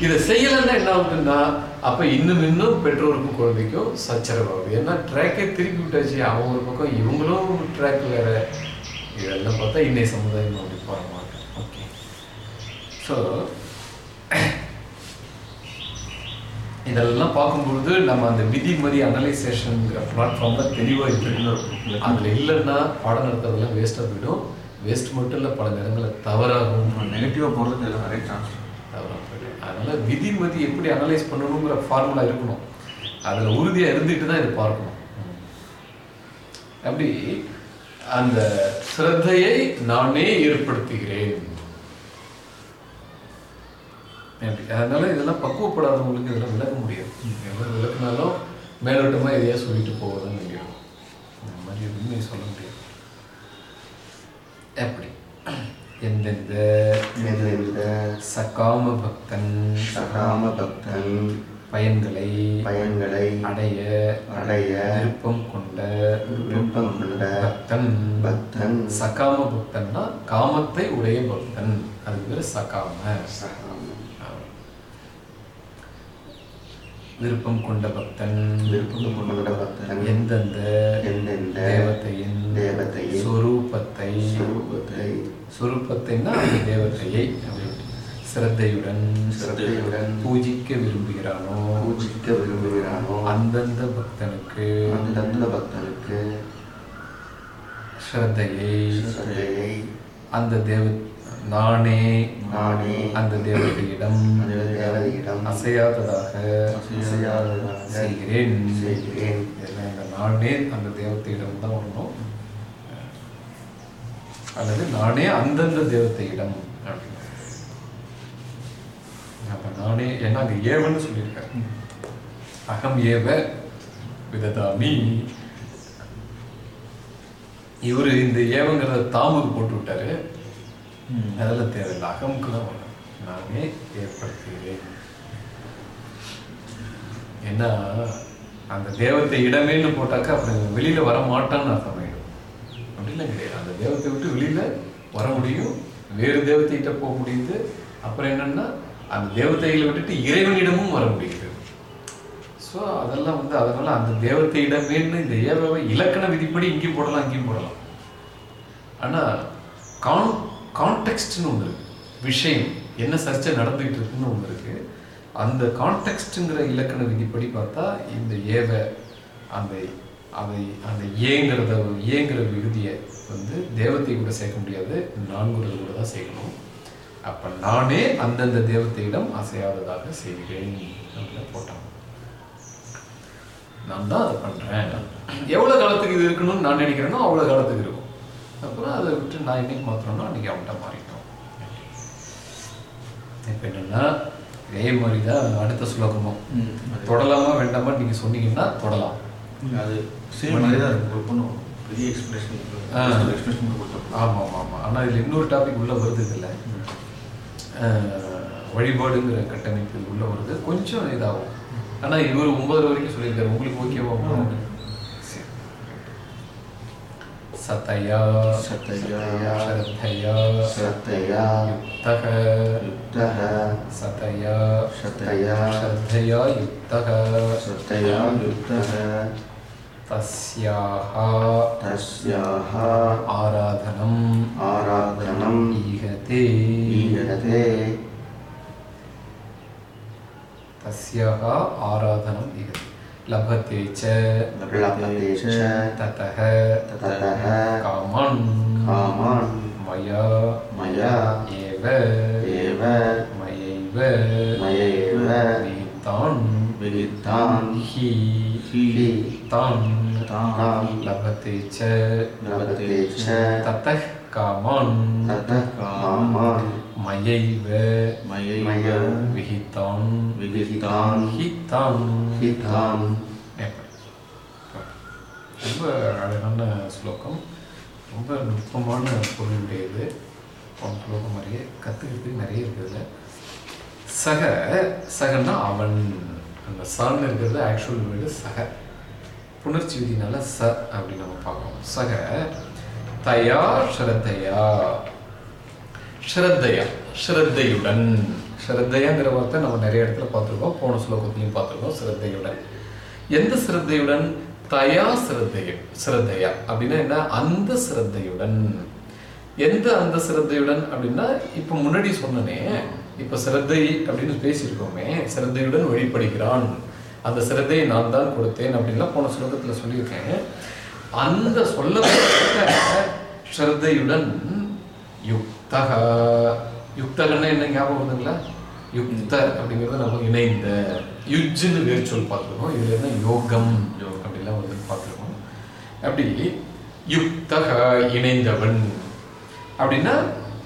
இதை செய்யலைன்னா என்ன ஆகுதுன்னா அப்ப இன்னும் இன்னும் பெற்றோருக்கும் குழந்தைக்கும் சச்சரவாகுது. ஏன்னா ட்ராக்கே திருப்பி விட்டாச்சு. அவன் ஒரு பக்கம் இவங்களும் ட்ராக் வேற. இதெல்லாம் பார்த்தா இன்னைய சமுதாயம் அப்படி போற மாட்டேன் ஓகே ஸோ இதெல்லாம் பார்க்கும்பொழுது நம்ம அந்த விதிமதி அனலைசேஷன்ங்கிற பிளாட்ஃபார்ம்ல தெளிவா இருக்கு. அதுல இல்லைன்னா பாடம் நடத்துறதெல்லாம் வேஸ்டா போயிடும். வேஸ்ட் மட்டும் இல்லை பல நேரங்களில் தவறாகவும் நெகட்டிவாக எல்லாம் நிறைய சான்ஸ் தவறாக போயிடும். அதனால விதிமதி எப்படி அனலைஸ் பண்ணணுங்கிற ஃபார்முலா இருக்கணும். அதுல உறுதியா இருந்துட்டு தான் இதை பார்க்கணும். அப்படி அந்த சிரத்தையை நானே ஏற்படுத்துகிறேன். அதனால இதெல்லாம் பக்குவப்படாதவங்களுக்கு இதெல்லாம் விளக்க முடியாது. எவ்வளவு விளக்குனாலும் மேலோட்டமா எதையா சொல்லிட்டு போவதான் முடியும் இந்த மாதிரி உண்மையை சொல்ல முடியாது. எப்படி? எந்தெந்த எந்தெந்த சகாம பக்தன் சகாம பக்தன் பயன்களை பயன்களை அடைய அடைய விருப்பம் கொண்ட விருப்பம் கொண்ட பக்தன். பக்தன். சகாம பக்தன்னா காமத்தை உடைய பக்தன். அது பேரு சகாம. சகாம விருப்பம் கொண்ட பக்தன். விருப்பம் கொண்ட பக்தன். எந்தெந்த எந்தெந்த தேவதையின் தேவதையின் சொரூபத்தை. சுரூபத்தை. சொரூபத்தைன்னா அந்த அப்படின்னு சிரத்தையுடன் சிரத்தையுடன் பூஜிக்க விரும்புகிறானோ? பூஜிக்க விரும்புகிறானோ? அந்தந்த பக்தனுக்கு அந்தந்த பக்தனுக்கு ஸ்ரத்தையை அந்த தேவ நானே நானே அந்த தேவதையிடம் அந்த தேவதையிடம் அசையாததாக அசையாததாக செய்கிறேன். செய்கிறேன். இதெல்லாம் இந்த நானே அந்த தேவதையிடம் தான் வரணும்? அல்லது நானே அந்தந்த தேவதையிடம் அப்படின்னு. அப்ப நானே ஏன்னா அங்க ஏவன்னு சொல்லியிருக்காரு. அகம் ஏவ விததாமி. இவர் இந்த ஏவங்கிறத தாமுக்கு போட்டு விட்டாரு அதெல்லாம் தேவையில்லை அகமுக்கு தான் வரும் நானே ஏற்படுத்துகிறேன். ஏன்னா அந்த தேவத்தை இடமேன்னு போட்டாக்கா அப்புறம் வெளியில் வர மாட்டான்னு அர்த்தமாயிடும் அப்படிலாம் கிடையாது. அந்த தேவத்தை விட்டு வெளியில் வர முடியும். வேறு தேவத்தைகிட்ட போக முடியுது. அப்புறம் என்னன்னா அந்த தேவதைகளை விட்டுட்டு இறைவனிடமும் வர முடியுது. ஸோ அதெல்லாம் வந்து அதனால் அந்த தேவதையிடமேன்னு இந்த ஏவவை இலக்கண விதிப்படி இங்கேயும் போடலாம் அங்கேயும் போடலாம். ஆனால் காணும் கான்டெக்ட்னு ஒன்று இருக்குது விஷயம் என்ன சர்ச்சை நடந்துகிட்டு இருக்குன்னு ஒன்று இருக்குது அந்த கான்டெக்ட்ங்கிற இலக்கண விதிப்படி பார்த்தா இந்த ஏவ அந்த அதை அந்த ஏங்கிறத ஏங்கிற விகுதியை வந்து தேவத்தை கூட சேர்க்க முடியாது. நான்குறது கூட தான் சேர்க்கணும். அப்போ நானே அந்தந்த தேவத்தையிடம் அசையாததாக செய்கிறேன் அப்படின்னு போட்டான் நான் தான் அதை பண்ணுறேன் எவ்வளோ காலத்துக்கு இது இருக்கணும்னு நான் நினைக்கிறேனோ அவ்வளோ காலத்துக்கு இருக்கும். அப்புறம் அதை விட்டு நான் இன்னைக்கு மாத்திரம்னா அன்னைக்கு அவன்கிட்ட மாறிட்டோம். இப்போ என்னன்னா இதே மாதிரி தான் அடுத்த சுலோகமும். தொடலாமா வேண்டாமா நீங்க சொன்னீங்கன்னா தொடலாம். அது சேம் மாதிரி தான் இருக்கு. ஒரு பொண்ணு பெரிய எக்ஸ்பிரஷன் ஆ. எக்ஸ்பிரஷன் கொடுத்தோம் ஆமா ஆமா ஆமா ஆனா இதுல இன்னொரு டாபிக் உள்ள வருது இதுல. அஹ், வழிபாடுங்கிற கட்டமைப்பு உள்ள வருது. கொஞ்சம் இதாகும். ஆனா இவர் ஒன்பது வரைக்கும் சொல்லியிருக்காரு. உங்களுக்கு ஓகேவா. சதயா சதயா ஸ்ரத்தயா ஸ்ரத்தயா யுக்தக யுக்தக சதயா சதயா ஸ்ரத்தயா யுக்தக ஸ்ரத்தயா யுக்தக तस्याः तस्याः आराधनम् आराधनम् ईहते। ईहते। तस्याः आराधनम् ईहते। लभते च लभते च ततः ततः कामान् कामान् मया मया एव एव मयैव मयैव विहितान् विहितान् हि हि तान् तान् लभते च लभते च ततः காமான் காமான் மயைவ. மயைவ. விஹிதான் விஹிதான் ஹிதான் ஹிதான் ரொம்ப அழகான ஸ்லோகம். ரொம்ப நுட்பமான பொருளுடையது. அவன் ஸ்லோகம் நிறைய கற்றுக்கிறதுக்கு நிறைய இருக்குது சக சகன்னா அவன். அந்த சன் இருக்கிறது ஆக்சுவல் வீடு சக. புணர்ச்சி விதினால ச அப்படின்னு நம்ம பார்க்கணும். சக தயா ஸ்ரத்தையா? ஸ்ரத்தையா ஸ்ரத்தையுடன். ஸ்ரத்தையாங்கிற வார்த்தை நம்ம நிறைய இடத்துல பார்த்துருக்கோம். போன ஸ்லோகத்திலையும் பார்த்துருக்கோம். ஸ்ரத்தையுடன். எந்த ஸ்ரத்தையுடன்? தயா சிரத்தைய ஸ்ரத்தையா. அப்படின்னா என்ன? அந்த ஸ்ரத்தையுடன். எந்த அந்த ஸ்ரத்தையுடன் அப்படின்னா இப்ப முன்னாடி சொன்னனே இப்ப சிரத்தை அப்படின்னு பேசியிருக்கோமே சிரத்தையுடன் வழிபடுகிறான். அந்த சிரத்தையை நான் தான் கொடுத்தேன் அப்படின்லாம் போன ஸ்லோகத்துல சொல்லியிருக்கேன். அந்த சொல்லப்பட்ட ஸ்ரத்தையுடன் யுக்தக. யுக்தகன்னா என்ன ஞாபகம் வருதுங்களா? யுக்த அப்படிங்கிறது நம்ம இணைந்த யுஜ்ஜுன்னு வேறு சொல் பார்த்துருக்கோம். இதுல என்ன? யோகம் யோகம் அப்படிலாம் வந்து பார்த்துருக்கோம். அப்படி யுக்தக இணைந்தவன். அப்படின்னா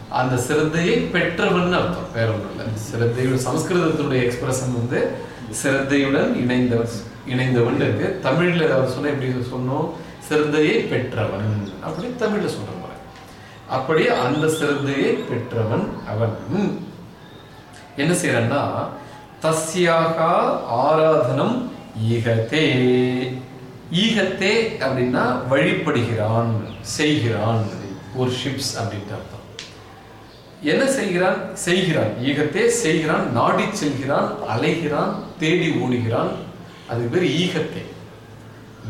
அந்த சிரத்தையை பெற்றவன் அர்த்தம். வேற ஒன்றும் இல்லை. சிரத்தையுடன் சமஸ்கிருதத்தினுடைய எக்ஸ்பிரஷன் வந்து சிரத்தையுடன் இணைந்தவன் இணைந்தவன் இருக்கு. தமிழ்ல ஏதாவது சொன்னா எப்படி சொன்னோம்? சிறந்தையை பெற்றவன் அப்படி தமிழ்ல சொல்ற முறை அப்படி அந்த சிறந்தையை பெற்றவன் அவன். என்ன செய்யறன்னா தஸ்யாக ஆராதனம் ஈகத்தே. ஈகத்தே அப்படின்னா வழிபடுகிறான் செய்கிறான். ஒரு ஷிப்ஸ் அப்படின்ட்டு அர்த்தம். என்ன செய்கிறான்? செய்கிறான். ஈகத்தே செய்கிறான் நாடி செல்கிறான் அலைகிறான் தேடி ஓடுகிறான். அது பேர் ஈகத்தே.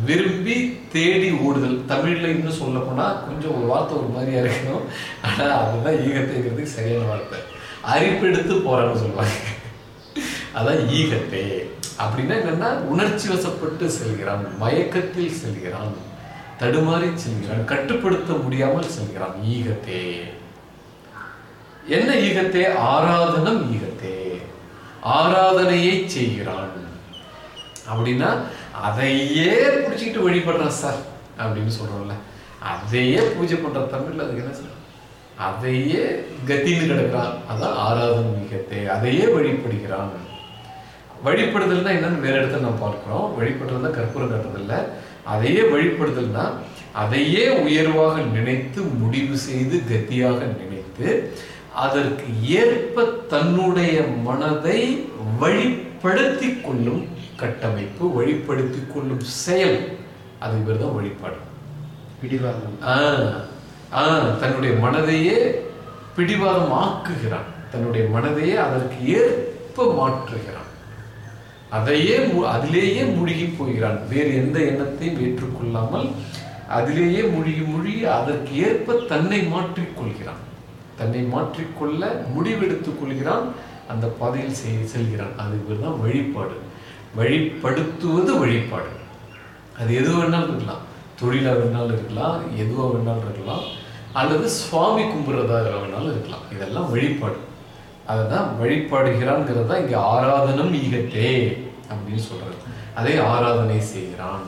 விரும்பி தேடி ஓடுதல். தமிழ்ல இன்னும் சொல்ல போனா கொஞ்சம் ஒரு வார்த்தை ஒரு மாதிரியா இருக்கணும். ஆனா அதுதான் ஈகத்தைங்கிறதுக்கு சரியான வார்த்தை. அரிப்பெடுத்து போறான்னு சொல்லுவாங்க. அதான் ஈகத்தே. அப்படின்னா என்னன்னா உணர்ச்சி வசப்பட்டு செல்கிறான் மயக்கத்தில் செல்கிறான் தடுமாறி செல்கிறான் கட்டுப்படுத்த முடியாமல் செல்கிறான். ஈகத்தே. என்ன ஈகத்தே? ஆராதனம் ஈகத்தே. ஆராதனையை செய்கிறான். அப்படின்னா அதையே பிடிச்சிக்கிட்டு வழிபடுறான் சார் அப்படின்னு சொல்கிறோம்ல அதையே பூஜை பண்ணுற தமிழில் அதுக்கு என்ன சார் அதையே கத்தின்னு கிடக்கிறான். அதான் ஆராதனை மிகத்தை. அதையே வழிபடுகிறான். வழிபடுதல்னா என்னன்னு வேற இடத்துல நம்ம பார்க்குறோம். வழிபடுறதுனா கற்பூரம் கட்டுறதில்ல. அதையே வழிபடுதல்னா அதையே உயர்வாக நினைத்து முடிவு செய்து கத்தியாக நினைத்து அதற்கு ஏற்ப தன்னுடைய மனதை வழிப்படுத்தி கொள்ளும் கட்டமைப்பு வழிப்படுத்தி கொள்ளும் செயல். அது பேர் தான் வழிபாடு பிடிவாதம். ஆ, ஆ, தன்னுடைய மனதையே பிடிவாதம் ஆக்குகிறான் தன்னுடைய மனதையே அதற்கு ஏற்ப மாற்றுகிறான். அதையே அதிலேயே மூழ்கி போகிறான். வேறு எந்த எண்ணத்தையும் ஏற்றுக்கொள்ளாமல் அதிலேயே மூழ்கி மூழ்கி அதற்கு ஏற்ப தன்னை மாற்றிக் கொள்கிறான். தன்னை மாற்றிக்கொள்ள முடிவெடுத்துக் கொள்கிறான். அந்த பாதையில் செல்கிறான். அது தான் வழிபாடு வழிப்படுத்துவது வழிபாடு. அது எது வேணாலும் இருக்கலாம். தொழிலாக வேணாலும் இருக்கலாம் எதுவாக வேணாலும் இருக்கலாம் அல்லது சுவாமி கும்பிட்றதா வேணாலும் இருக்கலாம். இதெல்லாம் வழிபாடு. அதை தான் வழிபாடுகிறான்ங்கிறது தான் இங்கே ஆராதனம் ஈகத்தே அப்படின்னு சொல்றது. அதை ஆராதனை செய்கிறான்.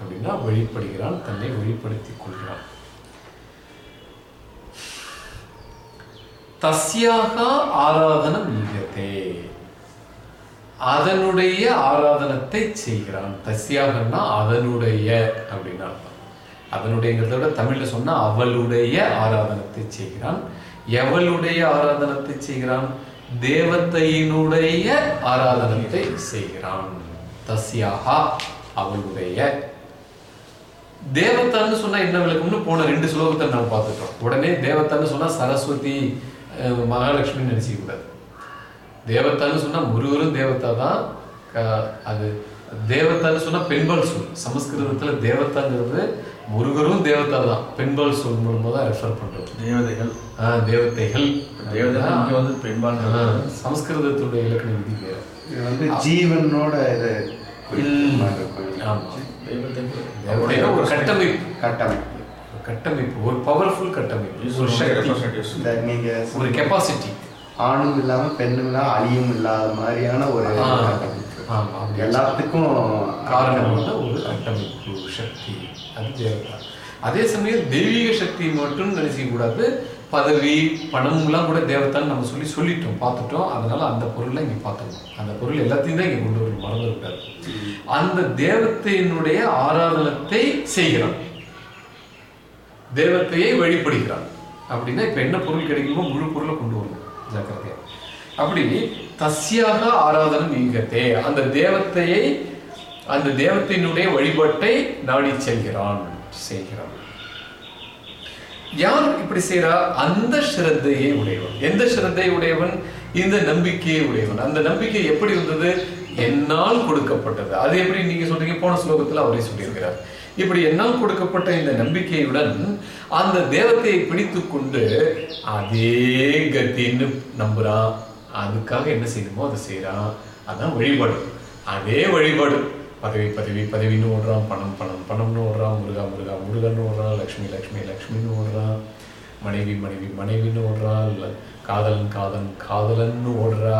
அப்படின்னா வழிபடுகிறான் தன்னை வழிபடுத்தி கொள்கிறான். தஸ்யாக ஆராதனம் ஈகத்தே. அதனுடைய ஆராதனத்தை செய்கிறான். தஸ்யாகன்னா அதனுடைய அப்படின்னு அர்த்தம். அதனுடையங்கிறத விட தமிழ்ல சொன்னா அவளுடைய ஆராதனத்தை செய்கிறான். எவளுடைய ஆராதனத்தை செய்கிறான்? தேவத்தையினுடைய ஆராதனத்தை செய்கிறான். தஸ்யாகா அவளுடைய. தேவத்தான்னு சொன்னா என்ன விளக்கம்னு போன ரெண்டு ஸ்லோகத்தை நம்ம பார்த்துட்டோம். உடனே தேவத்தான்னு சொன்னா சரஸ்வதி மகாலட்சுமி மகாலட்சுமின்னு நினைச்சிக்க கூடாது. தேவத்தான்னு சொன்னா முருகரும் தேவதா தான் அது தேவத்தான்னு சொன்னா பெண்பால் சொல். சமஸ்கிருதத்துல தேவதாங்கிறது முருகரும் தேவதா தான் பெண்பால் சொல் மூலமா தான் ரெஃபர் பண்றோம். தேவதைகள். ஆஹ் தேவதைகள். தேவதை இங்க வந்து பெண்பால் சமஸ்கிருதத்துடைய இலக்கண விதி வேற. இது வந்து ஜீவனோட இது ஒரு கட்டமைப்பு. கட்டமைப்பு. ஒரு கட்டமைப்பு. ஒரு பவர்ஃபுல் கட்டமைப்பு. ஒரு சக்தி. ஒரு கெப்பாசிட்டி ஆணும் இல்லாம பெண்ணும் இல்லாம அழியும் இல்லாத மாதிரியான ஒரு எல்லாத்துக்கும் காரணமான ஒரு கட்டமைப்பு சக்தி. அது தேவதா அதே சமயம் தெய்வீக சக்தி மட்டும் நினைச்சிக்க கூடாது பதவி பணம்லாம் கூட தேவதான்னு நம்ம சொல்லி சொல்லிட்டோம் பார்த்துட்டோம். அதனால அந்த பொருளை இங்க பார்த்துக்கணும். அந்த பொருள் எல்லாத்தையும் தான் இங்க கொண்டு வர மறந்து விட்டாரு. அந்த தேவத்தையினுடைய ஆராதனத்தை செய்கிறான். தேவத்தையை வழிபடுகிறான். அப்படின்னா இப்ப என்ன பொருள் கிடைக்குமோ முழு பொருளை கொண்டு வரணும். ஜாக்கிரதையா. அப்படி தஸ்யாக ஆராதனம் நீங்கத்தே அந்த தேவத்தையை அந்த தேவத்தினுடைய வழிபாட்டை நாடி செல்கிறான் செய்கிறான். யார் இப்படி செய்யறா அந்த ஸ்ரத்தையை உடையவன். எந்த ஸ்ரத்தை உடையவன்? இந்த நம்பிக்கையை உடையவன். அந்த நம்பிக்கை எப்படி வந்தது என்னால் கொடுக்கப்பட்டது. அது எப்படி நீங்க சொல்றீங்க? போன ஸ்லோகத்துல அவரே சொல்லியிருக்கிறார். இப்படி என்னால் கொடுக்கப்பட்ட இந்த நம்பிக்கையுடன் அந்த தேவத்தையை பிடித்து கொண்டு அதே கத்தின்னு நம்புறான். அதுக்காக என்ன செய்யணுமோ அதை செய்கிறான் அதான் வழிபாடு. அதே வழிபாடு. பதவி பதவி பதவின்னு ஓடுறான். பணம் பணம் பணம்னு ஓடுறான். முருகா முருகா முருகன்னு ஓடுறான். லக்ஷ்மி லக்ஷ்மி லக்ஷ்மின்னு ஓடுறான். மனைவி மனைவி மனைவின்னு ஓடுறான். இல்ல காதலன் காதலன் காதலன்னு ஓடுறா.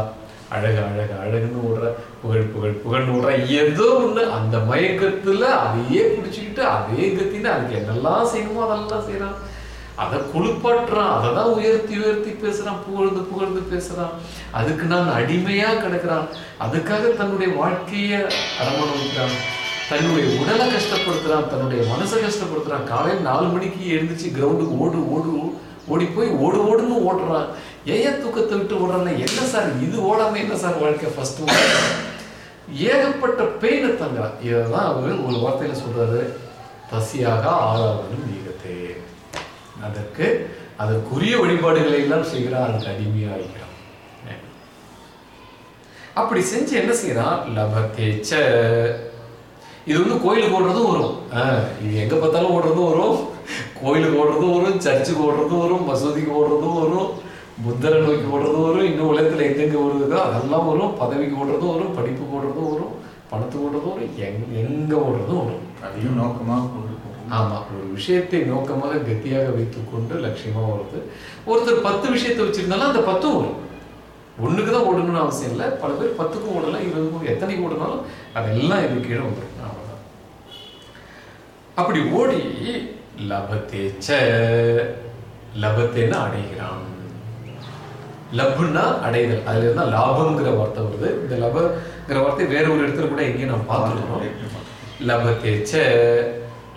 அழகு அழகு அழகுன்னு விடுற புகழ் புகழ் புகழ்னு விடுற ஏதோ ஒண்ணு அந்த மயக்கத்துல அதையே பிடிச்சுக்கிட்டு அதே கத்தின்னு அதுக்கு என்னெல்லாம் செய்யணுமோ அதெல்லாம் செய்யறான். அதை குளிப்பாட்டுறான் அதை தான் உயர்த்தி உயர்த்தி பேசுறான் புகழ்ந்து புகழ்ந்து பேசுறான். அதுக்கு நான் அடிமையா கிடக்குறான். அதுக்காக தன்னுடைய வாழ்க்கைய அடமானம் தன்னுடைய உடலை கஷ்டப்படுத்துறான் தன்னுடைய மனசை கஷ்டப்படுத்துறான். காலையில் நாலு மணிக்கு எழுந்துச்சு கிரவுண்டுக்கு ஓடு ஓடு ஓடி போய் ஓடு ஓடுன்னு ஓடுறான் ஏன் தூக்கத்தை விட்டு ஓடுறான் என்ன சார்? இது ஓடாமல் என்ன சார் வாழ்க்கை ஃபர்ஸ்ட் ஏகப்பட்ட பெயினை தங்குறான் இதைதான் அவர் ஒரு வார்த்தையில சொல்றாரு. பசியாக ஆறாவதும் ஈகத்தே அதற்கு அதற்குரிய வழிபாடுகளை எல்லாம் செய்கிறான். அதுக்கு அடிமையாகிறான் அப்படி செஞ்சு என்ன செய்யறான்? லபத்தேச்ச. இது வந்து கோயிலுக்கு ஓடுறதும் வரும். இது எங்க பார்த்தாலும் ஓடுறதும் வரும். கோயிலுக்கு ஓடுறதும் வரும். சர்ச்சுக்கு ஓடுறதும் வரும். மசூதிக்கு ஓடுறதும் வரும். புத்தரை நோக்கி ஓடுறதும் வரும் இன்னும் உலகத்துல எங்கெங்க ஓடுறதோ அதெல்லாம் வரும். பதவிக்கு ஓடுறதும் வரும் படிப்புக்கு ஓடுறதும் வரும் பணத்துக்கு ஓடுறதும் வரும் எங் எங்க ஓடுறதும் வரும். அதையும் நோக்கமாக கொண்டு போகும் ஆமா ஒரு விஷயத்தை நோக்கமாக கத்தியாக வைத்துக்கொண்டு லட்சியமா வருது ஒருத்தர் பத்து விஷயத்தை வச்சிருந்தாலும் அந்த பத்தும் வரும். ஒண்ணுக்கு தான் ஓடணும்னு அவசியம் இல்லை. பல பேர் பத்துக்கும் ஓடலாம் இருபதுக்கும் எத்தனைக்கு ஓடினாலும் அதெல்லாம் இது கீழே வந்துடும். அவ்வளவுதான். அப்படி ஓடி லபத்தேச்ச லபத்தேன்னு அடைகிறான். லப்னா அடைதல். அதுல இருந்தா லாபம்ங்கிற வார்த்தை வருது. இந்த லபங்கிற வார்த்தை வேற ஒரு இடத்துல கூட எங்கேயும் நான் பார்த்துருக்கோம். லபத்தேச்ச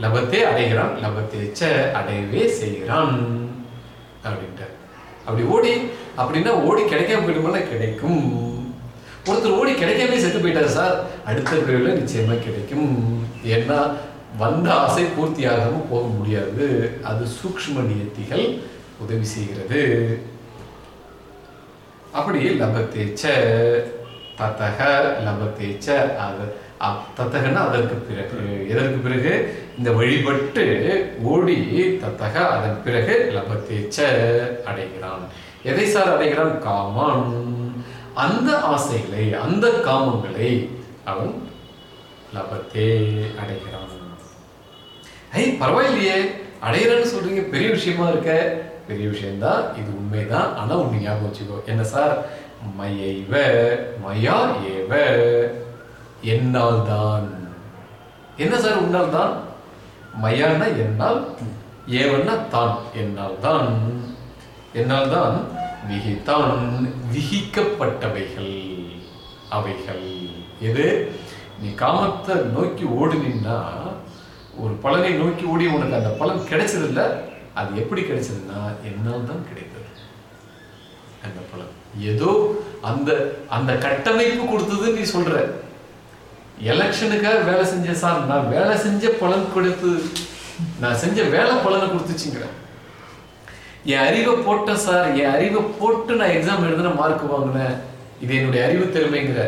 லபத்தே அடைகிறான் லபத்தேச்ச அடையவே செய்கிறான் அப்படின்ட்டார். அப்படி ஓடி அப்படின்னா ஓடி கிடைக்காம போயிடுமானா கிடைக்கும். ஒருத்தர் ஓடி கிடைக்காமே செத்து போயிட்டார் சார். அடுத்த பிரிவில் நிச்சயமா கிடைக்கும். ஏன்னா வந்த ஆசை பூர்த்தியாகவும் போக முடியாது. அது சூக்ஷ்ம நியத்திகள் உதவி செய்கிறது. அப்படி லபத்தேச்ச தத்தக லபத்தேச்ச அது அ- தத்தகன்னா அதற்கு பிறகு எதற்கு பிறகு? இந்த வழிபட்டு ஓடி தத்தக அதன் பிறகு லபத்தேச்ச அடைகிறான். எதை சார் அடைகிறான்? காமன் அந்த ஆசைகளை அந்த காமங்களை அவன் லபத்தே அடைகிறான். ஐ பரவாயில்லையே. அடையிறேன்னு சொல்றீங்க. பெரிய விஷயமா இருக்க. பெரிய விஷயம்தான் இது உண்மைதான். ஆனால் ஒன்று ஞாபகம் வச்சுக்கோ. என்ன சார்? மையைவ மயா ஏவ. என்னால் தான் என்ன சார் உன்னால் தான் மயான்னா என்னால் ஏவன்னா தான். என்னால் தான் என்னால் தான் விகிதான் விகிக்கப்பட்டவைகள் அவைகள். எது? நீ காமத்தை நோக்கி ஓடுனீன்னா ஒரு பலனை நோக்கி ஓடி உனக்கு அந்த பலன் கிடைச்சதில்ல. அது எப்படி கிடைச்சதுன்னா என்னால் தான் கிடைத்தது. அந்த பலன். ஏதோ அந்த அந்த கட்டமைப்பு கொடுத்தது நீ சொல்ற. எலெக்ஷனுக்காக வேலை செஞ்ச சார் நான் வேலை செஞ்ச பலன் கொடுத்து நான் செஞ்ச வேலை பலனை கொடுத்துச்சுங்கிறேன் என் அறிவை போட்டேன் சார் என் அறிவை போட்டு நான் எக்ஸாம் எழுதுன மார்க் வாங்கினேன். இது என்னுடைய அறிவு திறமைங்கிற.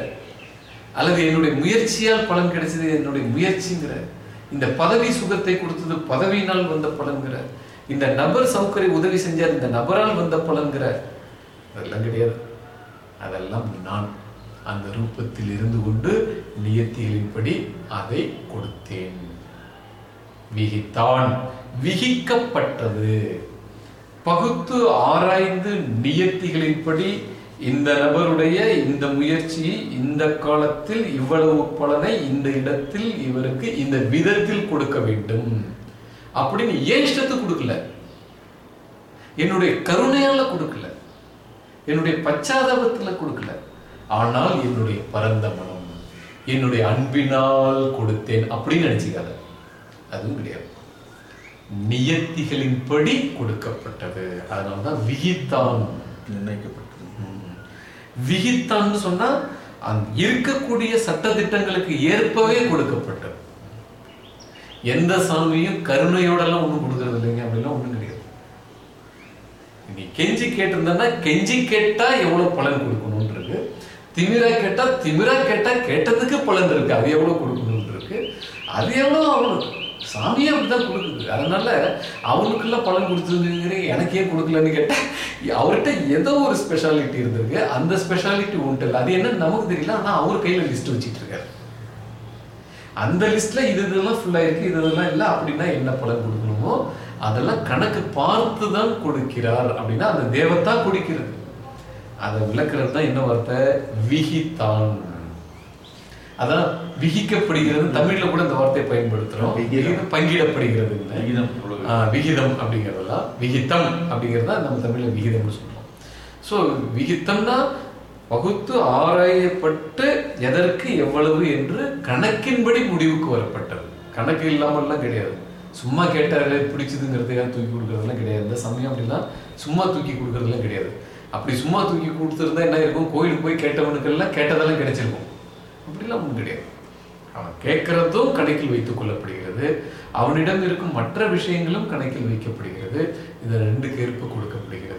அல்லது என்னுடைய முயற்சியால் பலன் கிடைச்சது என்னுடைய முயற்சிங்கிற. இந்த பதவி சுகத்தை கொடுத்தது பதவியினால் வந்த பலன்கிற. இந்த நபர் சௌகரிய உதவி செஞ்சார் இந்த நபரால் வந்த பலன்கிறார் அதெல்லாம் கிடையாது. அதெல்லாம் நான் அந்த ரூபத்தில் இருந்து கொண்டு நியத்திகளின்படி அதை கொடுத்தேன். விகித்தான் விகிக்கப்பட்டது. பகுத்து ஆராய்ந்து நியத்திகளின்படி இந்த நபருடைய இந்த முயற்சி இந்த காலத்தில் இவ்வளவு பலனை இந்த இடத்தில் இவருக்கு இந்த விதத்தில் கொடுக்க வேண்டும். அப்படின்னு ஏன் இஷ்டத்துக்கு கொடுக்கல? என்னுடைய கருணையால கொடுக்கல. என்னுடைய பச்சாதாபத்துல கொடுக்கல. ஆனால் என்னுடைய பரந்த மனம் என்னுடைய அன்பினால் கொடுத்தேன் அப்படின்னு நினைச்சுக்காத. அதுவும் கிடையாது. நியத்திகளின்படி கொடுக்கப்பட்டது. அதனால்தான் விகித்தான் நிர்ணயிக்கப்பட்டது. விகித்தான்னு சொன்னா அந்த இருக்கக்கூடிய சட்டதிட்டங்களுக்கு ஏற்பவே கொடுக்கப்பட்டது. எந்த சாமியும் கருணையோடலாம் ஒன்றும் கொடுக்கறது இல்லைங்க அப்படிலாம் ஒன்றும் கிடையாது. நீ கெஞ்சி கேட்டிருந்தா கெஞ்சி கேட்டா எவ்வளவு பலன் கொடுக்கணும்னு இருக்கு திமிரா கேட்டா திமிரா கேட்டா கேட்டதுக்கு பலன் இருக்கு அது எவ்வளவு கொடுக்கணும் இருக்கு அது எவ்வளவு அவனுக்கு சாமியே அப்படிதான் கொடுக்குது. அதனால அவனுக்கெல்லாம் பலன் கொடுத்துருங்கிற எனக்கு ஏன் கொடுக்கலன்னு கேட்டேன் அவர்கிட்ட ஏதோ ஒரு ஸ்பெஷாலிட்டி இருந்திருக்கு. அந்த ஸ்பெஷாலிட்டி உண்டு இல்லை அது என்ன நமக்கு தெரியல ஆனா அவர் கையில லிஸ்ட் வச்சுட்டு இருக்காரு. அந்த லிஸ்ட்ல இது இதெல்லாம் ஃபுல்லா இருக்கு இது இதெல்லாம் இல்ல அப்படின்னா என்ன பலன் கொடுக்கணுமோ அதெல்லாம் கணக்கு பார்த்து தான் கொடுக்கிறார் அப்படின்னா அந்த தேவத்தா கொடுக்கிறது. அதை விளக்குறது தான் என்ன வார்த்தை? விகித்தான். அதான் விகிக்கப்படுகிறது. தமிழ்ல கூட இந்த வார்த்தையை பயன்படுத்துறோம். பங்கிடப்படுகிறது விகிதம் விகிதம் அப்படிங்கிறதெல்லாம் விகிதம் அப்படிங்கிறதா நம்ம தமிழ்ல விகிதம்னு சொல்றோம். ஸோ விகிதம்னா பகுத்து ஆராயப்பட்டு எதற்கு எவ்வளவு என்று கணக்கின்படி முடிவுக்கு வரப்பட்டது. கணக்கு இல்லாமல்லாம் கிடையாது. சும்மா கேட்டாரு பிடிச்சதுங்கிறதுக்காக தூக்கி கொடுக்கறதெல்லாம் கிடையாது. இந்த சமயம் அப்படிலாம் சும்மா தூக்கி கொடுக்கறதெல்லாம் கிடையாது. அப்படி சும்மா தூக்கி கொடுத்துருந்தா என்ன இருக்கும்? கோயிலுக்கு போய் கேட்டவனுக்கெல்லாம் கேட்டதெல்லாம் கிடைச்சிருக்கும். அப்படிலாம் ஒன்றும் கிடையாது. அவன் கேட்கிறதும் கணக்கில் வைத்துக் கொள்ளப்படுகிறது. அவனிடம் இருக்கும் மற்ற விஷயங்களும் கணக்கில் வைக்கப்படுகிறது. இந்த ரெண்டுக்கு கேற்பு கொடுக்கப்படுகிறது.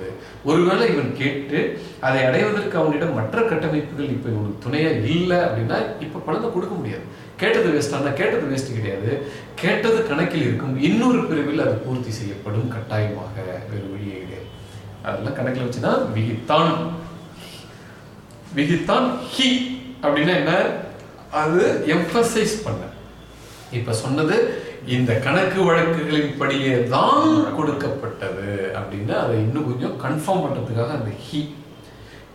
ஒருவேளை இவன் கேட்டு அதை அடைவதற்கு அவனிடம் மற்ற கட்டமைப்புகள் இப்ப இவனுக்கு துணையா இல்லை அப்படின்னா இப்ப பணத்தை கொடுக்க முடியாது. கேட்டது வேஸ்ட் ஆனால் கேட்டது வேஸ்ட் கிடையாது. கேட்டது கணக்கில் இருக்கும் இன்னொரு பிரிவில் அது பூர்த்தி செய்யப்படும் கட்டாயமாக வேறு வழியே கிடையாது. அதெல்லாம் கணக்கில் வச்சுன்னா விகித்தான். விகித்தான் ஹி அப்படின்னா என்ன? அது எம்பசைஸ் பண்ண. இப்ப சொன்னது இந்த கணக்கு வழக்குகளின் படியே தான் கொடுக்கப்பட்டது அப்படின்னு அதை இன்னும் கொஞ்சம் கன்ஃபார்ம் பண்ணுறதுக்காக அந்த ஹி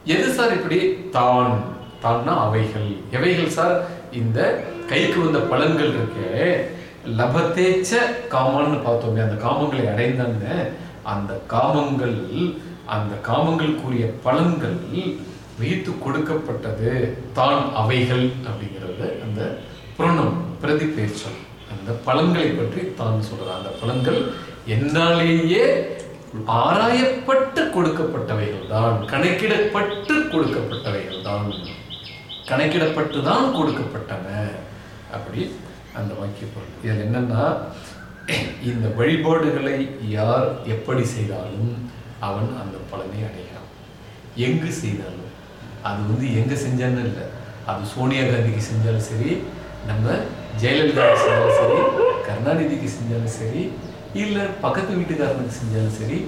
எது சார் இப்படி? தான். தான்னா அவைகள். எவைகள் சார்? இந்த கைக்கு வந்த பலன்கள் இருக்கு. லபத்தேச்ச காமான்னு பார்த்தோமே அந்த காமங்களை அடைந்தாங்க அந்த காமங்கள் அந்த காமங்களுக்குரிய பலன்கள் வைத்து கொடுக்கப்பட்டது தான் அவைகள் அப்படிங்கிறது அந்த புரணம் பிரதி பேச்சல் அந்த அந்த பலன்களை பற்றி தான் சொல்றார். அந்த பலன்கள் என்னாலேயே ஆராயப்பட்டு கொடுக்கப்பட்டவைகள் தான் கணக்கிடப்பட்டு கொடுக்கப்பட்டவைகள் தான் கணக்கிடப்பட்டு தான் கொடுக்கப்பட்டன அப்படி அந்த வாக்கிய பொருள். இதில் என்னன்னா இந்த வழிபாடுகளை யார் எப்படி செய்தாலும் அவன் அந்த பலனை அடைகிறான். எங்கு செய்தாலும். அது வந்து எங்கே செஞ்சான்னு இல்லை. அது சோனியா காந்திக்கு செஞ்சாலும் சரி நம்ம ஜெயலலிதாவுக்கு செஞ்சாலும் சரி கருணாநிதிக்கு செஞ்சாலும் சரி இல்லை பக்கத்து வீட்டுக்காரனுக்கு செஞ்சாலும் சரி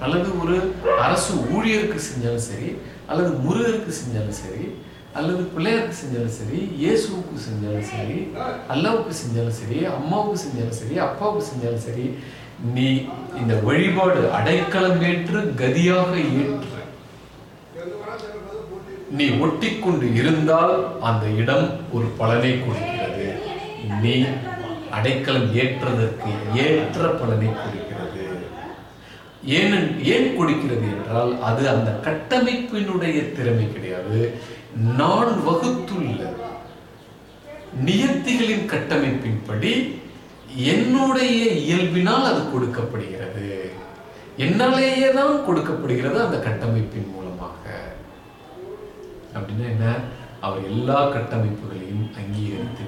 அல்லது ஒரு அரசு ஊழியருக்கு செஞ்சாலும் சரி அல்லது முருகருக்கு செஞ்சாலும் சரி அல்லது பிள்ளையாருக்கு செஞ்சாலும் சரி இயேசுவுக்கு செஞ்சாலும் சரி அல்லாவுக்கு செஞ்சாலும் சரி அம்மாவுக்கு செஞ்சாலும் சரி அப்பாவுக்கு செஞ்சாலும் சரி நீ இந்த வழிபாடு அடைக்கலம் ஏற்று கதியாக ஏற்று நீ ஒட்டிக்கொண்டு இருந்தால் அந்த இடம் ஒரு பலனை கொடுக்கும் நீ அடைக்கலம் ஏற்றதற்கு ஏற்ற பலனை கொடுக்கிறது. ஏன் ஏன் கொடுக்கிறது என்றால் அது அந்த கட்டமைப்பினுடைய திறமை கிடையாது. நான் வகுத்துள்ள நியத்திகளின் கட்டமைப்பின்படி என்னுடைய இயல்பினால் அது கொடுக்கப்படுகிறது. என்னாலேயே தான் கொடுக்கப்படுகிறது அந்த கட்டமைப்பின் மூலமாக. அப்படின்னா என்ன? அவர் எல்லா கட்டமைப்புகளையும் அங்கீகரித்து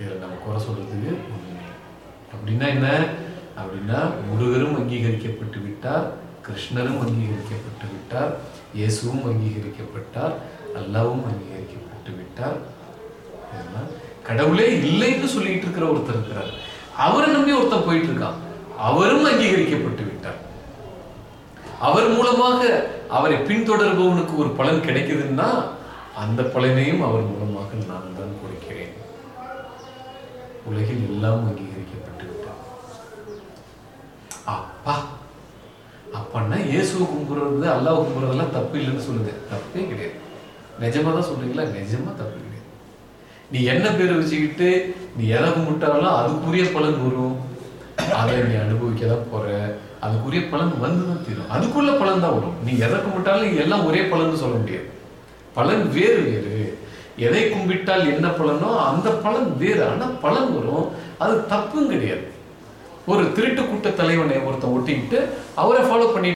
இதில் நம்ம குறை சொல்றதுக்கு ஒன்றுமே அப்படின்னா என்ன? அப்படின்னா முருகரும் அங்கீகரிக்கப்பட்டு விட்டார் கிருஷ்ணரும் அங்கீகரிக்கப்பட்டு விட்டார் இயேசுவும் அங்கீகரிக்கப்பட்டார் அல்லாவும் அங்கீகரிக்கப்பட்டு விட்டார். இதெல்லாம் கடவுளே இல்லைன்னு சொல்லிட்டு இருக்கிற ஒருத்தர் இருக்கிறார். அவரை நம்பி ஒருத்தன் போயிட்டு இருக்கான். அவரும் அங்கீகரிக்கப்பட்டு விட்டார். அவர் மூலமாக அவரை பின்தொடர்பவனுக்கு ஒரு பலன் கிடைக்குதுன்னா அந்த பலனையும் அவர் மூலமாக நான் தான் கொடுக்கிறேன் உலகில் எல்லாம் அங்கீகரிக்கப்பட்டு விட்டது அப்பா அப்பன்னா இயேசுவை கும்பிடுறது அல்லாஹ் கும்பிடுறதெல்லாம் தப்பு இல்லைன்னு சொல்லுங்க. தப்பே கிடையாது. நிஜமா தான் சொல்றீங்களா? நிஜமா தப்பு கிடையாது. நீ என்ன பேரை வச்சுக்கிட்டு நீ எதை கும்பிட்டாலும் அதுக்குரிய பலன் வரும். அதை நீ அனுபவிக்க தான் போற. அதுக்குரிய பலன் வந்து தான் தீரும். அதுக்குள்ள பலன் தான் வரும். நீ எதை கும்பிட்டாலும் எல்லாம் ஒரே பலன் சொல்ல முடியாது. பலன் வேறு வேறு. எதை கும்பிட்டால் என்ன பலனோ அந்த பலன் வேறு ஆனால் பலன் வரும். அது தப்பும் கிடையாது. ஒரு திருட்டு கூட்ட தலைவனை ஒருத்தன் ஒட்டிக்கிட்டு அவரை ஃபாலோ பண்ணி